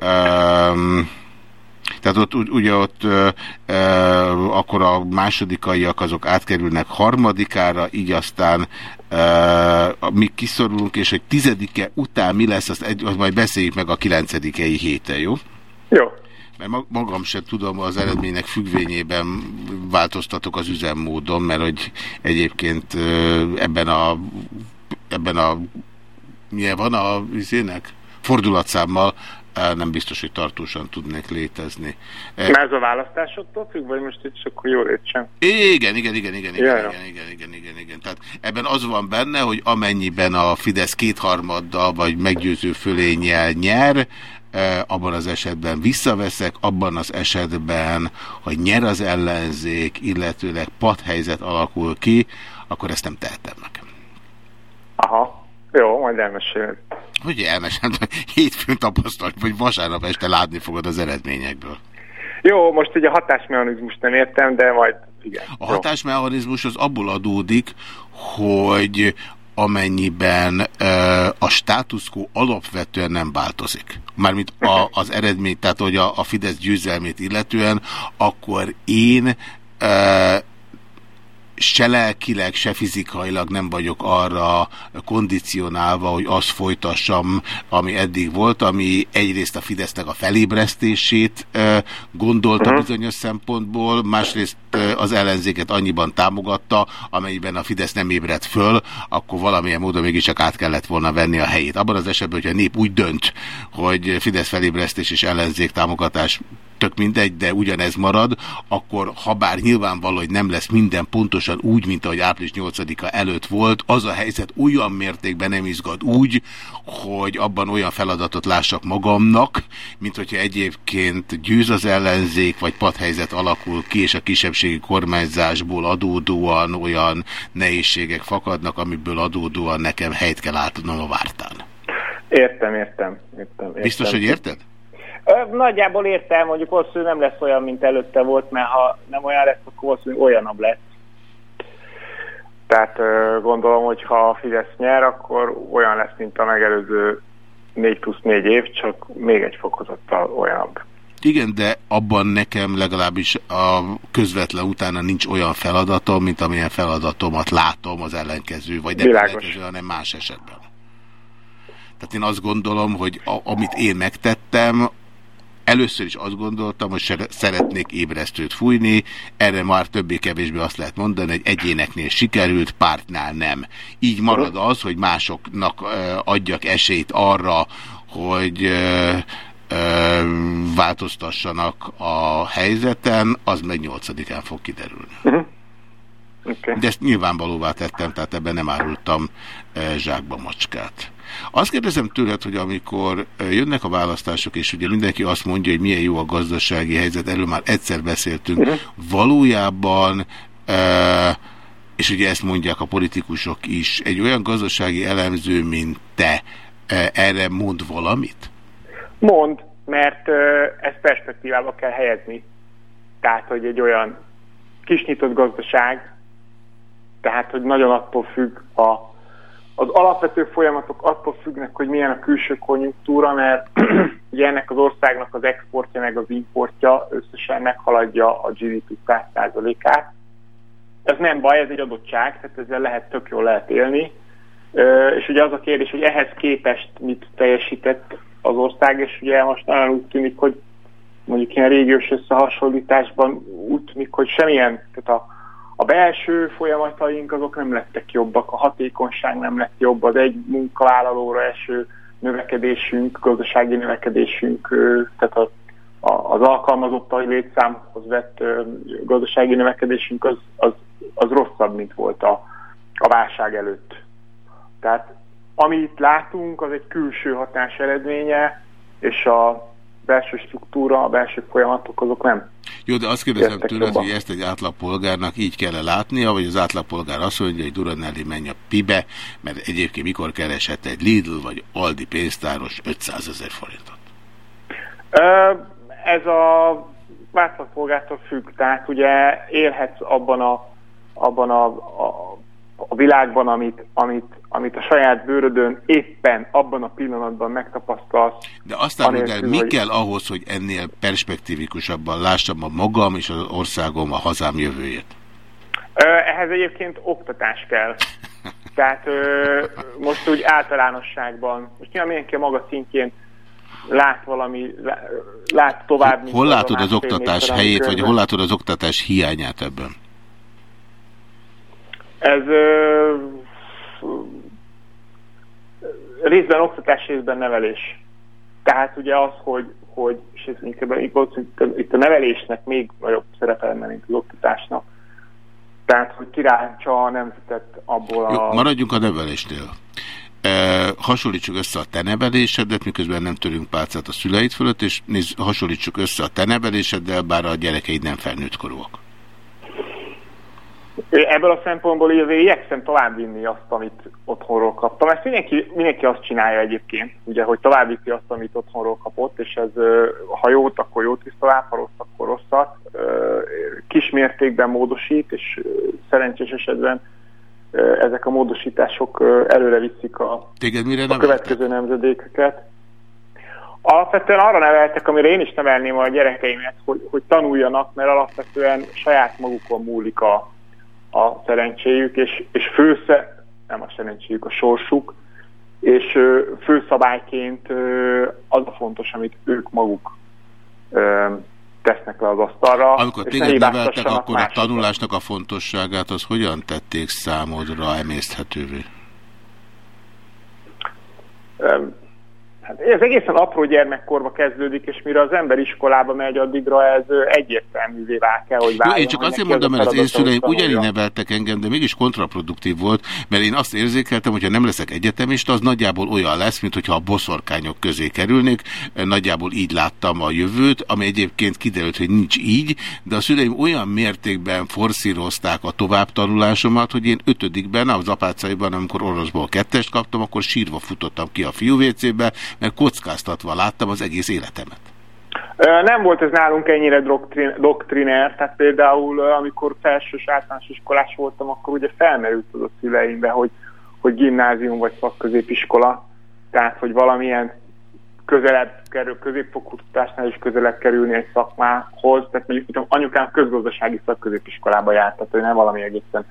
um, tehát ott ugye ott ö, ö, akkor a másodikaiak azok átkerülnek harmadikára, így aztán ö, mi kiszorulunk, és hogy tizedike után mi lesz, azt, egy, azt majd beszéljük meg a kilencedikei héten, jó? Jó. Mert ma- magam sem tudom, az eredménynek függvényében változtatok az üzemmódon, mert hogy egyébként ebben a ebben a milyen van a izének? Fordulatszámmal nem biztos, hogy tartósan tudnék létezni. Mert ez a választásoktól függ, vagy most itt csak jól értsem? igen, igen, igen, igen, igen, igen, igen, igen, igen, igen. Tehát ebben az van benne, hogy amennyiben a Fidesz kétharmaddal vagy meggyőző fölénnyel nyer, abban az esetben visszaveszek, abban az esetben, hogy nyer az ellenzék, illetőleg padhelyzet alakul ki, akkor ezt nem tehetem meg. Aha. Jó, majd elmeséled. Hogy elmesem, hétfőn tapasztalt, vagy vasárnap este látni fogod az eredményekből. Jó, most ugye a hatásmechanizmust nem értem, de majd igen. A hatásmechanizmus az abból adódik, hogy amennyiben ö, a status quo alapvetően nem változik. Mármint a, az eredmény, tehát hogy a, a Fidesz győzelmét illetően, akkor én ö, se lelkileg, se fizikailag nem vagyok arra kondicionálva, hogy azt folytassam, ami eddig volt, ami egyrészt a Fidesznek a felébresztését gondolta Mhm. bizonyos szempontból, másrészt az ellenzéket annyiban támogatta, amelyben a Fidesz nem ébredt föl, akkor valamilyen módon mégiscsak át kellett volna venni a helyét. Abban az esetben, hogy a nép úgy dönt, hogy Fidesz felébresztés és ellenzék támogatás tök mindegy, de ugyanez marad, akkor ha bár nyilvánvaló, hogy nem lesz minden pontosan úgy, mint ahogy április 8-a előtt volt, az a helyzet olyan mértékben nem izgat úgy, hogy abban olyan feladatot lássak magamnak, mint hogyha egyébként győz az ellenzék, vagy padhelyzet alakul ki, és a kisebbségi kormányzásból adódóan olyan nehézségek fakadnak, amiből adódóan nekem helyt kell átadnom a vártán. Értem, értem. értem, értem. Biztos, hogy érted? Nagyjából értem, mondjuk valószínűleg nem lesz olyan, mint előtte volt, mert ha nem olyan lesz, akkor valószínűleg olyanabb lesz. Tehát gondolom, hogy ha a Fidesz nyer, akkor olyan lesz, mint a megelőző 4 plusz 4 év, csak még egy fokozattal olyanabb. Igen, de abban nekem legalábbis a közvetlen utána nincs olyan feladatom, mint amilyen feladatomat látom az ellenkező, vagy nem Világos. ellenkező, hanem más esetben. Tehát én azt gondolom, hogy a, amit én megtettem, először is azt gondoltam, hogy szeretnék ébresztőt fújni, erre már többé-kevésbé azt lehet mondani, hogy egyéneknél sikerült, pártnál nem. Így marad az, hogy másoknak adjak esélyt arra, hogy változtassanak a helyzeten, az meg nyolcadikán fog kiderülni. Okay. De ezt nyilvánvalóvá tettem, tehát ebben nem árultam e, zsákba macskát. Azt kérdezem tőled, hogy amikor e, jönnek a választások, és ugye mindenki azt mondja, hogy milyen jó a gazdasági helyzet, erről már egyszer beszéltünk, Mhm. valójában, e, és ugye ezt mondják a politikusok is, egy olyan gazdasági elemző, mint te, erre mond valamit? Mond, mert ezt perspektívába kell helyezni. Tehát, hogy egy olyan kisnyitott gazdaság, tehát, hogy nagyon attól függ a, az alapvető folyamatok attól függnek, hogy milyen a külső konjunktúra, mert ugye ennek az országnak az exportja meg az importja összesen meghaladja a GDP 100%-át. Ez nem baj, ez egy adottság, tehát ezzel lehet tök jól lehet élni. És ugye az a kérdés, hogy ehhez képest mit teljesített az ország, és ugye most nagyon úgy tűnik, hogy mondjuk ilyen régiós összehasonlításban úgy tűnik, hogy semmilyen, tehát a, a belső folyamataink azok nem lettek jobbak, a hatékonyság nem lett jobb, az egy munkavállalóra eső növekedésünk, gazdasági növekedésünk, tehát a a, az alkalmazottai létszámhoz vett gazdasági növekedésünk az, az, az rosszabb, mint volt a, a válság előtt. Tehát amit látunk, az egy külső hatás eredménye, és a belső struktúra, a belső folyamatok azok nem. Jó, de azt kérdezem tőled, hogy ezt egy átlagpolgárnak így kell -e látnia, vagy az átlagpolgár azt mondja, hogy Duranelli menj a pibe, mert egyébként mikor keresett egy Lidl vagy Aldi pénztáros 500 ezer forintot? Ö, Ez a átlagpolgártól függ, tehát ugye élhetsz abban a, abban a, a, a világban, amit, amit, amit a saját bőrödön éppen abban a pillanatban megtapasztalsz. De azt áruld el, mi hogy- kell ahhoz, hogy ennél perspektívikusabban lássam a magam és az országom, a hazám jövőjét? Ehhez egyébként oktatás kell. Tehát ö, most úgy általánosságban, most nyilván mindenki a maga szintjén lát valami, lá- lát tovább, Hol látod az oktatás helyét, vagy hol látod az oktatás hiányát ebben? Ez ö, részben oktatás, részben nevelés. Tehát ugye az, hogy, hogy és ez inkább itt, a nevelésnek még nagyobb szerepe lenne, mint az oktatásnak. Tehát, hogy kirántsa a nemzetet abból a... Jó, maradjunk a nevelésnél. E, hasonlítsuk össze a te nevelésedet, miközben nem törünk pálcát a szüleid fölött, és nézz, hasonlítsuk össze a te neveléseddel, bár a gyerekeid nem felnőtt korúak. Ebből a szempontból így azért igyekszem továbbvinni azt, amit otthonról kaptam. Ezt mindenki, mindenki azt csinálja egyébként, ugye, hogy továbbviszi azt, amit otthonról kapott, és ez ha jót, akkor jót visz tovább, ha rossz, akkor rosszat. Ö, Kis mértékben módosít, és szerencsés esetben ezek a módosítások előre viszik a, Téged mire a következő nemzedékeket. Alapvetően arra neveltek, amire én is nevelném a gyerekeimet, hogy, hogy tanuljanak, mert alapvetően saját magukon múlik a, a szerencséjük, és, és fősze, nem a szerencséjük, a sorsuk, és főszabályként az a fontos, amit ők maguk tesznek le az asztalra. Amikor téged neveltek, akkor a tanulásnak a fontosságát az hogyan tették számodra emészthetővé? Hát ez egészen apró gyermekkorba kezdődik, és mire az ember iskolába megy, addigra ez egyértelművé válik el, hogy Jó, váljon. én csak azért mondom, mert az én szüleim ugyanígy neveltek engem, de mégis kontraproduktív volt, mert én azt érzékeltem, hogy ha nem leszek egyetemista, az nagyjából olyan lesz, mint hogyha a boszorkányok közé kerülnék. Nagyjából így láttam a jövőt, ami egyébként kiderült, hogy nincs így, de a szüleim olyan mértékben forszírozták a továbbtanulásomat, hogy én ötödikben, az apácaiban, amikor oroszból kettest kaptam, akkor sírva futottam ki a fiúvécébe, mert kockáztatva láttam az egész életemet. Nem volt ez nálunk ennyire doktrin, doktriner, tehát például amikor felsős általános iskolás voltam, akkor ugye felmerült az a szüleimbe, hogy, hogy gimnázium vagy szakközépiskola, tehát hogy valamilyen közelebb kerül, középfokú kutatásnál is közelebb kerülni egy szakmához, tehát mondjuk anyukám közgazdasági szakközépiskolába járt, tehát ő nem valami egészen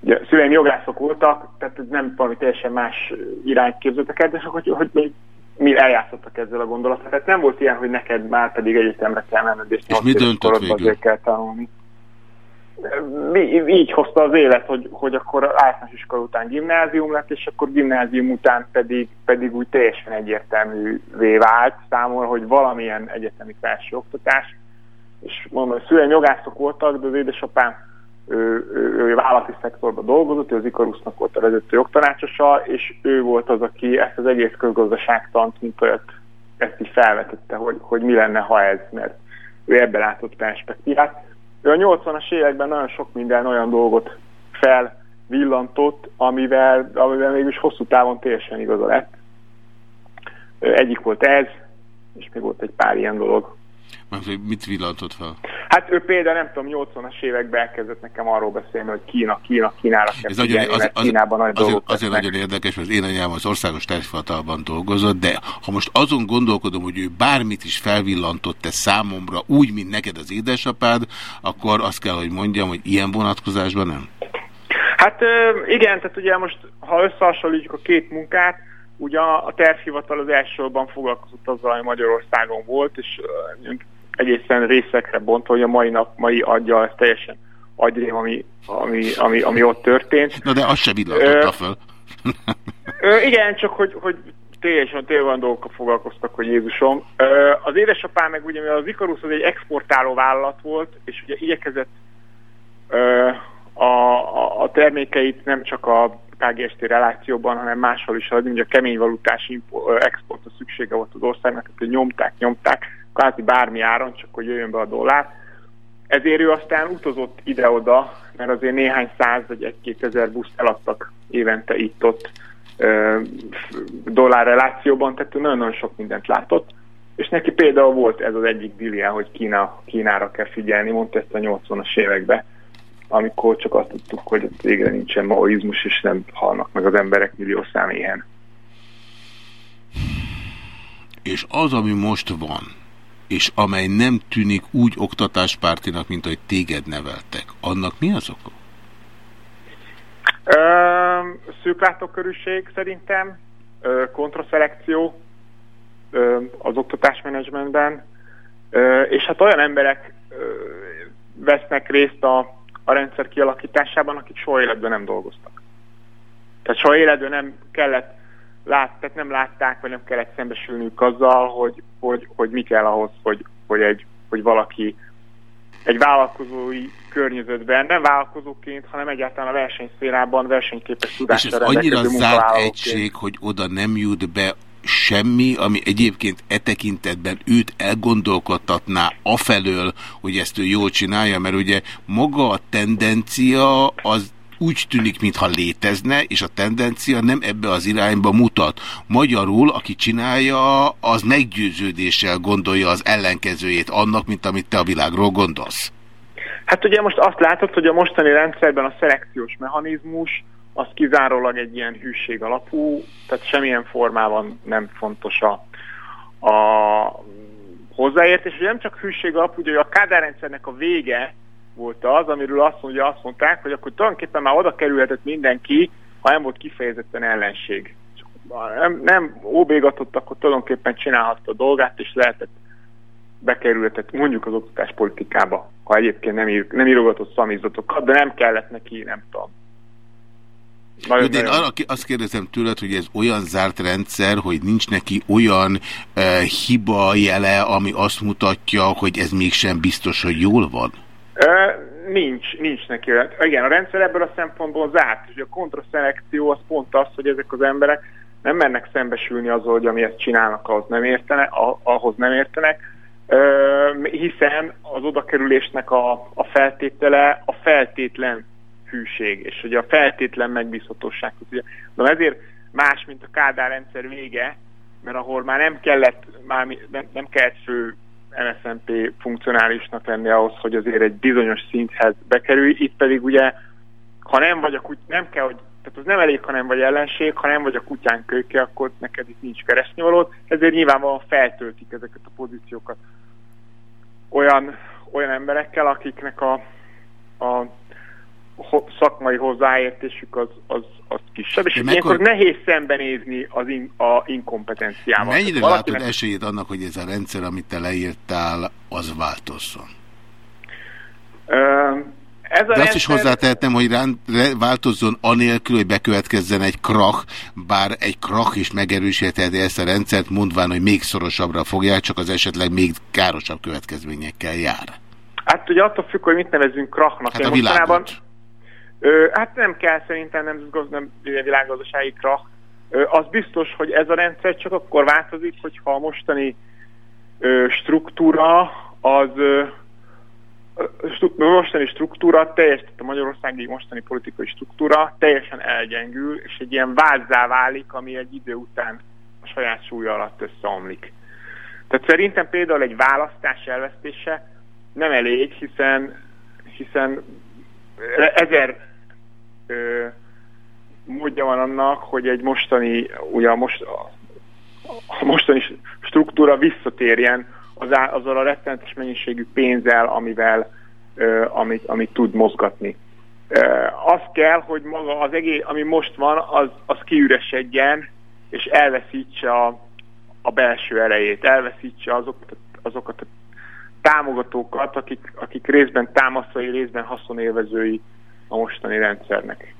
Ugye, szüleim jogászok voltak, tehát nem valami teljesen más irányt képzeltek el, de csak hogy, hogy még mi eljátszottak ezzel a gondolattal. Tehát nem volt ilyen, hogy neked már pedig egyetemre kell menned, és, És mi döntött végül? azért kell tanulni. Így hozta az élet, hogy, hogy akkor általános iskola után gimnázium lett, és akkor gimnázium után pedig, pedig úgy teljesen egyértelművé vált számomra, hogy valamilyen egyetemi felsőoktatás, és mondom, a szüleim jogászok voltak, de az édesapám ő, ő, ő vállalati szektorban dolgozott, ő az Ikarusznak volt a vezető jogtanácsosa, és ő volt az, aki ezt az egész közgazdaságtant, mint olyat, ezt így felvetette, hogy, hogy mi lenne, ha ez, mert ő ebben látott perspektívát. Ő a 80-as években nagyon sok minden olyan dolgot felvillantott, amivel, amivel mégis hosszú távon teljesen igaza lett. Egyik volt ez, és még volt egy pár ilyen dolog. Mert mit villantott fel? Hát ő például nem tudom, 80-as években elkezdett nekem arról beszélni, hogy Kína, Kína, Kínára kell Ez nagyon, figyelni, az, az, Kínában nagy azért, dolgok azért nagyon érdekes, mert én anyám az országos tervhivatalban dolgozott, de ha most azon gondolkodom, hogy ő bármit is felvillantott-e számomra, úgy, mint neked az édesapád, akkor azt kell, hogy mondjam, hogy ilyen vonatkozásban nem. Hát igen, tehát ugye most, ha összehasonlítjuk a két munkát, ugye a tervhivatal az elsősorban foglalkozott azzal, ami Magyarországon volt, és egészen részekre bontva, hogy a mai nap, mai adja, ez teljesen agyrém, ami, ami, ami, ami ott történt. Na de azt se villantotta föl. Ö, igen, csak hogy, hogy teljesen, tényleg olyan dolgokkal foglalkoztak, hogy Jézusom. Ö, Az édesapám meg ugye, mivel az Icarus az egy exportáló vállalat volt, és ugye igyekezett ö, a, a, a termékeit nem csak a KGST relációban, hanem máshol is ugye a kemény valutás exportra szüksége volt az országnak, tehát nyomták, nyomták, kvázi bármi áron, csak hogy jöjjön be a dollár. Ezért ő aztán utazott ide-oda, mert azért néhány száz vagy egy-két ezer buszt eladtak évente itt-ott dollár relációban, tehát nagyon-nagyon sok mindent látott. És neki például volt ez az egyik dilia, hogy Kína, Kínára kell figyelni, mondta ezt a 80-as években, amikor csak azt tudtuk, hogy végre nincsen maoizmus, és nem halnak meg az emberek millió száméhen. És az, ami most van, és amely nem tűnik úgy oktatáspártinak, mint hogy téged neveltek, annak mi az oka? Szűklátókörűség szerintem, ö, kontraszelekció ö, az oktatásmenedzsmentben, és hát olyan emberek ö, vesznek részt a, a rendszer kialakításában, akik soha életben nem dolgoztak. Tehát soha életben nem kellett lát, tehát nem látták, vagy nem kellett szembesülniük azzal, hogy, hogy, hogy mi kell ahhoz, hogy, hogy, egy, hogy valaki egy vállalkozói környezetben, nem vállalkozóként, hanem egyáltalán a versenyszférában versenyképes És tudással ez annyira zárt egység, hogy oda nem jut be semmi, ami egyébként e tekintetben őt elgondolkodtatná afelől, hogy ezt ő jól csinálja, mert ugye maga a tendencia az úgy tűnik, mintha létezne, és a tendencia nem ebbe az irányba mutat. Magyarul, aki csinálja, az meggyőződéssel gondolja az ellenkezőjét annak, mint amit te a világról gondolsz. Hát ugye most azt látod, hogy a mostani rendszerben a szelekciós mechanizmus az kizárólag egy ilyen hűség alapú, tehát semmilyen formában nem fontos a, a hozzáértés. Ugye nem csak hűség alapú, ugye a Kádár a vége volt az, amiről azt, mondja, azt mondták, hogy akkor tulajdonképpen már oda kerülhetett mindenki, ha nem volt kifejezetten ellenség. Nem, nem óbégatott, akkor tulajdonképpen csinálhatta a dolgát, és lehetett bekerülhetett mondjuk az oktatáspolitikába, ha egyébként nem, ír, nem írogatott szamizatokat, de nem kellett neki, nem tudom. Nagyon, de én arra, azt kérdezem tőled, hogy ez olyan zárt rendszer, hogy nincs neki olyan uh, hiba jele, ami azt mutatja, hogy ez mégsem biztos, hogy jól van? Ö, nincs, nincs neki olyan. Igen, a rendszer ebből a szempontból zárt, és a kontraszelekció az pont az, hogy ezek az emberek nem mennek szembesülni azzal, hogy ami ezt csinálnak, ahhoz nem értenek, ahhoz nem értenek, hiszen az odakerülésnek a, a feltétele a feltétlen hűség, és ugye a feltétlen megbízhatóság. De ezért más, mint a Kádár rendszer vége, mert ahol már nem kellett, már nem, nem kellett fő MSZNP funkcionálisnak lenni ahhoz, hogy azért egy bizonyos szinthez bekerülj, itt pedig ugye, ha nem vagy a kuty- nem kell, hogy tehát az nem elég, ha nem vagy ellenség, ha nem vagy a kutyán kölyke, akkor neked itt nincs keresnivalód, ezért nyilvánvalóan feltöltik ezeket a pozíciókat olyan, olyan emberekkel, akiknek a, a szakmai hozzáértésük az, az, az kisebb, és De ilyenkor mekkor- nehéz szembenézni az in, a inkompetenciával. Mennyire Tehát látod valakinek- esélyed annak, hogy ez a rendszer, amit te leírtál, az változzon? Ö, ez a De azt is rendszer- hozzátehetem, hogy rán, változzon anélkül, hogy bekövetkezzen egy krach, bár egy krach is megerősítheti ezt a rendszert, mondván, hogy még szorosabbra fogják, csak az esetleg még károsabb következményekkel jár. Hát ugye attól függ, hogy mit nevezünk krachnak. Hát Én a mostanában- világot. Ö, hát nem kell szerintem nem, nem világgazdasági krach. Ö, az biztos, hogy ez a rendszer csak akkor változik, hogyha a mostani ö, struktúra az ö, stru- mostani struktúra, teljes, tehát a magyarországi mostani politikai struktúra teljesen elgyengül, és egy ilyen vázzá válik, ami egy idő után a saját súlya alatt összeomlik. Tehát szerintem például egy választás elvesztése nem elég, hiszen, hiszen ezer módja van annak, hogy egy mostani, ugye most, a, mostani struktúra visszatérjen az, azzal a rettenetes mennyiségű pénzzel, amivel, amit, amit tud mozgatni. Az kell, hogy maga az egész, ami most van, az, az kiüresedjen, és elveszítse a, a belső erejét, elveszítse azokat, azokat a támogatókat, akik, akik részben támasztói, részben haszonélvezői a mostani rendszernek.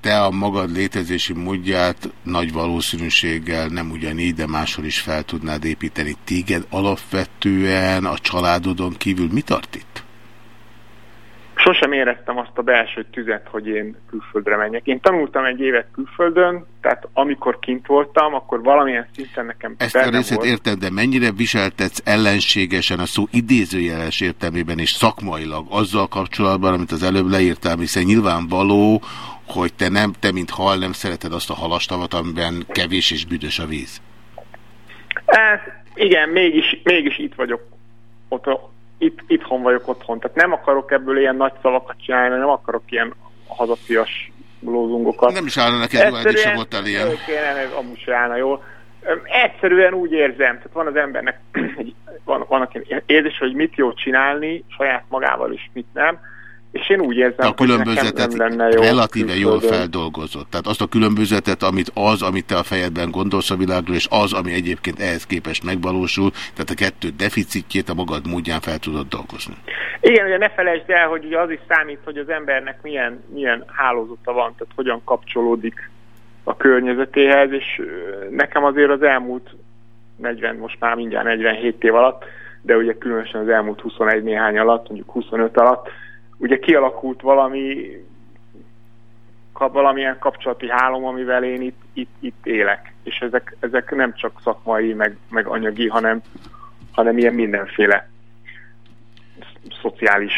Te a magad létezési módját nagy valószínűséggel nem ugyanígy, de máshol is fel tudnád építeni. Téged alapvetően a családodon kívül mi tart itt? Sosem éreztem azt a belső tüzet, hogy én külföldre menjek. Én tanultam egy évet külföldön, tehát amikor kint voltam, akkor valamilyen szinten nekem Ezt a részét volt. érted, de mennyire viseltetsz ellenségesen a szó idézőjeles értelmében és szakmailag azzal kapcsolatban, amit az előbb leírtál, hiszen nyilvánvaló, hogy te nem, te mint hal nem szereted azt a halastavat, amiben kevés és büdös a víz. Ez, igen, mégis, mégis itt vagyok, ott, itt, itthon vagyok otthon. Tehát nem akarok ebből ilyen nagy szavakat csinálni, nem akarok ilyen hazafias lózungokat. Nem is állna neked jó, eddig sem voltál ilyen. Kéne, amúgy se állna jól. Egyszerűen úgy érzem, tehát van az embernek, van, van aki érzés, hogy mit jó csinálni saját magával is, mit nem. És én úgy érzem, a hogy különbözetet nem lenne jó relatíve jól feldolgozott. Tehát azt a különbözetet, amit az, amit te a fejedben gondolsz a világról, és az, ami egyébként ehhez képest megvalósul, tehát a kettő deficitjét a magad módján fel tudod dolgozni. Igen, ugye ne felejtsd el, hogy ugye az is számít, hogy az embernek milyen, milyen hálózata van, tehát hogyan kapcsolódik a környezetéhez, és nekem azért az elmúlt 40, most már mindjárt 47 év alatt, de ugye különösen az elmúlt 21 néhány alatt, mondjuk 25 alatt, ugye kialakult valami valamilyen kapcsolati hálom, amivel én itt, itt, itt élek. És ezek, ezek nem csak szakmai, meg, meg anyagi, hanem, hanem ilyen mindenféle szociális.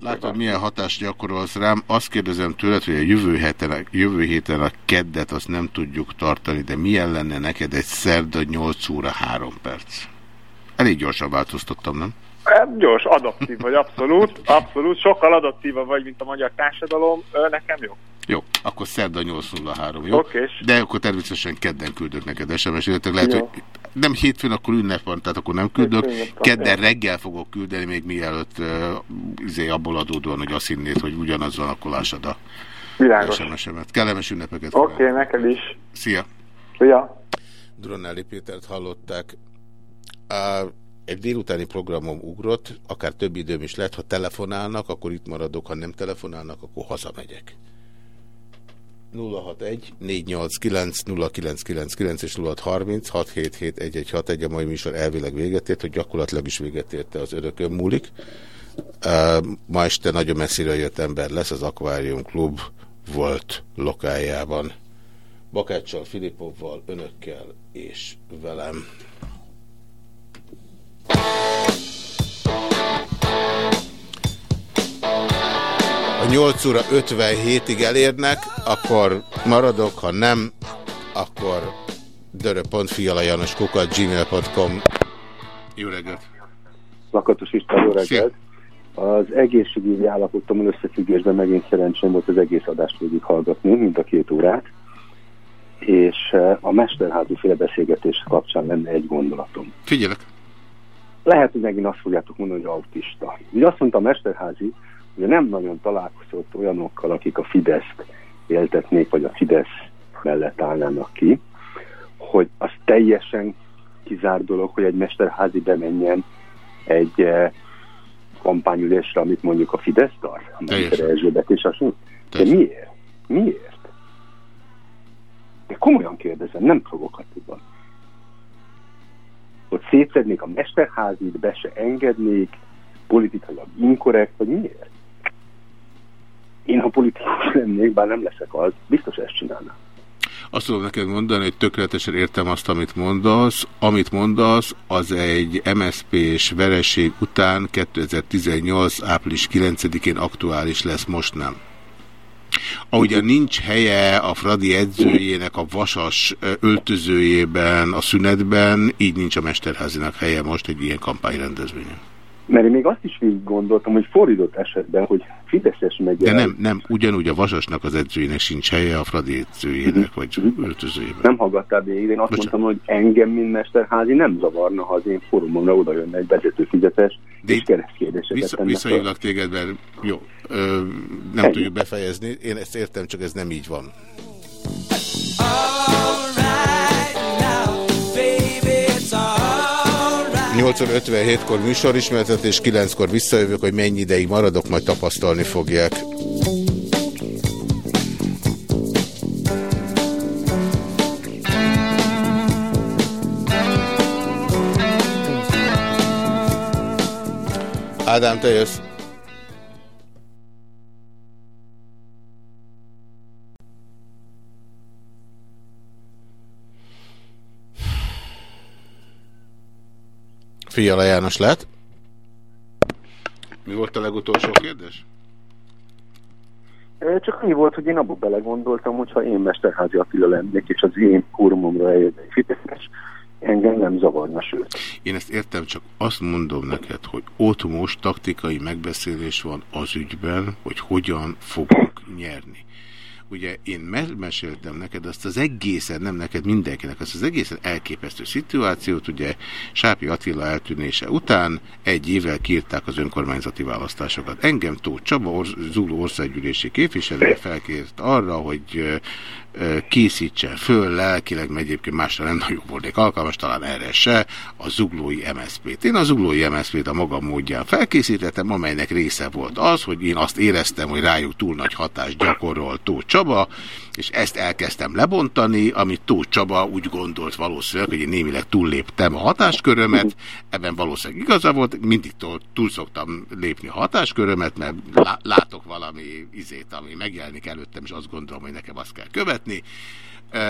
Látod, milyen hatást gyakorolsz rám. Azt kérdezem tőled, hogy a jövő héten, jövő héten a keddet azt nem tudjuk tartani, de milyen lenne neked egy szerda 8 óra 3 perc? Elég gyorsan változtattam, nem? Hát Gyors, adaptív vagy, abszolút, abszolút. Sokkal adaptívabb vagy, mint a magyar társadalom. Nekem jó. Jó, akkor szerda 803, jó? Okés. De akkor természetesen kedden küldök neked SMS-t, illetve lehet, Jó. hogy nem hétfőn, akkor ünnep van, tehát akkor nem küldök. Kedden reggel fogok küldeni, még mielőtt uh, izé abból adódóan, hogy azt hinnéd, hogy ugyanaz van, akkor lássad a Világos. SMS-emet. Kellemes ünnepeket Oké, kívánok. neked is. Szia! Szia! Duronelli Pétert hallották. Uh, egy délutáni programom ugrott, akár több időm is lett, ha telefonálnak, akkor itt maradok, ha nem telefonálnak, akkor hazamegyek. 061 489 0999 és 0630 677 egy a mai műsor elvileg véget ért, hogy gyakorlatilag is véget érte az örökön múlik. Ma este nagyon messziről jött ember lesz az Aquarium Klub volt lokájában. Bakáccsal, Filipovval, önökkel és velem. Ha 8 óra 57-ig elérnek, akkor maradok, ha nem, akkor dörö.fialajanoskukat gmail.com Jó reggelt! Lakatos István, jó Szia. reggelt! Az egészségügyi állapotommal összefüggésben megint szerencsém volt az egész adást végig hallgatni, mind a két órát, és eh, a mesterházi féle beszélgetés kapcsán lenne egy gondolatom. Figyelek! Lehet, hogy megint azt fogjátok mondani, hogy autista. Ugye azt mondta a mesterházi, hogy nem nagyon találkozott olyanokkal, akik a Fideszt éltetnék, vagy a Fidesz mellett állnának ki, hogy az teljesen kizárt dolog, hogy egy mesterházi bemenjen egy eh, kampányülésre, amit mondjuk a Fidesz tart, a. Mester Erzsébet és azt De miért? Miért? De komolyan kérdezem, nem provokatívan. Hogy szétszednék a mesterházit, be se engednék, politikailag inkorrekt, vagy miért? Én, ha politikus lennék, bár nem leszek az, biztos ezt csinálnám. Azt tudom neked mondani, hogy tökéletesen értem azt, amit mondasz. Amit mondasz, az egy MSZP-s vereség után 2018. április 9-én aktuális lesz, most nem. Ahogyan nincs helye a Fradi edzőjének a vasas öltözőjében a szünetben, így nincs a Mesterházinak helye most egy ilyen kampányrendezvényen. Mert én még azt is végig gondoltam, hogy fordított esetben, hogy Fideszes megye... De nem, nem, ugyanúgy a vasasnak az edzőjének sincs helye a Fradi edzőjének, vagy öltözőjében. Nem hallgattál végig, én azt mondtam, hogy engem, mint mesterházi nem zavarna, ha az én fórumomra oda jönne egy vezetőfizetes, és keresztkérdéseket Vissza, visszahívlak téged, mert jó, ö, nem Ennyi. tudjuk befejezni. Én ezt értem, csak ez nem így van. Baby, 8.57-kor műsorismertet, és 9-kor visszajövök, hogy mennyi ideig maradok, majd tapasztalni fogják. Ádám, te jössz. Fiala János lett. Mi volt a legutolsó kérdés? Csak annyi volt, hogy én abba belegondoltam, hogyha én Mesterházi Attila lennék, és az én fórumomra eljön egy fideszes, engem nem zavarna, sőt. Én ezt értem, csak azt mondom neked, hogy ott most taktikai megbeszélés van az ügyben, hogy hogyan fogunk nyerni. Ugye én meséltem neked azt az egészen, nem neked mindenkinek, azt az egészen elképesztő szituációt, ugye Sápi Attila eltűnése után egy évvel kiírták az önkormányzati választásokat. Engem Tóth Csaba, Orz Zulu országgyűlési képviselő felkért arra, hogy készítsen föl lelkileg, mert egyébként másra nem nagyon volnék alkalmas, talán erre se, a zuglói MSZP-t. Én a zuglói MSZP-t a maga módján felkészítettem, amelynek része volt az, hogy én azt éreztem, hogy rájuk túl nagy hatást gyakorol Tóth Csaba, és ezt elkezdtem lebontani, amit Tóth Csaba úgy gondolt valószínűleg, hogy én némileg túlléptem a hatáskörömet, ebben valószínűleg igaza volt, mindig túl, túl szoktam lépni a hatáskörömet, mert lá, látok valami izét, ami megjelenik előttem, és azt gondolom, hogy nekem azt kell követni.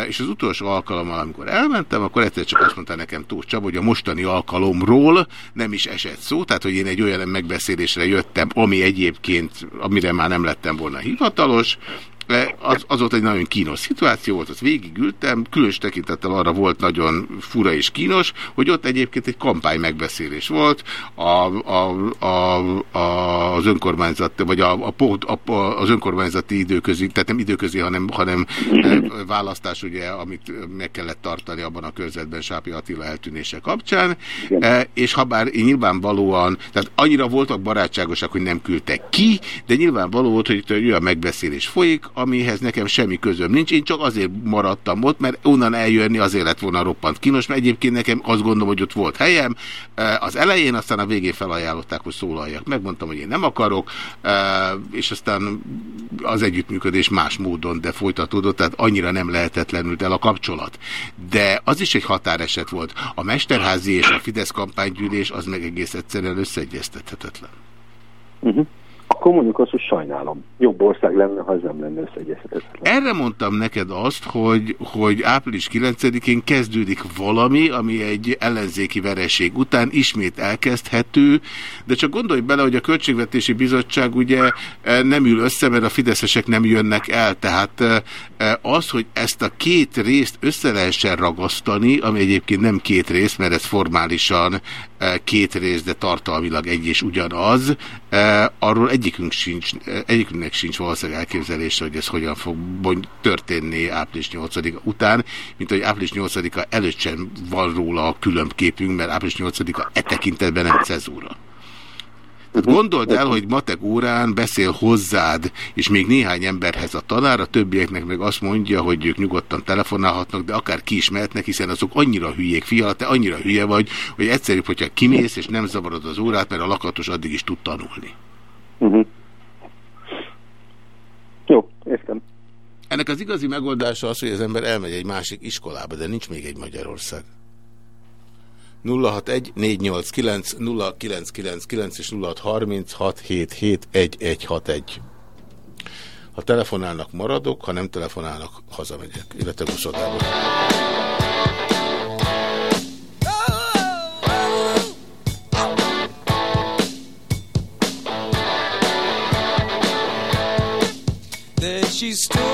És az utolsó alkalommal, amikor elmentem, akkor egyszer csak azt mondta nekem Tóth Csaba, hogy a mostani alkalomról nem is esett szó, tehát hogy én egy olyan megbeszélésre jöttem, ami egyébként, amire már nem lettem volna hivatalos, az, az volt egy nagyon kínos szituáció volt, azt végigültem, különös tekintettel arra volt nagyon fura és kínos, hogy ott egyébként egy kampány megbeszélés volt a, a, a, a, az önkormányzat, vagy a, a, a, az önkormányzati időközi, tehát nem időközi, hanem, hanem e, választás, ugye, amit meg kellett tartani abban a körzetben Sápi Attila eltűnése kapcsán, e, és ha bár nyilvánvalóan, tehát annyira voltak barátságosak, hogy nem küldtek ki, de nyilvánvaló volt, hogy itt olyan megbeszélés folyik, amihez nekem semmi közöm nincs. Én csak azért maradtam ott, mert onnan eljönni azért lett volna roppant kínos, mert egyébként nekem azt gondolom, hogy ott volt helyem. Az elején, aztán a végén felajánlották, hogy szólaljak. Megmondtam, hogy én nem akarok, és aztán az együttműködés más módon, de folytatódott, tehát annyira nem lehetetlenült el a kapcsolat. De az is egy határeset volt. A Mesterházi és a Fidesz kampánygyűlés az meg egész egyszerűen összeegyeztethetetlen. Uh -huh. Akkor mondjuk azt, hogy sajnálom. Jobb ország lenne, ha ez nem lenne összeegyezhetetlen. Erre mondtam neked azt, hogy, hogy április 9-én kezdődik valami, ami egy ellenzéki vereség után ismét elkezdhető, de csak gondolj bele, hogy a Költségvetési Bizottság ugye nem ül össze, mert a fideszesek nem jönnek el. Tehát az, hogy ezt a két részt össze lehessen ragasztani, ami egyébként nem két rész, mert ez formálisan két rész, de tartalmilag egy és ugyanaz, arról egyikünk sincs, egyikünknek sincs valószínűleg elképzelése, hogy ez hogyan fog történni április 8 -a után, mint hogy április 8-a előtt sem van róla a külön képünk, mert április 8-a e tekintetben nem cezúra. Tehát gondold el, hogy matek órán beszél hozzád, és még néhány emberhez a tanár, a többieknek meg azt mondja, hogy ők nyugodtan telefonálhatnak, de akár ki is mehetnek, hiszen azok annyira hülyék, fiala, te annyira hülye vagy, hogy egyszerűbb, hogyha kimész, és nem zavarod az órát, mert a lakatos addig is tud tanulni. Uh-huh. Jó, értem. Ennek az igazi megoldása az, hogy az ember elmegy egy másik iskolába, de nincs még egy Magyarország. 061 489 0999 és 0636771161. Ha telefonálnak, maradok, ha nem telefonálnak, hazamegyek, illetve 20 she's still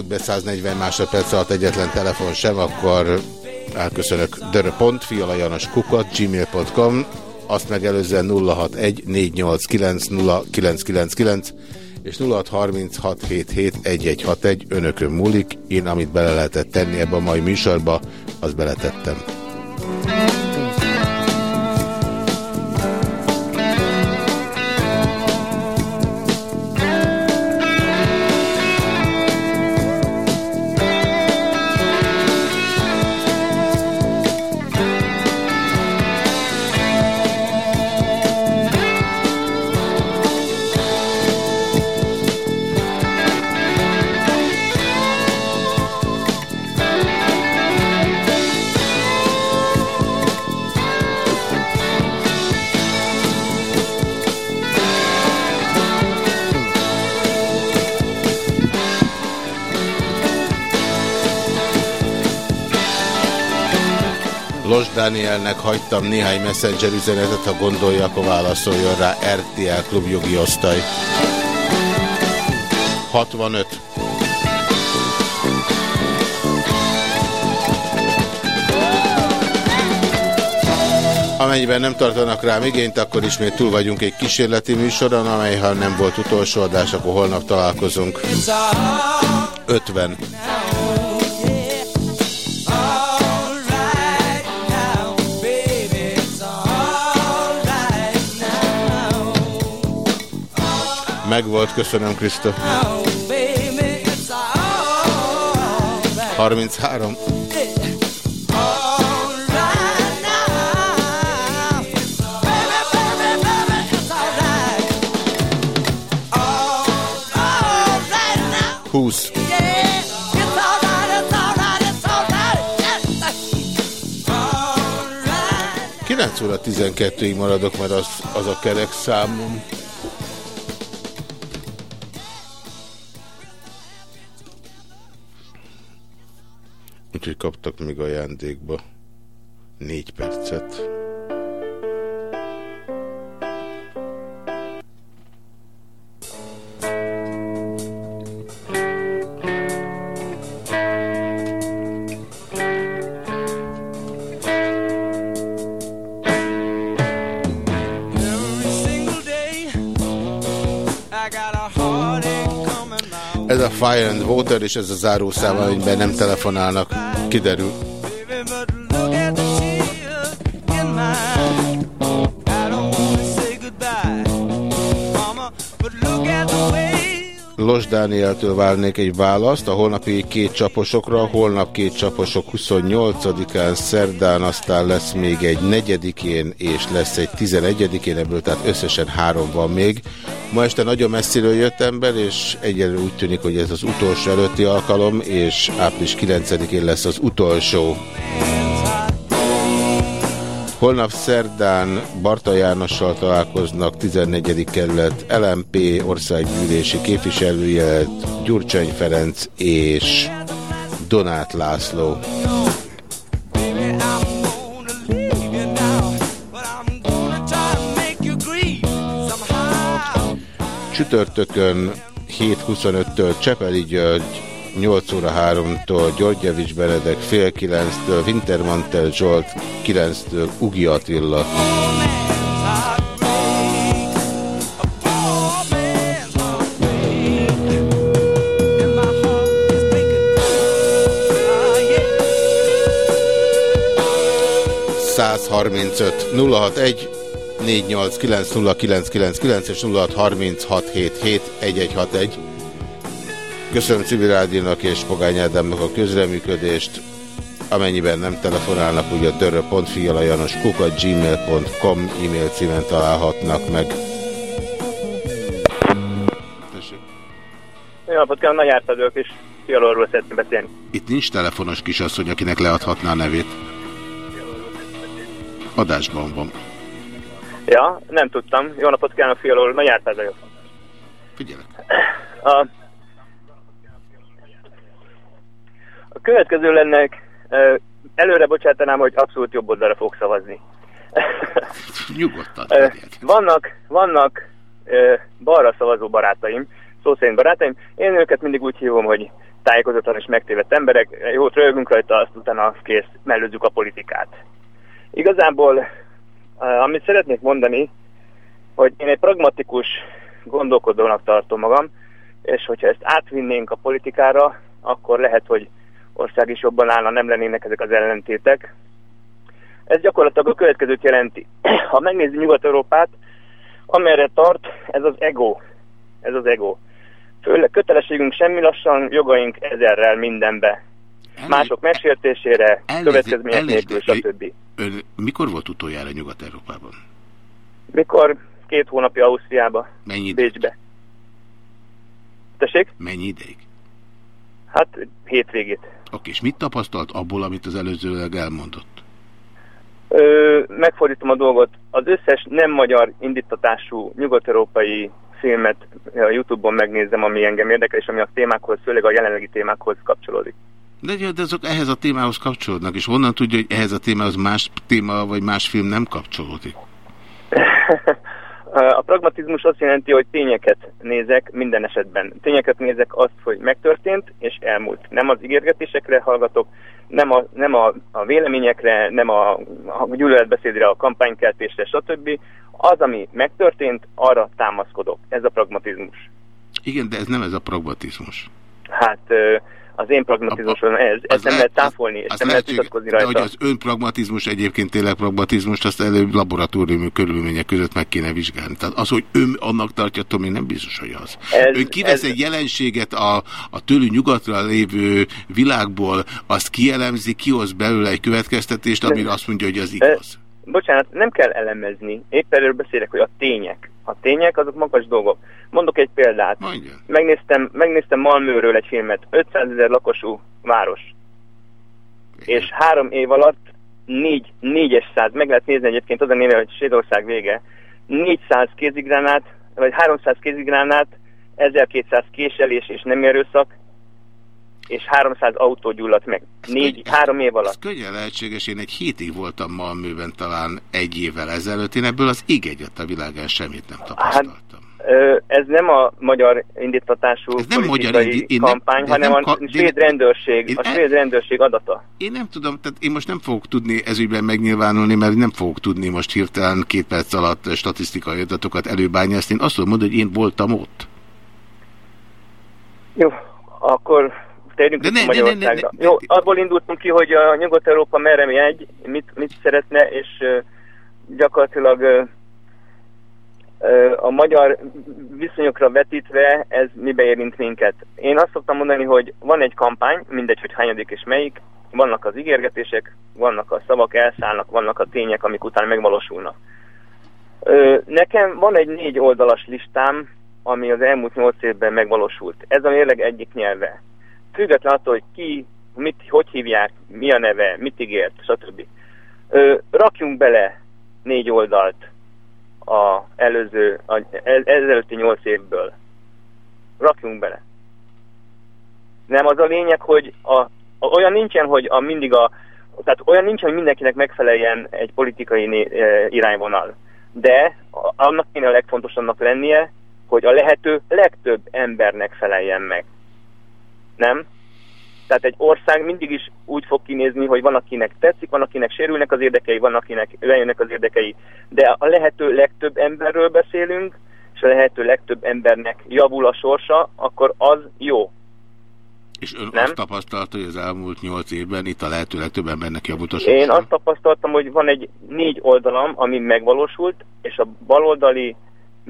fut be 140 másodperc alatt egyetlen telefon sem, akkor elköszönök dörö.fialajanoskukat gmail.com azt megelőzően 061 489 0999 és 0636771161 önökön múlik. Én, amit bele lehetett tenni ebbe a mai műsorba, azt beletettem. Dánielnek hagytam néhány messenger üzenetet, ha gondolja, akkor válaszoljon rá RTL Klub jogi osztály. 65. Amennyiben nem tartanak rám igényt, akkor ismét túl vagyunk egy kísérleti műsoron, amely ha nem volt utolsó adás, akkor holnap találkozunk. 50. Megvolt, köszönöm, Krisztof. 33. Húsz. 9 óra 12-ig maradok, mert az, az a kerek számom. Még ajándékba négy percet. Ez a Fire and Water, és ez a zárószám, amiben nem telefonálnak. Kiderül. Los Dánieltől várnék egy választ a holnapi két csaposokra, holnap két csaposok 28-án, szerdán aztán lesz még egy negyedikén, és lesz egy 11-én, ebből tehát összesen három van még. Ma este nagyon messziről jött ember, és egyelőre úgy tűnik, hogy ez az utolsó előtti alkalom, és április 9-én lesz az utolsó. Holnap szerdán Barta Jánossal találkoznak 14. kerület LMP országgyűlési képviselőjelet Gyurcsány Ferenc és Donát László. Csütörtökön 7.25-től Csepeli György, 8 óra 3-tól Györgyevics Benedek, fél 9-től Wintermantel Zsolt, 9-től Ugi Attila. ...135 061 489 és 0636771161. Köszönöm Civil Rádiónak és Pogány Ádámnak a közreműködést. Amennyiben nem telefonálnak, ugye a törö.fialajanos kukat gmail.com e-mail címen találhatnak meg. Jó napot kívánok, Nagy vagyok, és Fialorról szeretném beszélni. Itt nincs telefonos kisasszony, akinek leadhatná a nevét. Adásban van. Ja, nem tudtam. Jó napot kívánok, Fialor, Nagy Árpád vagyok. Figyelek. A, a következő lenne, előre bocsátanám, hogy abszolút jobb oldalra fog szavazni. Nyugodtan. Vannak vannak balra szavazó barátaim, szó szerint barátaim. Én őket mindig úgy hívom, hogy tájékozatlan és megtévedt emberek, jót rögünk rajta, azt utána kész, mellőzzük a politikát. Igazából, amit szeretnék mondani, hogy én egy pragmatikus gondolkodónak tartom magam, és hogyha ezt átvinnénk a politikára, akkor lehet, hogy ország is jobban állna, nem lennének ezek az ellentétek. Ez gyakorlatilag a következőt jelenti. Ha megnézzük Nyugat-Európát, amerre tart, ez az ego. Ez az ego. Főleg kötelességünk semmi lassan, jogaink ezerrel mindenbe. Mások megsértésére, következmények nélkül, stb. Ön mikor volt utoljára Nyugat-Európában? Mikor? Két hónapja Ausztriába, Mennyi ideig? Bécsbe. Tessék? Mennyi ideig? Hát hétvégét. Oké, és mit tapasztalt abból, amit az előzőleg elmondott? Ö, megfordítom a dolgot. Az összes nem magyar indítatású nyugat-európai filmet a Youtube-on megnézem, ami engem érdekel, és ami a témákhoz, főleg a jelenlegi témákhoz kapcsolódik. De, de azok ehhez a témához kapcsolódnak, és honnan tudja, hogy ehhez a témához más téma vagy más film nem kapcsolódik? A pragmatizmus azt jelenti, hogy tényeket nézek minden esetben. Tényeket nézek azt, hogy megtörtént és elmúlt. Nem az ígérgetésekre hallgatok, nem a, nem a, a véleményekre, nem a, a gyűlöletbeszédre, a kampánykeltésre, stb. Az, ami megtörtént, arra támaszkodok. Ez a pragmatizmus. Igen, de ez nem ez a pragmatizmus. Hát az én pragmatizmusom ez. Ezt nem lehet táfolni, és nem lehet vitatkozni de rajta. hogy az ön pragmatizmus egyébként tényleg pragmatizmus, azt előbb laboratóriumi körülmények között meg kéne vizsgálni. Tehát az, hogy ön annak tartja, még nem biztos, hogy az. Ez- ön kivesz ez- egy jelenséget a, a tőlünk nyugatra lévő világból, azt kielemzi, kihoz belőle egy következtetést, amire azt mondja, hogy az igaz. Bocsánat, nem kell elemezni. Épp erről beszélek, hogy a tények. A tények azok magas dolgok. Mondok egy példát. Mondja. Megnéztem, megnéztem Malmőről egy filmet. 500 ezer lakosú város. És három év alatt négy, négyes száz, meg lehet nézni egyébként az a néve, hogy Svédország vége. 400 kézigránát, vagy 300 kézigránát, 1200 késelés és nem erőszak, és 300 autó gyulladt meg. Négy, három év alatt. Ez könnyen lehetséges, én egy hétig voltam Malmőben talán egy évvel ezelőtt, én ebből az ég egyet a világán semmit nem tapasztaltam. Ö, ez nem a magyar indítatású Ez nem magyar indi- nem- kampány, de hanem nem a ka- de- svéd rendőrség, a el- svéd rendőrség adata. Én nem tudom, tehát én most nem fogok tudni ezügyben megnyilvánulni, mert nem fogok tudni most hirtelen két perc alatt statisztikai adatokat előbányászni. Én azt tudom mondani, hogy én voltam ott. Jó, akkor térjünk ne- ne- ne- Magyarországra. ne- Jó, abból indultunk ki, hogy a Nyugat-Európa merre megy, mit, mit szeretne, és gyakorlatilag a magyar viszonyokra vetítve ez mibe érint minket. Én azt szoktam mondani, hogy van egy kampány, mindegy, hogy hányadik és melyik, vannak az ígérgetések, vannak a szavak, elszállnak, vannak a tények, amik után megvalósulnak. Nekem van egy négy oldalas listám, ami az elmúlt nyolc évben megvalósult. Ez a mérleg egyik nyelve. Független attól, hogy ki, mit, hogy hívják, mi a neve, mit ígért, stb. Ö, rakjunk bele négy oldalt a előző, a, ez, ezelőtti nyolc évből. Rakjunk bele. Nem az a lényeg, hogy a, a, olyan nincsen, hogy a mindig a, tehát olyan nincsen, hogy mindenkinek megfeleljen egy politikai né, e, irányvonal. De annak kéne a legfontosabbnak lennie, hogy a lehető legtöbb embernek feleljen meg. Nem? Tehát egy ország mindig is úgy fog kinézni, hogy van, akinek tetszik, van, akinek sérülnek az érdekei, van, akinek lejönnek az érdekei. De a lehető legtöbb emberről beszélünk, és a lehető legtöbb embernek javul a sorsa, akkor az jó. És ön Nem? azt tapasztalta, hogy az elmúlt nyolc évben itt a lehető legtöbb embernek javult a sorsa? Én azt tapasztaltam, hogy van egy négy oldalam, ami megvalósult, és a baloldali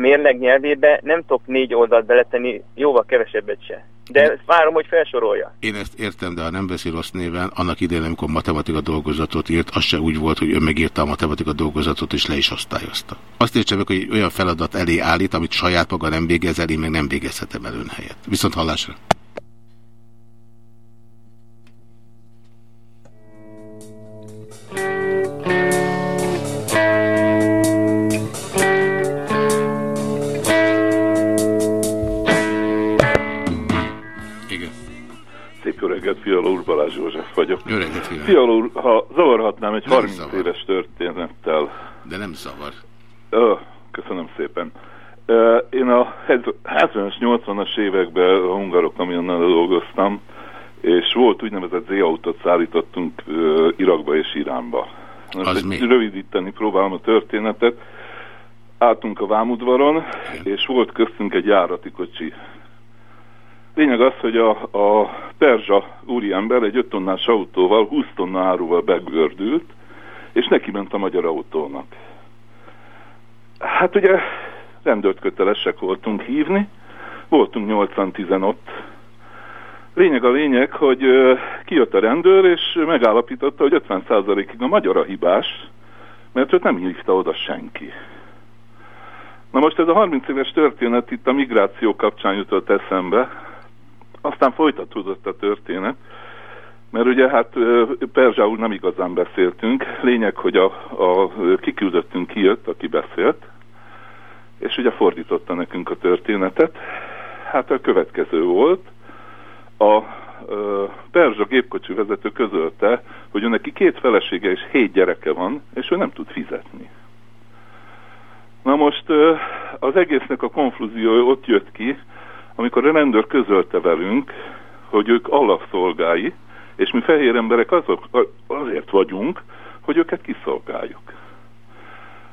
mérleg nyelvébe nem tudok négy oldalt beletenni, jóval kevesebbet se. De ezt várom, hogy felsorolja. Én ezt értem, de ha nem beszél rossz néven, annak idején, amikor matematika dolgozatot írt, az se úgy volt, hogy ön megírta a matematika dolgozatot és le is osztályozta. Azt értse meg, hogy olyan feladat elé állít, amit saját maga nem végez el, én meg nem végezhetem el ön helyett. Viszont hallásra. Mi? Rövidíteni próbálom a történetet. Álltunk a vámudvaron, és volt köztünk egy járati kocsi. Lényeg az, hogy a, a perzsa úriember egy 5 tonnás autóval, 20 tonna áruval begördült, és neki ment a magyar autónak. Hát ugye rendőrt kötelesek voltunk hívni, voltunk 80-10 ott. Lényeg a lényeg, hogy kijött a rendőr, és megállapította, hogy 50%-ig a magyar a hibás, mert őt nem hívta oda senki. Na most ez a 30 éves történet itt a migráció kapcsán jutott eszembe, aztán folytatódott a történet, mert ugye hát Perzsául nem igazán beszéltünk, lényeg, hogy a, a kiküldöttünk kijött, aki beszélt, és ugye fordította nekünk a történetet. Hát a következő volt, a Perzsa gépkocsi vezető közölte, hogy neki két felesége és hét gyereke van, és ő nem tud fizetni. Na most az egésznek a konfúzió ott jött ki, amikor a rendőr közölte velünk, hogy ők alapszolgái, és mi fehér emberek azok, azért vagyunk, hogy őket kiszolgáljuk.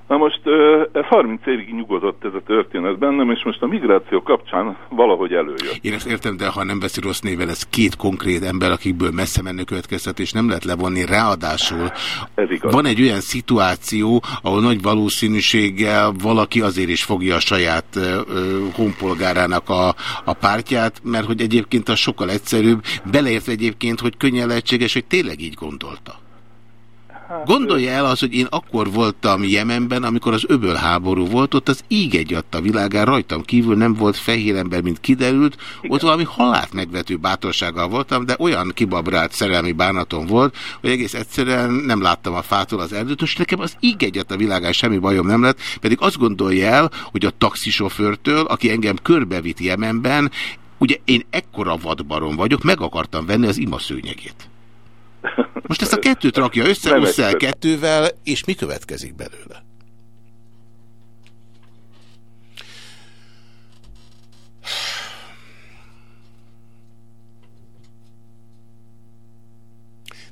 Na most ö, ez 30 évig nyugodott ez a történet bennem, és most a migráció kapcsán valahogy előjött. Én ezt értem, de ha nem veszi rossz néven, ez két konkrét ember, akikből messze menő következtetés nem lehet levonni. Ráadásul Ez igaz. van egy olyan szituáció, ahol nagy valószínűséggel valaki azért is fogja a saját ö, ö, honpolgárának a, a pártját, mert hogy egyébként az sokkal egyszerűbb, beleértve egyébként, hogy könnyen lehetséges, hogy tényleg így gondolta. Gondolja el az, hogy én akkor voltam Jemenben, amikor az öböl háború volt, ott az íg egy adta világán, rajtam kívül nem volt fehér ember, mint kiderült, ott valami halált megvető bátorsággal voltam, de olyan kibabrált szerelmi bánatom volt, hogy egész egyszerűen nem láttam a fától az erdőt, és nekem az íg egy adta világán semmi bajom nem lett, pedig azt gondolja el, hogy a taxisofőrtől, aki engem körbevitt Jemenben, ugye én ekkora vadbarom vagyok, meg akartam venni az ima szőnyegét. Most ezt a kettőt rakja össze, össze kettővel, és mi következik belőle?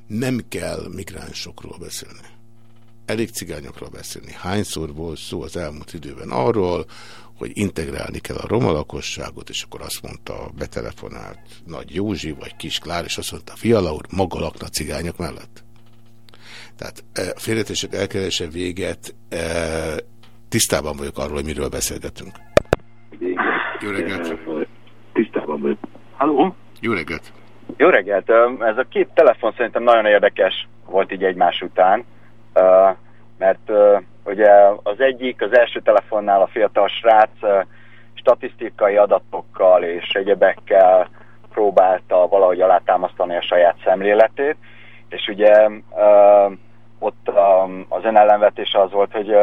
Nem kell migránsokról beszélni. Elég cigányokról beszélni. Hányszor volt szó az elmúlt időben arról, hogy integrálni kell a roma lakosságot, és akkor azt mondta a betelefonált Nagy Józsi, vagy Kis Klár, és azt mondta, Fiala úr, maga lakna cigányok mellett. Tehát e, félretések elkeresse véget, e, tisztában vagyok arról, hogy miről beszélgetünk. Jó reggelt! Tisztában vagyok. Halló? Jó reggelt! Jó reggelt! Ez a két telefon szerintem nagyon érdekes volt így egymás után, mert ugye az egyik, az első telefonnál a fiatal srác statisztikai adatokkal és egyebekkel próbálta valahogy alátámasztani a saját szemléletét, és ugye ott az önellenvetése az volt, hogy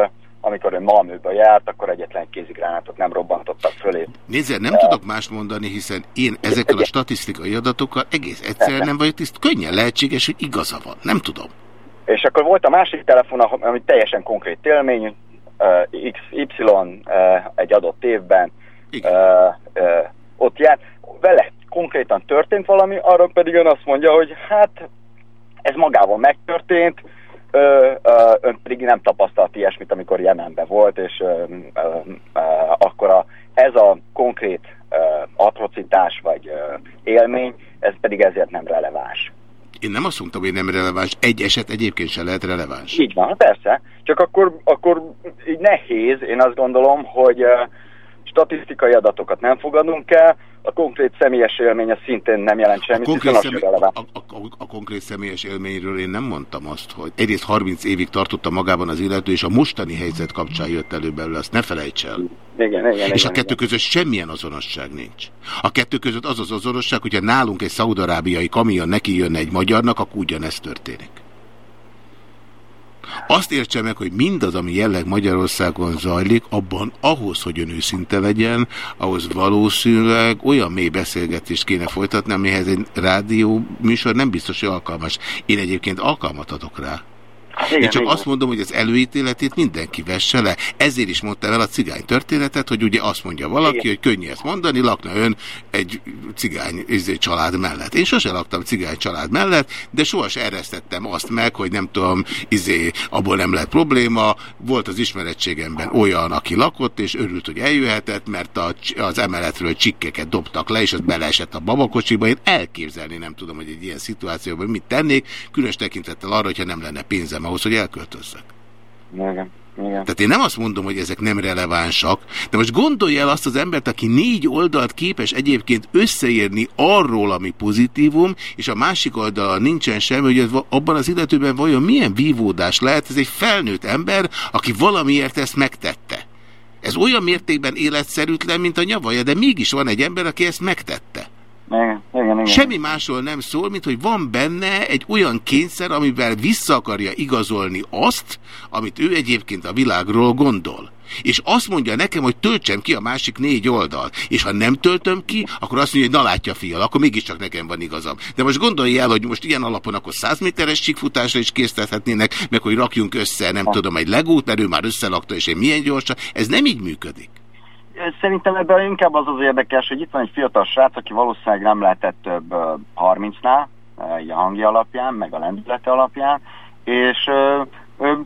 amikor ő Malmöbe járt, akkor egyetlen kézigránátot nem robbantottak fölé. Nézze, nem tudok mást mondani, hiszen én ezekkel a statisztikai adatokkal egész egyszerűen nem vagyok tiszt. Könnyen lehetséges, hogy igaza van. Nem tudom. És akkor volt a másik telefon, ami teljesen konkrét élmény, uh, XY uh, egy adott évben uh, uh, ott járt. Vele konkrétan történt valami, arra pedig ön azt mondja, hogy hát ez magával megtörtént, ö, ö, ön pedig nem tapasztalt ilyesmit, amikor Jemenben volt, és ö, ö, ö, akkor a, ez a konkrét ö, atrocitás vagy ö, élmény, ez pedig ezért nem releváns. Én nem azt mondtam, hogy nem releváns. Egy eset egyébként se lehet releváns. Így van, persze. Csak akkor, akkor így nehéz, én azt gondolom, hogy ö, statisztikai adatokat nem fogadunk el, a konkrét személyes élmény az szintén nem jelent semmit, konkrét hiszen az személy- releváns. A, a, a konkrét személyes élményről én nem mondtam azt, hogy egyrészt 30 évig tartotta magában az illető, és a mostani helyzet kapcsán jött elő belőle, azt ne felejts el. Igen, igen, És a igen, kettő között semmilyen azonosság nincs. A kettő között az az azonosság, hogyha nálunk egy szaudarábiai kamion neki jönne egy magyarnak, akkor ugyanezt történik. Azt értse meg, hogy mindaz, ami jelleg Magyarországon zajlik, abban ahhoz, hogy ön őszinte legyen, ahhoz valószínűleg olyan mély beszélgetést kéne folytatni, amihez egy rádió műsor nem biztos, hogy alkalmas. Én egyébként alkalmat adok rá. Igen, Én csak igen. azt mondom, hogy az előítéletét mindenki vesse le. Ezért is mondtam el a cigány történetet, hogy ugye azt mondja valaki, igen. hogy könnyű ezt mondani, lakna ön egy cigány izé, család mellett. Én sose laktam cigány család mellett, de sohasem eresztettem azt meg, hogy nem tudom, izé, abból nem lehet probléma. Volt az ismerettségemben olyan, aki lakott, és örült, hogy eljöhetett, mert a, az emeletről csikkeket dobtak le, és az beleesett a babakocsiba. Én elképzelni nem tudom, hogy egy ilyen szituációban mit tennék, különös tekintettel arra, hogyha nem lenne pénzem ahhoz, hogy elköltözzek. Igen. Igen. Tehát én nem azt mondom, hogy ezek nem relevánsak, de most gondolj el azt az embert, aki négy oldalt képes egyébként összeírni arról, ami pozitívum, és a másik oldalon nincsen semmi, hogy abban az illetőben vajon milyen vívódás lehet, ez egy felnőtt ember, aki valamiért ezt megtette. Ez olyan mértékben életszerűtlen, mint a nyavaja, de mégis van egy ember, aki ezt megtette. Igen, igen, igen. Semmi másról nem szól, mint hogy van benne egy olyan kényszer, amivel vissza akarja igazolni azt, amit ő egyébként a világról gondol. És azt mondja nekem, hogy töltsem ki a másik négy oldal. És ha nem töltöm ki, akkor azt mondja, hogy na látja fial, akkor mégiscsak nekem van igazam. De most gondolj el, hogy most ilyen alapon akkor 100 méteres csíkfutásra is késztethetnének, meg hogy rakjunk össze, nem ha. tudom, egy legút, mert ő már összelakta, és én milyen gyorsan. Ez nem így működik. Szerintem ebben inkább az az érdekes, hogy itt van egy fiatal srác, aki valószínűleg nem lehetett több 30-nál, a hangja alapján, meg a lendülete alapján, és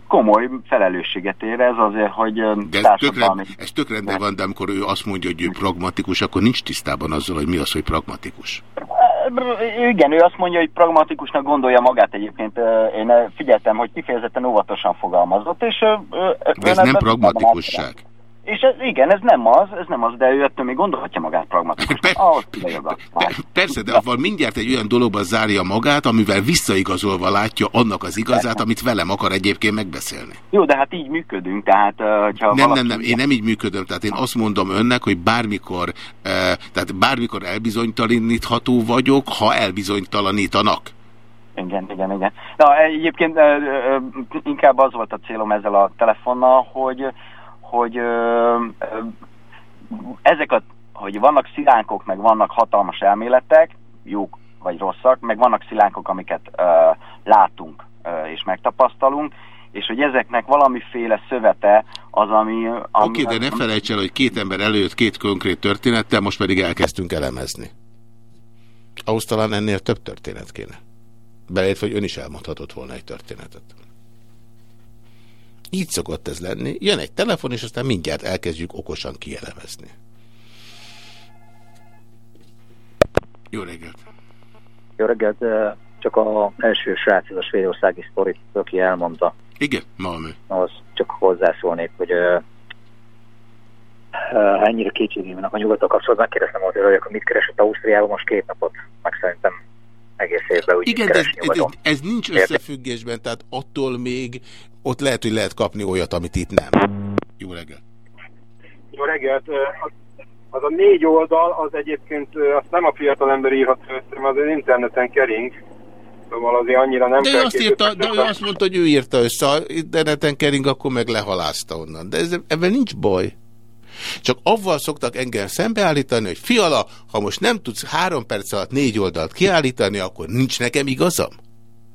komoly felelősséget érez azért, hogy De ez tök, rend, ez tök rendben van, de amikor ő azt mondja, hogy ő pragmatikus, akkor nincs tisztában azzal, hogy mi az, hogy pragmatikus. Igen, ő azt mondja, hogy pragmatikusnak gondolja magát egyébként. Én figyeltem, hogy kifejezetten óvatosan fogalmazott, és... De ez nem pragmatikusság. És ez, igen, ez nem az, ez nem az, de ő ettől még gondolhatja magát pragmatikus. Per, per, persze, de avval mindjárt egy olyan dologba zárja magát, amivel visszaigazolva látja annak az igazát, persze. amit velem akar egyébként megbeszélni. Jó, de hát így működünk, tehát hogyha Nem, valaki... nem, nem, én nem így működöm, tehát én azt mondom önnek, hogy bármikor, tehát bármikor elbizonytalanítható vagyok, ha elbizonytalanítanak. Igen, igen, igen. Na, egyébként inkább az volt a célom ezzel a telefonnal, hogy hogy ö, ezek a, hogy vannak szilánkok, meg vannak hatalmas elméletek, jók vagy rosszak, meg vannak szilánkok, amiket ö, látunk ö, és megtapasztalunk, és hogy ezeknek valamiféle szövete az, ami... ami Oké, de ne felejts el, hogy két ember előtt két konkrét történettel, most pedig elkezdtünk elemezni. Ahhoz talán ennél több történet kéne. Belejött, hogy ön is elmondhatott volna egy történetet. Így szokott ez lenni. Jön egy telefon, és aztán mindjárt elkezdjük okosan kielemezni. Jó reggelt! Jó reggelt! Csak a első srác, az a svédországi sztorit, aki elmondta. Igen, Malmö. Az csak hozzászólnék, hogy uh, ennyire kétségém vannak a nyugatok kapcsolatban, megkérdeztem hogy, hogy mit keresett Ausztriában most két napot, meg szerintem egész évben úgy Igen, de ez, ez, ez nincs összefüggésben, tehát attól még ott lehet, hogy lehet kapni olyat, amit itt nem. Jó reggelt! Jó reggelt! Az a négy oldal, az egyébként azt nem a fiatal ember írhat össze, mert az interneten kering. Szóval azért annyira nem de ő azt, írta, de ő azt mondta, hogy ő írta össze, interneten kering, akkor meg lehalázta onnan. De ez, ebben nincs baj. Csak avval szoktak engem szembeállítani, hogy fiala, ha most nem tudsz három perc alatt négy oldalt kiállítani, akkor nincs nekem igazam.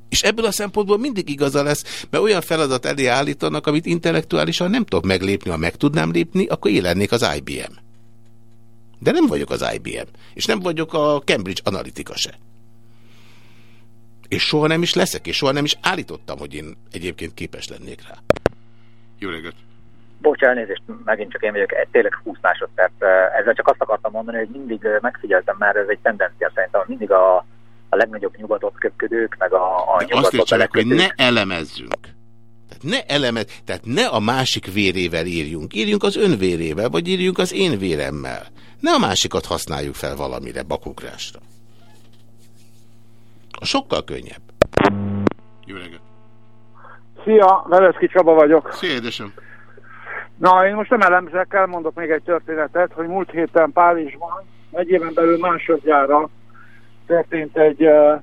És ebből a szempontból mindig igaza lesz, mert olyan feladat elé állítanak, amit intellektuálisan nem tudok meglépni, ha meg tudnám lépni, akkor élennék az IBM. De nem vagyok az IBM, és nem vagyok a Cambridge Analytica se. És soha nem is leszek, és soha nem is állítottam, hogy én egyébként képes lennék rá. Jó reggelt! Bocs, elnézést, megint csak én vagyok, tényleg 20 másodperc. Ezzel csak azt akartam mondani, hogy mindig megfigyeltem már, ez egy tendencia szerintem, mindig a, a legnagyobb nyugatot köpködők, meg a, a De nyugatot azt csak, hogy ne elemezzünk. Tehát ne elemet, tehát ne a másik vérével írjunk. Írjunk az ön vérével, vagy írjunk az én véremmel. Ne a másikat használjuk fel valamire, bakugrásra. A sokkal könnyebb. Jó reggelt! Szia, Veleszki Csaba vagyok. Szia, édesem! Na, én most nem elemzek, elmondok még egy történetet, hogy múlt héten Párizsban egy éven belül másodjára történt egy uh,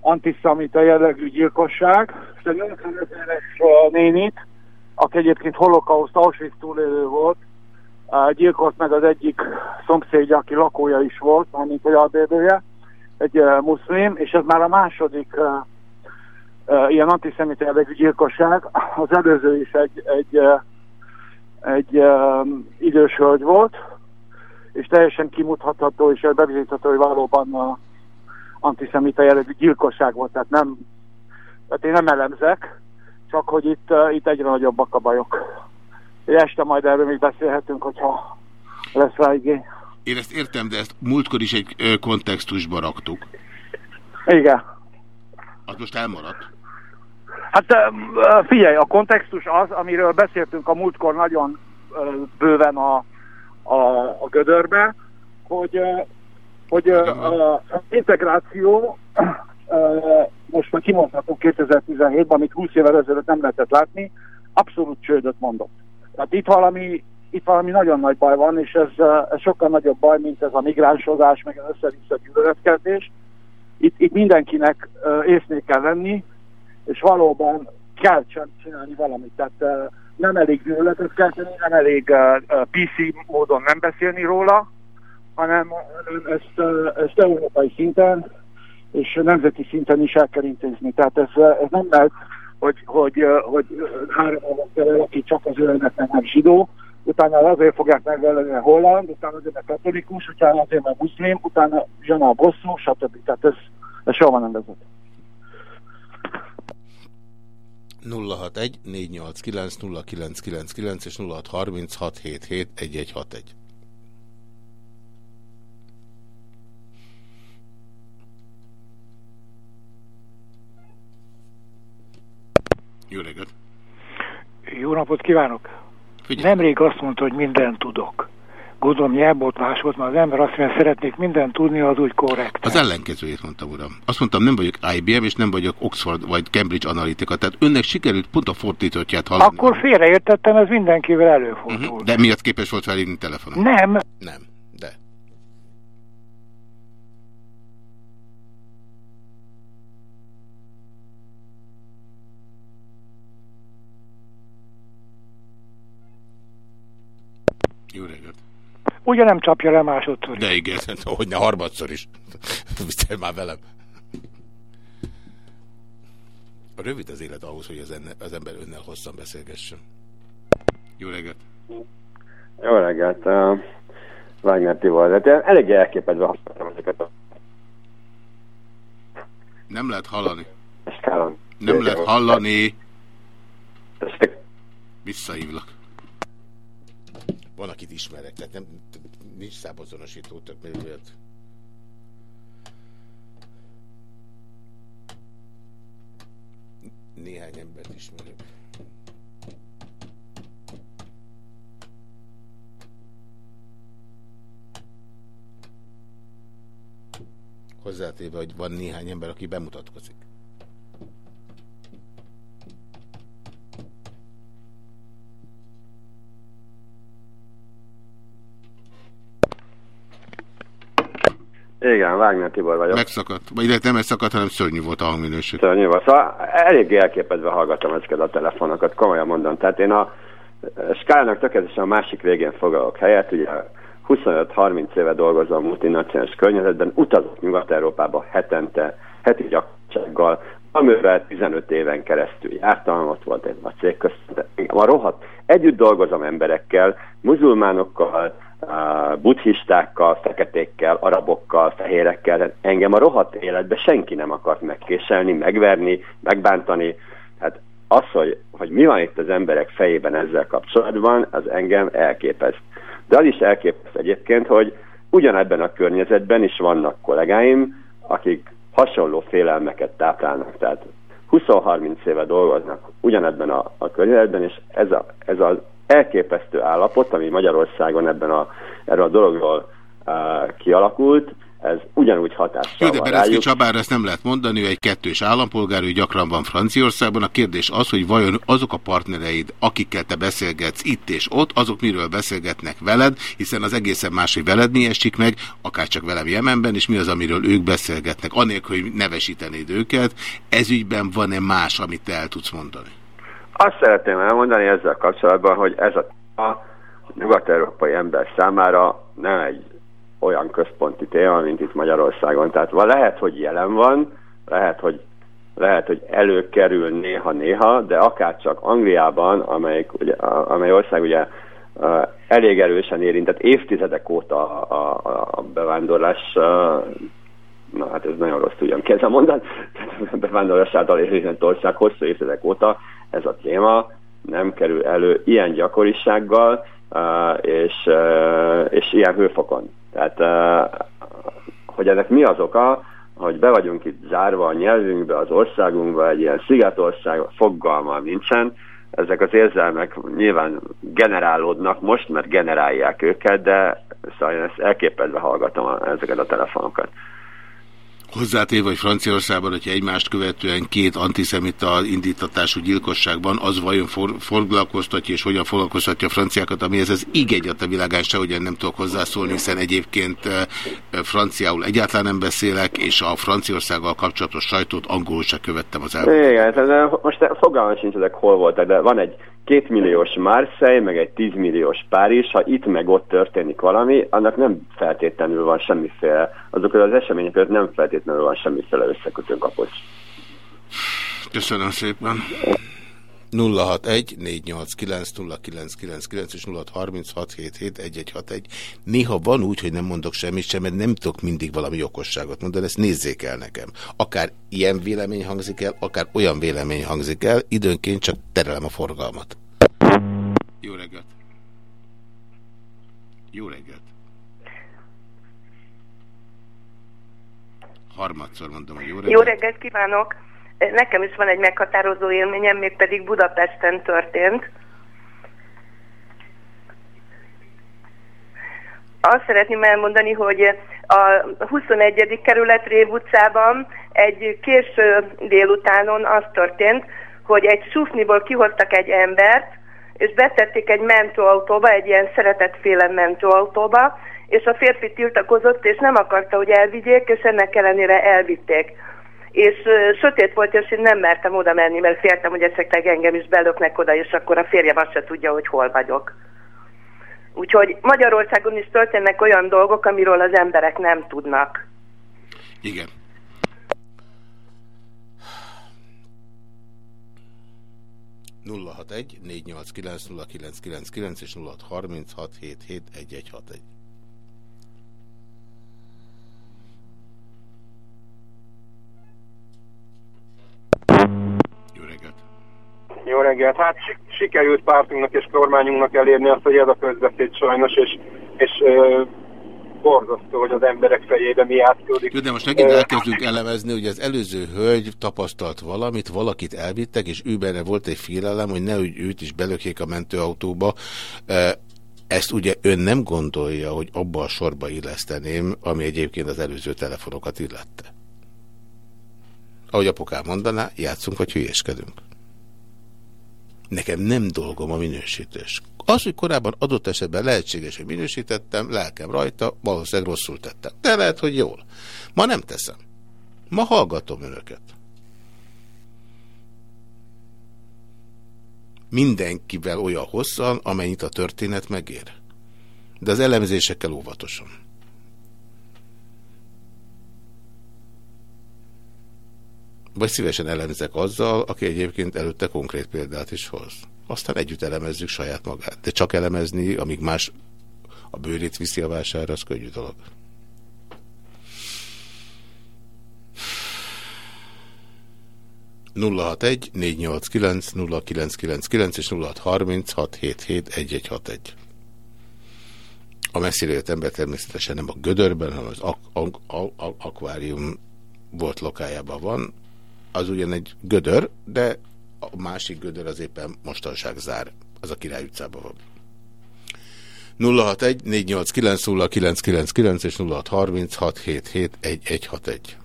antiszamita jellegű gyilkosság, és egy 55 éves uh, nénit, aki egyébként holokauszt Auschwitz túlélő volt, uh, gyilkolt meg az egyik szomszédja, aki lakója is volt, mint egy albédője, egy uh, muszlim, és ez már a második uh, uh, ilyen antiszemita jellegű gyilkosság. Az előző is egy, egy, uh, egy uh, idős hölgy volt, és teljesen kimutatható és bebizonyítható, hogy valóban a antiszemita jellegű gyilkosság volt. Tehát, nem, tehát én nem elemzek, csak hogy itt, uh, itt egyre nagyobbak a bajok. Este majd erről még beszélhetünk, hogyha lesz rá igény. Én ezt értem, de ezt múltkor is egy kontextusba raktuk. Igen. Az most elmaradt. Hát figyelj, a kontextus az, amiről beszéltünk a múltkor nagyon bőven a, a, a gödörbe, hogy, hogy az integráció most már kimondhatunk 2017-ben, amit 20 évvel ezelőtt nem lehetett látni, abszolút csődöt mondott. Tehát itt valami, itt valami nagyon nagy baj van, és ez, ez sokkal nagyobb baj, mint ez a migránsodás, meg az össze-vissza gyűlöletkeltés. Itt, itt mindenkinek észnél kell lenni, és valóban kell csin- csinálni valamit. Tehát nem elég gyűlöletet kell tenni, nem elég PC módon nem beszélni róla, hanem, ezt, ezt európai szinten és nemzeti szinten is el kell intézni. Tehát ez, ez nem lehet, hogy, hogy, hogy három évvel aki csak az ölnek, meg nem zsidó, utána azért fogják megvelni a holland, utána azért meg katolikus, utána azért meg muszlim, utána jön a bosszú, stb. Tehát ez, ez soha nem vezet. 061 489 0999 és 0636 77 1161. Jó reggelt! Jó napot kívánok! Figyelj. Nemrég azt mondta, hogy mindent tudok. Gondolom nyelvbot más volt, mert az ember azt mondja, szeretnék mindent tudni, az úgy korrekt. Az ellenkezőjét mondtam, uram. Azt mondtam, nem vagyok IBM, és nem vagyok Oxford vagy Cambridge Analytica, tehát önnek sikerült pont a fordítottját hallani. Akkor félreértettem, ez mindenkivel előfordul. Uh -huh. De miatt képes volt felhívni telefonon? Nem. Nem, de. Jó reggelt! Ugye nem csapja le másodszor. De igen, hogy ne harmadszor is. Visztél már velem. Rövid az élet ahhoz, hogy az, enne, az ember önnel hosszan beszélgessen. Jó reggelt! Jó reggelt! Uh, Wagner Tibor, hát én eléggé elképedve használtam ezeket a... Nem lehet hallani. skálon. Nem lehet hallani. Visszahívlak. Van, akit ismerek, tehát nem, nincs számozonosító, tök miért. Néhány embert ismerek. Hozzátéve, hogy van néhány ember, aki bemutatkozik. Igen, Wagner Tibor vagyok. Megszakadt. Vagy illetve nem megszakadt, hanem szörnyű volt a hangminőség. Szörnyű volt. Szóval eléggé elképedve hallgatom ezeket a telefonokat, komolyan mondom. Tehát én a skálának tökéletesen a másik végén foglalok helyet, ugye 25-30 éve dolgozom multinacionális környezetben, utazok Nyugat-Európába hetente, heti gyakorlatsággal, amivel 15 éven keresztül jártam, ott volt egy nagy cég között. A rohadt. Együtt dolgozom emberekkel, muzulmánokkal, buddhistákkal, feketékkel, arabokkal, fehérekkel. Engem a rohadt életbe senki nem akart megkéselni, megverni, megbántani. Hát az, hogy, hogy mi van itt az emberek fejében ezzel kapcsolatban, az engem elképeszt. De az is elképeszt egyébként, hogy ugyanebben a környezetben is vannak kollégáim, akik hasonló félelmeket táplálnak. Tehát 20-30 éve dolgoznak ugyanebben a, a környezetben, és ez, a, ez az elképesztő állapot, ami Magyarországon ebben a, erről a dologról uh, kialakult, ez ugyanúgy hatással Jó, de Bereszki. Csabára ezt nem lehet mondani, ő egy kettős állampolgár, ő gyakran van Franciaországban. A kérdés az, hogy vajon azok a partnereid, akikkel te beszélgetsz itt és ott, azok miről beszélgetnek veled, hiszen az egészen más, hogy veled mi esik meg, akár csak velem Jemenben, és mi az, amiről ők beszélgetnek, anélkül, hogy nevesítenéd őket. Ez ügyben van-e más, amit te el tudsz mondani? Azt szeretném elmondani ezzel kapcsolatban, hogy ez a, a nyugat-európai ember számára nem egy olyan központi téma, mint itt Magyarországon. Tehát lehet, hogy jelen van, lehet, hogy lehet, hogy előkerül néha-néha, de akár csak Angliában, amelyik, ugye, amely ország ugye elég erősen érintett évtizedek óta a, a, a bevándorlás, na hát ez nagyon rossz ugyan kezdem mondani, bevándorlás által érintett ország hosszú évtizedek óta ez a téma nem kerül elő ilyen gyakorisággal uh, és, uh, és ilyen hőfokon. Tehát, uh, hogy ennek mi az oka, hogy be vagyunk itt zárva a nyelvünkbe, az országunkba, egy ilyen szigetország, fogalma nincsen, ezek az érzelmek nyilván generálódnak most, mert generálják őket, de szóval én ezt elképedve hallgatom ezeket a telefonokat. Hozzátéve, hogy Franciaországban, hogyha egymást követően két antiszemita indítatású gyilkosságban, az vajon for foglalkoztatja, és hogyan foglalkoztatja a franciákat, amihez az így egyat a világán sehogyan nem tudok hozzászólni, hiszen egyébként franciául egyáltalán nem beszélek, és a Franciaországgal kapcsolatos sajtót angolul se követtem az elmúlt. Igen, tehát most fogalmam sincs, ezek hol voltak, de van egy kétmilliós Marseille, meg egy tízmilliós Párizs, ha itt meg ott történik valami, annak nem feltétlenül van semmiféle, azokról az események között nem feltétlenül van semmiféle összekötő kapocs. Köszönöm szépen. 061 489 0999 és 0636 1161. Néha van úgy, hogy nem mondok semmit sem, mert nem tudok mindig valami okosságot mondani, ezt nézzék el nekem. Akár ilyen vélemény hangzik el, akár olyan vélemény hangzik el, időnként csak terelem a forgalmat. Jó reggelt! Jó reggelt! Harmadszor mondom, hogy jó reggelt. Jó reggelt kívánok! Nekem is van egy meghatározó élményem, mégpedig Budapesten történt. Azt szeretném elmondani, hogy a 21. kerület Rév utcában egy késő délutánon az történt, hogy egy sufniból kihoztak egy embert, és betették egy mentóautóba, egy ilyen szeretetféle mentóautóba, és a férfi tiltakozott, és nem akarta, hogy elvigyék, és ennek ellenére elvitték. És sötét volt, és én nem mertem oda menni, mert féltem, hogy esetleg engem is belöknek oda, és akkor a férjem azt se tudja, hogy hol vagyok. Úgyhogy Magyarországon is történnek olyan dolgok, amiről az emberek nem tudnak. Igen. nulla hat egy négy nyolc kilenc nulla kilenc kilenc kilenc és nulla harminc hat hét hét egy egy hat egy. Jó reggelt! Hát si- sikerült pártunknak és kormányunknak elérni azt, hogy ez a közbeszéd sajnos, és, és ö, borzasztó, hogy az emberek fejébe mi átködik. Jó, de most megint elkezdünk elemezni, hogy az előző hölgy tapasztalt valamit, valakit elvittek, és ő benne volt egy félelem, hogy nehogy őt is belökjék a mentőautóba. Ezt ugye ön nem gondolja, hogy abba a sorba illeszteném, ami egyébként az előző telefonokat illette. Ahogy apukám mondaná, játszunk vagy hülyeskedünk. Nekem nem dolgom a minősítés. Az, hogy korábban adott esetben lehetséges, hogy minősítettem, lelkem rajta, valószínűleg rosszul tettem. De lehet, hogy jól. Ma nem teszem. Ma hallgatom önöket. Mindenkivel olyan hosszan, amennyit a történet megér. De az elemzésekkel óvatosan. Vagy szívesen elemzek azzal, aki egyébként előtte konkrét példát is hoz. Aztán együtt elemezzük saját magát. De csak elemezni, amíg más a bőrét viszi a vásárra, az könnyű dolog. nulla és nulla hat harminc hat hét hét egy egy hat egy. A messzire jött ember természetesen nem a gödörben, hanem az ak ak ak akvárium volt lokájában van. Az ugyan egy gödör, de a másik gödör az éppen mostanság zár. Az a Király utcában van. 061 489 0999 és 0636 77 1161.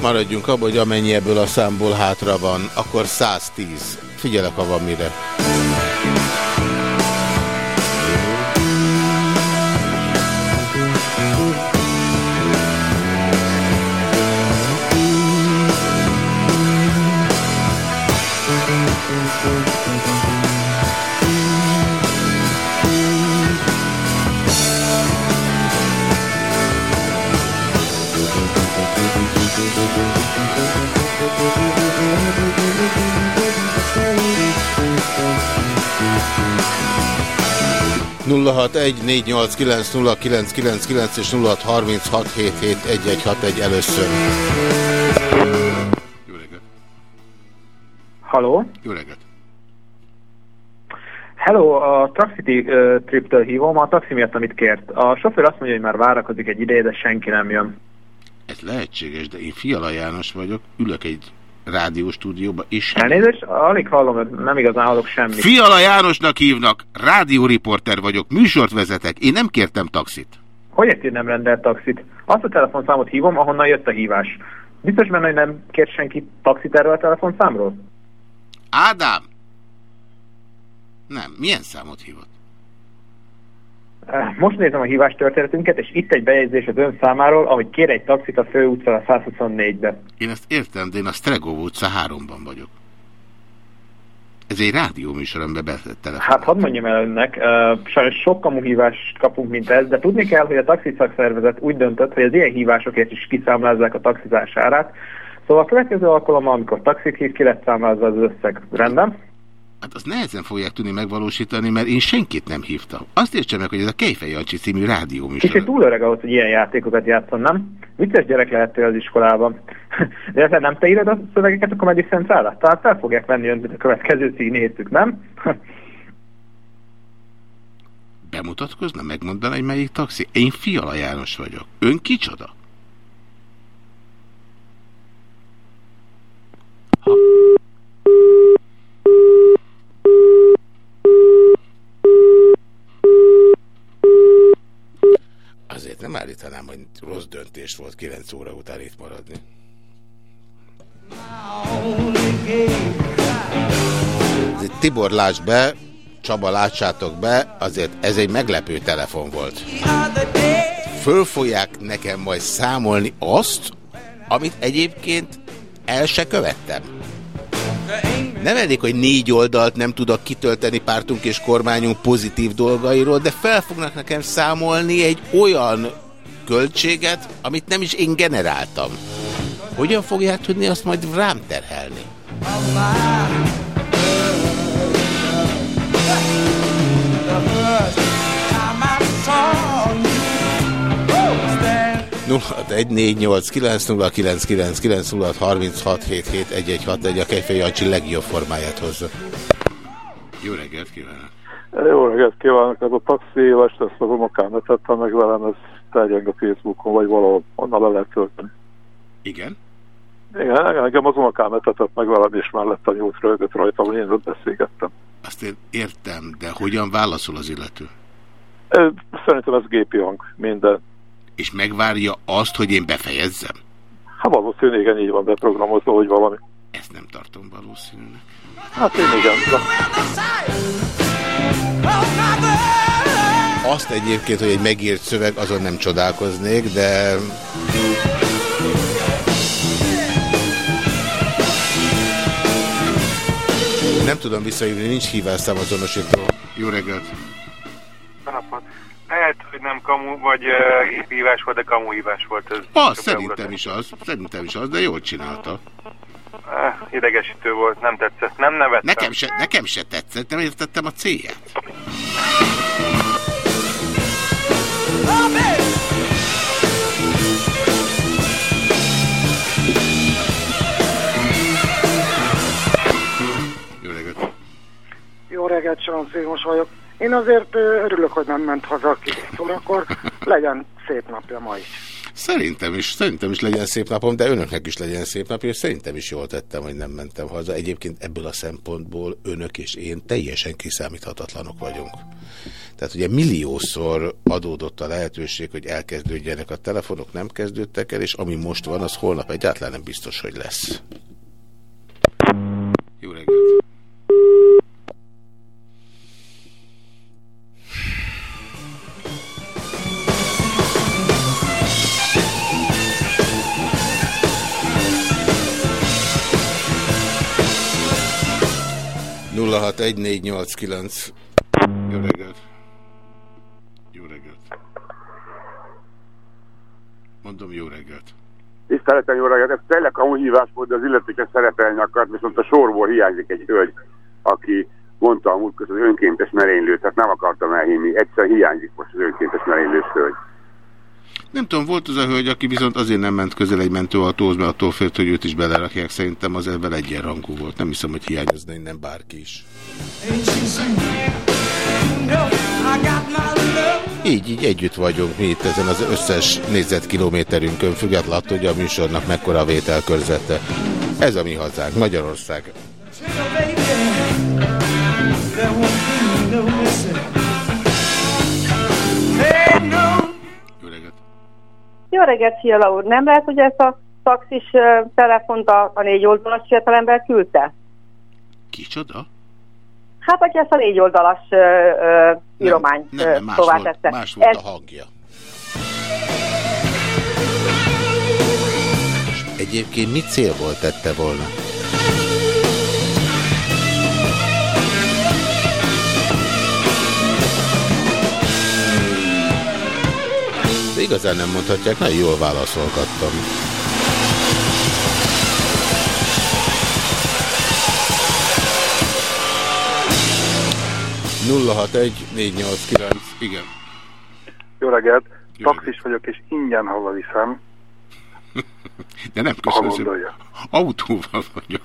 Maradjunk abban, hogy amennyi ebből a számból hátra van, akkor 110. Figyelek, ha van mire. 0614890999 és 0636771161 először. Halló? Jó reggelt! Hello, a Taxity uh, triptől hívom, a taxi miatt, amit kért. A sofőr azt mondja, hogy már várakozik egy ideje, de senki nem jön. Ez lehetséges, de én Fiala János vagyok, ülök egy rádióstúdióba, és... Elnézést, alig hallom, nem igazán hallok semmit. Fiala Jánosnak hívnak, rádióriporter vagyok, műsort vezetek, én nem kértem taxit. Hogy ezt nem rendelt taxit? Azt a telefonszámot hívom, ahonnan jött a hívás. Biztos benne, hogy nem kért senki taxit erről a telefonszámról? Ádám! Nem, milyen számot hívott? Eh, Most nézem a hívás történetünket, és itt egy bejegyzés az ön számáról, ahogy kér egy taxit a főutcán a 124-be. Én ezt értem, de én a Stregov utca 3-ban vagyok. Ez egy rádióműsor, amiben betett telefon. Hát hadd mondjam el önnek, uh, sajnos sok kamu hívást kapunk, mint ez, de tudni kell, hogy a taxiszakszervezet úgy döntött, hogy az ilyen hívásokért is kiszámlázzák a taxizás árát. Szóval a következő alkalommal, amikor taxit hív, ki lesz számlázva az összeg. Rendben? Hát azt nehezen fogják tudni megvalósítani, mert én senkit nem hívtam. Azt értsem meg, hogy ez a Kejfej Jancsi című rádióműsor. Kicsit túl öreg ahhoz, hogy ilyen játékokat játszon, nem? Vicces gyerek lehettél az iskolában. De ezzel nem te írod a szövegeket a Comedy Centralra? Talán fel fogják venni önt, a következő színészük, nem? Bemutatkozna, megmondaná, hogy melyik taxi? Én Fiala János vagyok. Ön kicsoda? Azért nem állítanám, hogy rossz döntés volt 9 óra után itt maradni. Tibor láss be, Csaba lássátok be, azért ez egy meglepő telefon volt. Föl fogják nekem majd számolni azt, amit egyébként el se követtem. Nem elég, hogy négy oldalt nem tudok kitölteni pártunk és kormányunk pozitív dolgairól, de fel fognak nekem számolni egy olyan költséget, amit nem is én generáltam. Hogyan fogják tudni azt majd rám terhelni? Egy a Kejfej Jancsi legjobb formáját hozza. Jó reggelt kívánok! Jó reggelt kívánok! Ez a taxi éves, ezt a homokán tette meg velem, ez terjeng a Facebookon, vagy valahol onnan le lehet tölteni. Igen? Igen, engem az unokám etetett meg velem, és mellette nyújt rögött rajta, hogy én beszélgettem. Azt én értem, de hogyan válaszol az illető? Szerintem ez gépi hang, minden. És megvárja azt, hogy én befejezzem? Hát valószínűleg igen, így van beprogramozva, hogy valami. Ezt nem tartom valószínűnek. Hát én igen. Azt egyébként, hogy egy megírt szöveg, azon nem csodálkoznék, de... Nem tudom visszajönni, nincs hívásszám azonosító. Jó reggelt! Lehet, hogy nem kamu, vagy uh, hívás volt, de kamu hívás volt. Ez Ah, szerintem is az, szerintem is az, de jól csinálta. Uh, idegesítő volt, nem tetszett, nem nevettem. Nekem se, nekem se tetszett, nem értettem a célját. Jó reggelt! Jó reggelt, Saron Szilmos vagyok. Én azért örülök, hogy nem ment haza a 9 órakor. Legyen szép napja ma is. Szerintem is, szerintem is legyen szép napom, de önöknek is legyen szép napja, és szerintem is jól tettem, hogy nem mentem haza. Egyébként ebből a szempontból önök és én teljesen kiszámíthatatlanok vagyunk. Tehát ugye milliószor adódott a lehetőség, hogy elkezdődjenek a telefonok, nem kezdődtek el, és ami most van, az holnap egyáltalán nem biztos, hogy lesz. Jó reggelt! Nulla hat egy négy nyolc kilenc. Jó reggelt! Jó reggelt! Mondom, jó reggelt! Tiszteletem, jó reggelt! Ez tényleg kamu hívás volt, de az illetékes szerepelni akart, viszont a sorból hiányzik egy hölgy, aki mondta a múltkor az önkéntes merénylő, tehát nem akartam elhinni. Egyszer hiányzik most az önkéntes merénylős hölgy. Nem tudom, volt az a hölgy, aki viszont azért nem ment közel egy mentőautóhoz, mert attól félt, hogy őt is belerakják. Szerintem az ebben egyenrangú volt. Nem hiszem, hogy hiányozna innen bárki is. Így, így együtt vagyunk mi itt ezen az összes négyzetkilométerünkön, függetlenül attól, hogy a műsornak mekkora a vételkörzete. Ez a mi hazánk, Magyarország. Jó reggelt, Fiala úr! Nem lehet, hogy ezt a taxis telefont a, a négy oldalas fiatalember küldte? Kicsoda? Hát, aki ezt a négy oldalas ö, ö, írományt Nem, nem, más volt, tette. más volt Ez- a hangja. Egyébként mi célból tette volna? De igazán nem mondhatják, nagyon jól válaszolgattam. egy igen. Jó reggelt, taxis vagyok, és ingyen hazaviszem. De nem köszönöm. Autóval vagyok.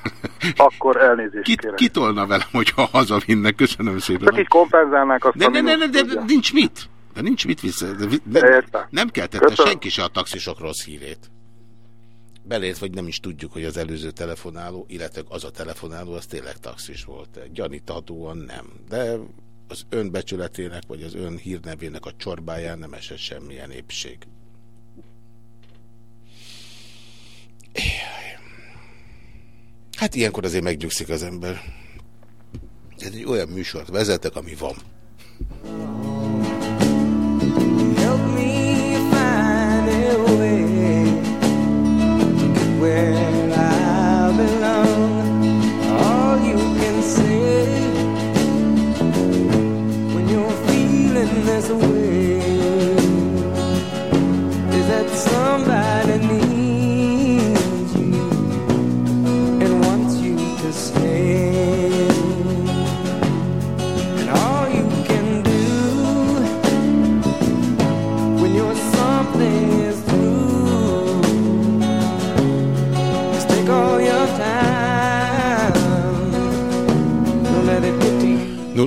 Akkor elnézést Kit, kérek. kitolna velem, hogyha hazavinnek? Köszönöm szépen. Csak így kompenzálnák azt De, ne, ne, ne, de nincs mit. De nincs mit vissza. De, vi- de, Értem. nem keltette senki se a taxisok rossz hírét. Belért, vagy nem is tudjuk, hogy az előző telefonáló, illetve az a telefonáló, az tényleg taxis volt. Gyaníthatóan nem. De az ön becsületének, vagy az ön hírnevének a csorbáján nem esett semmilyen épség. Hát ilyenkor azért megnyugszik az ember. Ez egy olyan műsort vezetek, ami van. Feeling a way. Is that somebody needs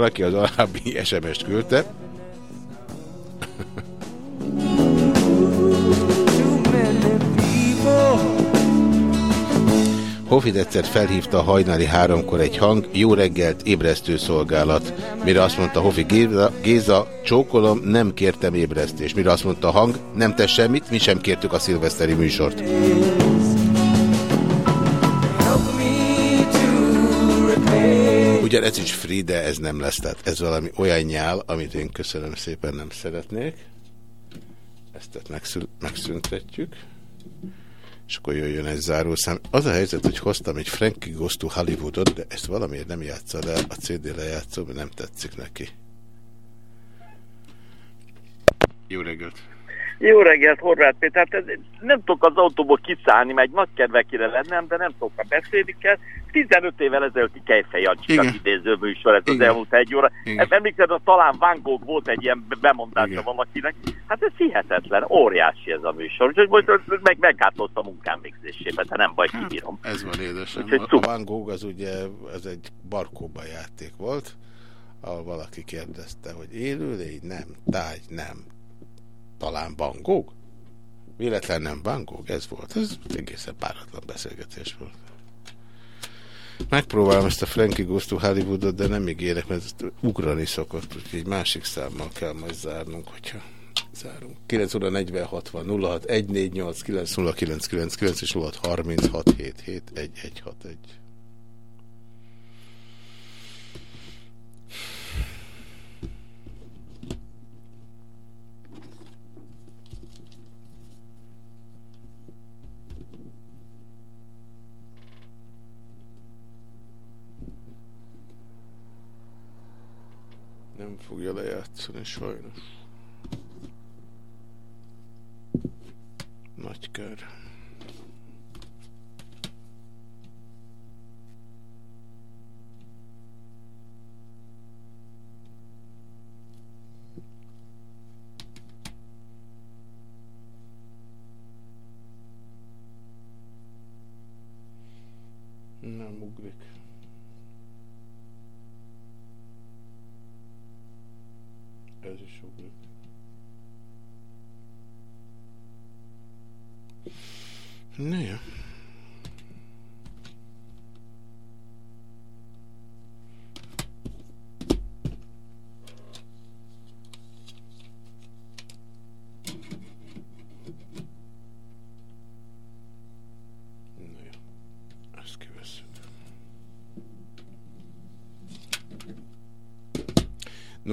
Valaki, az alábbi SMS-t küldte. Hofid egyszer felhívta hajnali háromkor egy hang, jó reggelt, ébresztő szolgálat. Mire azt mondta Hofi Géza, Géza, csókolom, nem kértem ébresztést. Mire azt mondta a hang, nem tesz semmit, mi sem kértük a szilveszteri műsort. Ugyan ez is free, de ez nem lesz. Tehát ez valami olyan nyál, amit én köszönöm szépen nem szeretnék. Ezt tehát megszüntetjük. És akkor jöjjön egy zárószám. Az a helyzet, hogy hoztam egy Frankie Goes Hollywoodot, de ezt valamiért nem játsza le a CD lejátszó, mert nem tetszik neki. Jó reggelt! Jó reggelt, Horváth Péter. Hát ez, nem tudok az autóból kiszállni, mert egy nagy kedvekére lennem, de nem tudok, ha beszélni kell. 15 évvel ezelőtti Kejfej Jancsikat idéző műsor, ez az Igen. elmúlt egy óra. Igen. Emlékszem, talán Van Gogh volt egy ilyen bemondása valakinek. Hát ez hihetetlen, óriási ez a műsor. Úgyhogy most meg meggátolt a munkám végzésében, de nem baj, kibírom. Ez van édesem. Úgyhogy A. Van Gogh az ugye ez egy barkóba játék volt, ahol valaki kérdezte, hogy élőlény nem, táj nem. Talán Van Gogh? Véletlen nem Van ez volt. Ez egészen páratlan beszélgetés volt. Megpróbálom ezt a Frankie Goes to Hollywoodot, de nem ígérek, mert ugrani szokott, úgyhogy egy másik számmal kell majd zárnunk, hogyha Zárunk. 9 óra 46 van, 06 148 90999 és 06 36 77 1161. Nem fogja lejátszani sajnos. Nagy kör. Nem ugrik. Ez is ugrik. Na.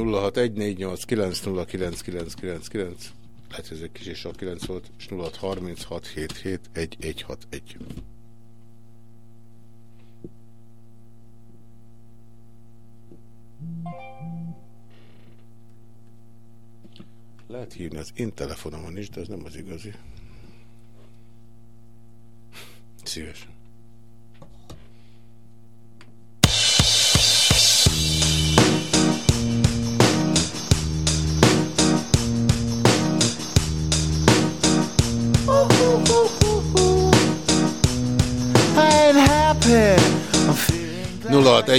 0614890999 lehet, ez egy kis és a 9 volt, és 0636771161. Lehet hívni az én telefonomon is, de ez nem az igazi. Szívesen.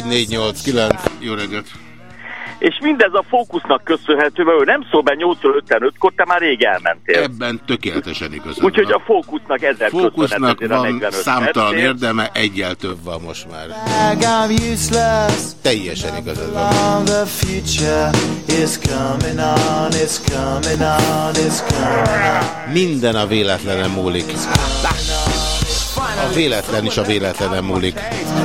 061489. Jó reggelt! És mindez a fókusznak köszönhető, mert ő nem szól be 8 55-kor, te már rég elmentél. Ebben tökéletesen igazad Úgyhogy a fókusznak ezer Fókusznak van 45 számtalan percért. érdeme, egyel több van most már. Teljesen igazad van. Minden a véletlenen múlik. A véletlen is a véletlenen múlik.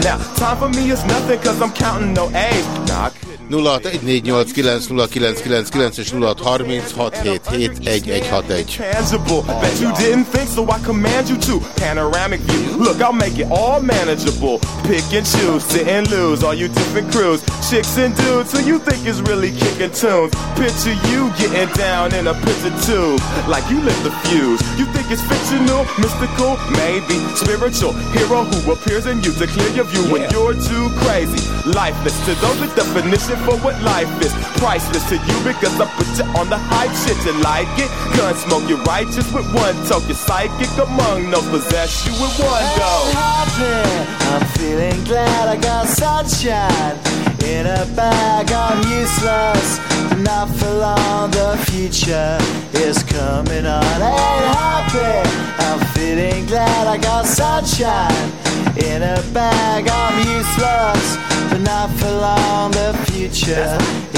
Now, time for me is nothing cause I'm counting no A's. Nah, 0614890999 és 0636771161. tangible. Bet you didn't think, so I command you to. Panoramic view. Look, I'll make it all manageable. Pick and choose, sit and lose. All you different crews, chicks and dudes who you think is really kicking tunes. Picture you getting down in a picture tube, like you lit the fuse. You think it's fictional, mystical, maybe spiritual hero who appears in you to clear your view when you're too crazy. Lifeless to those with definition for what life is. Priceless to you because I put you on the hype shit. You like it? Gun smoke, you're righteous with one toke. You're psychic among those possess you with one go. Happy. I'm feeling glad I got sunshine in a bag. I'm useless, not for long. The future is coming on. Ain't happy. I'm feeling glad I got sunshine in a bag. I'm useless, but not for long. The future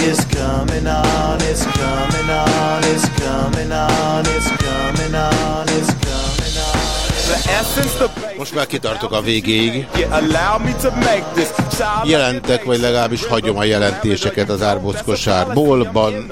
is coming on. It's coming on. It's coming on. It's coming on. It's coming on. The essence, the Most már kitartok a végéig. Jelentek, vagy legalábbis hagyom a jelentéseket az árbockosárból, ban,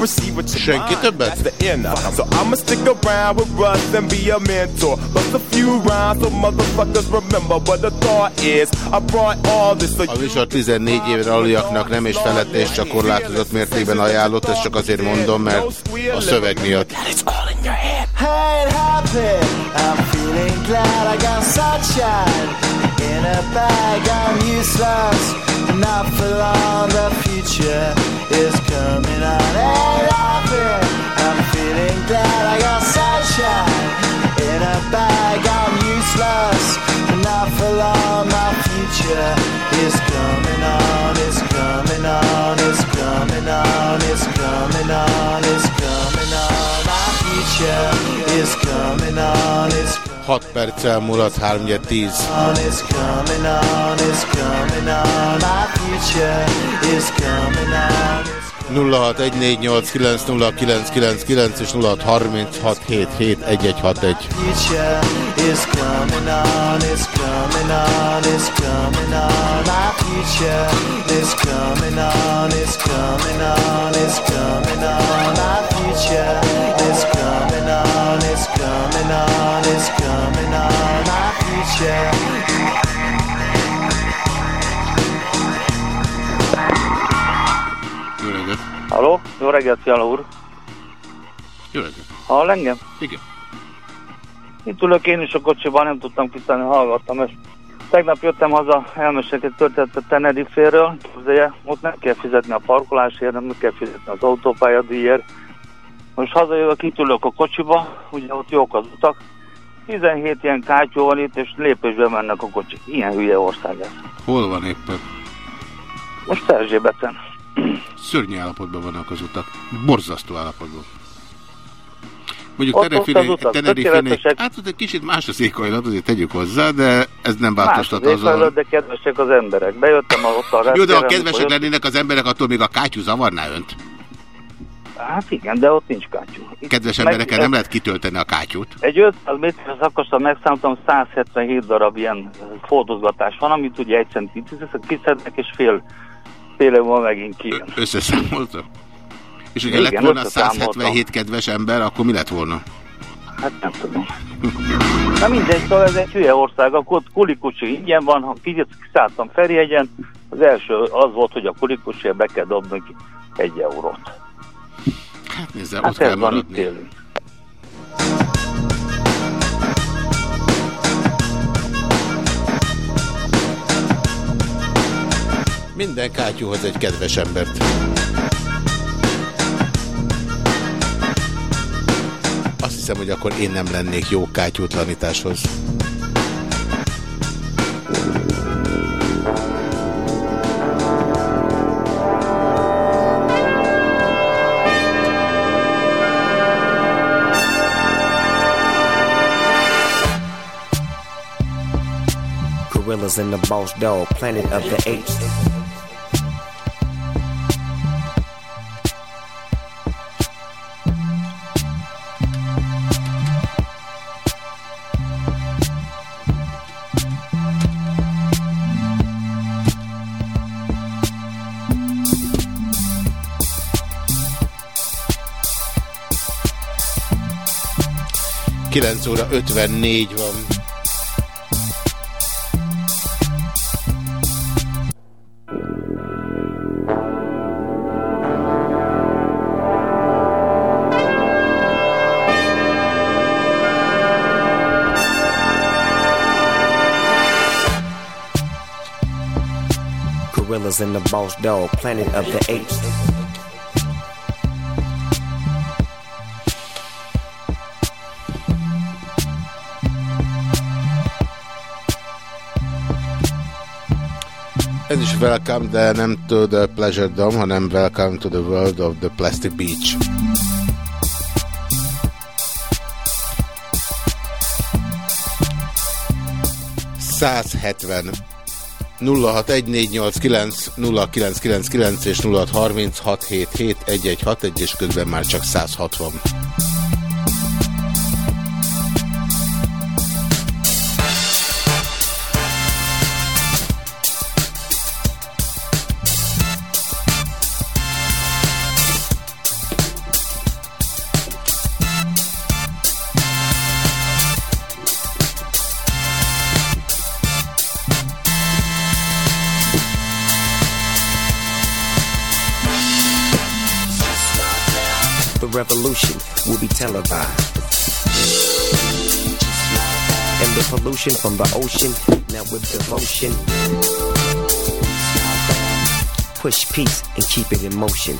perceive with your Senki mind. többet? That's the inner. So I'ma stick around with Russ and be a mentor. Bust a few rhymes so motherfuckers remember what the thought is. I brought all this so A műsor 14 évre aluljaknak nem és felette és csak korlátozott mértékben ajánlott, ezt csak azért mondom, mert a szöveg miatt. I ain't happy. I'm feeling glad I got sunshine in a bag. I'm useless, not for long. The future is coming on and off. I'm feeling glad I got sunshine in a bag. I'm useless, but not for long. My future is coming on, it's coming on, it's coming on, it's coming on, it's coming on. My future is coming on, it's coming on. It's coming on. My future is coming on, it's coming on, is coming on. My future. Jó reggelt! Halló, jó reggelt, Fiala úr. Jó reggelt! Hall engem? Igen. Itt ülök én is a kocsiban, nem tudtam kiszállni, hallgattam ezt. Tegnap jöttem haza, elmesek egy történetet Tenerife-ről, képzelje, ott nem kell fizetni a parkolásért, nem kell fizetni az autópályadíjért. Most hazajövök, itt ülök a kocsiba, ugye ott jók az utak, 17 ilyen kátyó van itt, és lépésbe mennek a kocsik. Ilyen hülye ország ez. Hol van éppen? Most Erzsébeten. Szörnyű állapotban vannak az utak. Borzasztó állapotban. Mondjuk Tenerife-nél, hát ott egy kicsit más az éghajlat, azért tegyük hozzá, de ez nem Más változtat az azon. éghajlat, de kedvesek az emberek. Bejöttem ott a Jó, de ha kedvesek lennének az emberek, attól még a kátyú zavarná önt. Hát igen, de ott nincs kátyú. Itt Kedves emberekkel nem lehet kitölteni a kátyút. Egy 500 méteres szakaszon megszámoltam 177 darab ilyen fordozgatás van, amit ugye egy centit kiszednek, és fél, fél múlva megint kijön. Összeszámolta? És ugye Igen, lett volna összeszámoltam. 177 kedves ember, akkor mi lett volna? Hát nem tudom. Na mindegy, szóval ez egy hülye ország, akkor ott kulikucsi ingyen van, ha kiszálltam Ferihegyen, az első az volt, hogy a kulikucsért be kell dobni egy eurót. Hát nézze, ott Hát kell van, itt maradni. élünk. Minden kátyúhoz egy kedves embert. Azt hiszem, hogy akkor én nem lennék jó kátyútlanításhoz. Gorillas in the boss dog, planet of the apes. Kilenc óra 54 van. Gorillas in the boss dog, planet of the apes. Ez is welcome, de nem um, to the pleasure dome, hanem welcome to the world of the plastic beach. Százhetven 0614890999 és 0636771161 és közben már csak 160. Revolution will be televised. And the pollution from the ocean, now with devotion. Push peace and keep it in motion.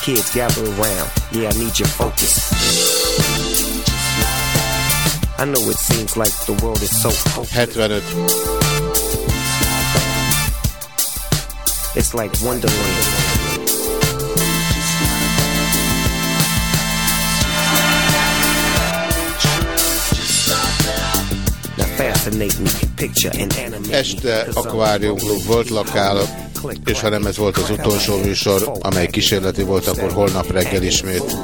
Kids gather around, yeah, I need your focus. I know it seems like the world is so hopeless. 75. It's like Wonderland. Este Aquarium Club volt lokál, és ha nem ez volt az utolsó műsor, amely kísérleti volt, akkor holnap reggel ismét.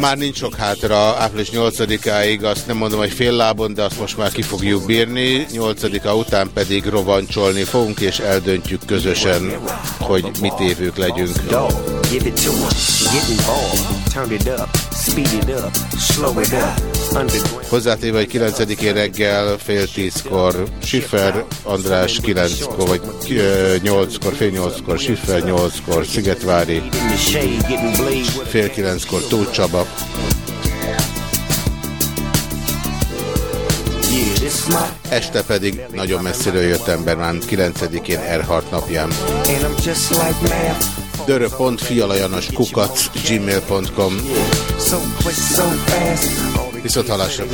Már nincs sok hátra április 8-áig, azt nem mondom, hogy fél lábon, de azt most már ki fogjuk bírni. 8-a után pedig rovancsolni fogunk, és eldöntjük közösen, hogy mit évők legyünk. Give it to 'em, get involved, turn it up, speed it up, slow it up. Hozzátéve, hogy 9-én reggel fél tízkor Schiffer, András 9-kor, vagy 8-kor, fél 8-kor Schiffer, 8-kor Szigetvári, fél 9-kor Tóth Csaba, este pedig nagyon messziről jött ember, már 9-én Erhard napján. dörö.fialajanos kukac gmail.com Viszont halásra.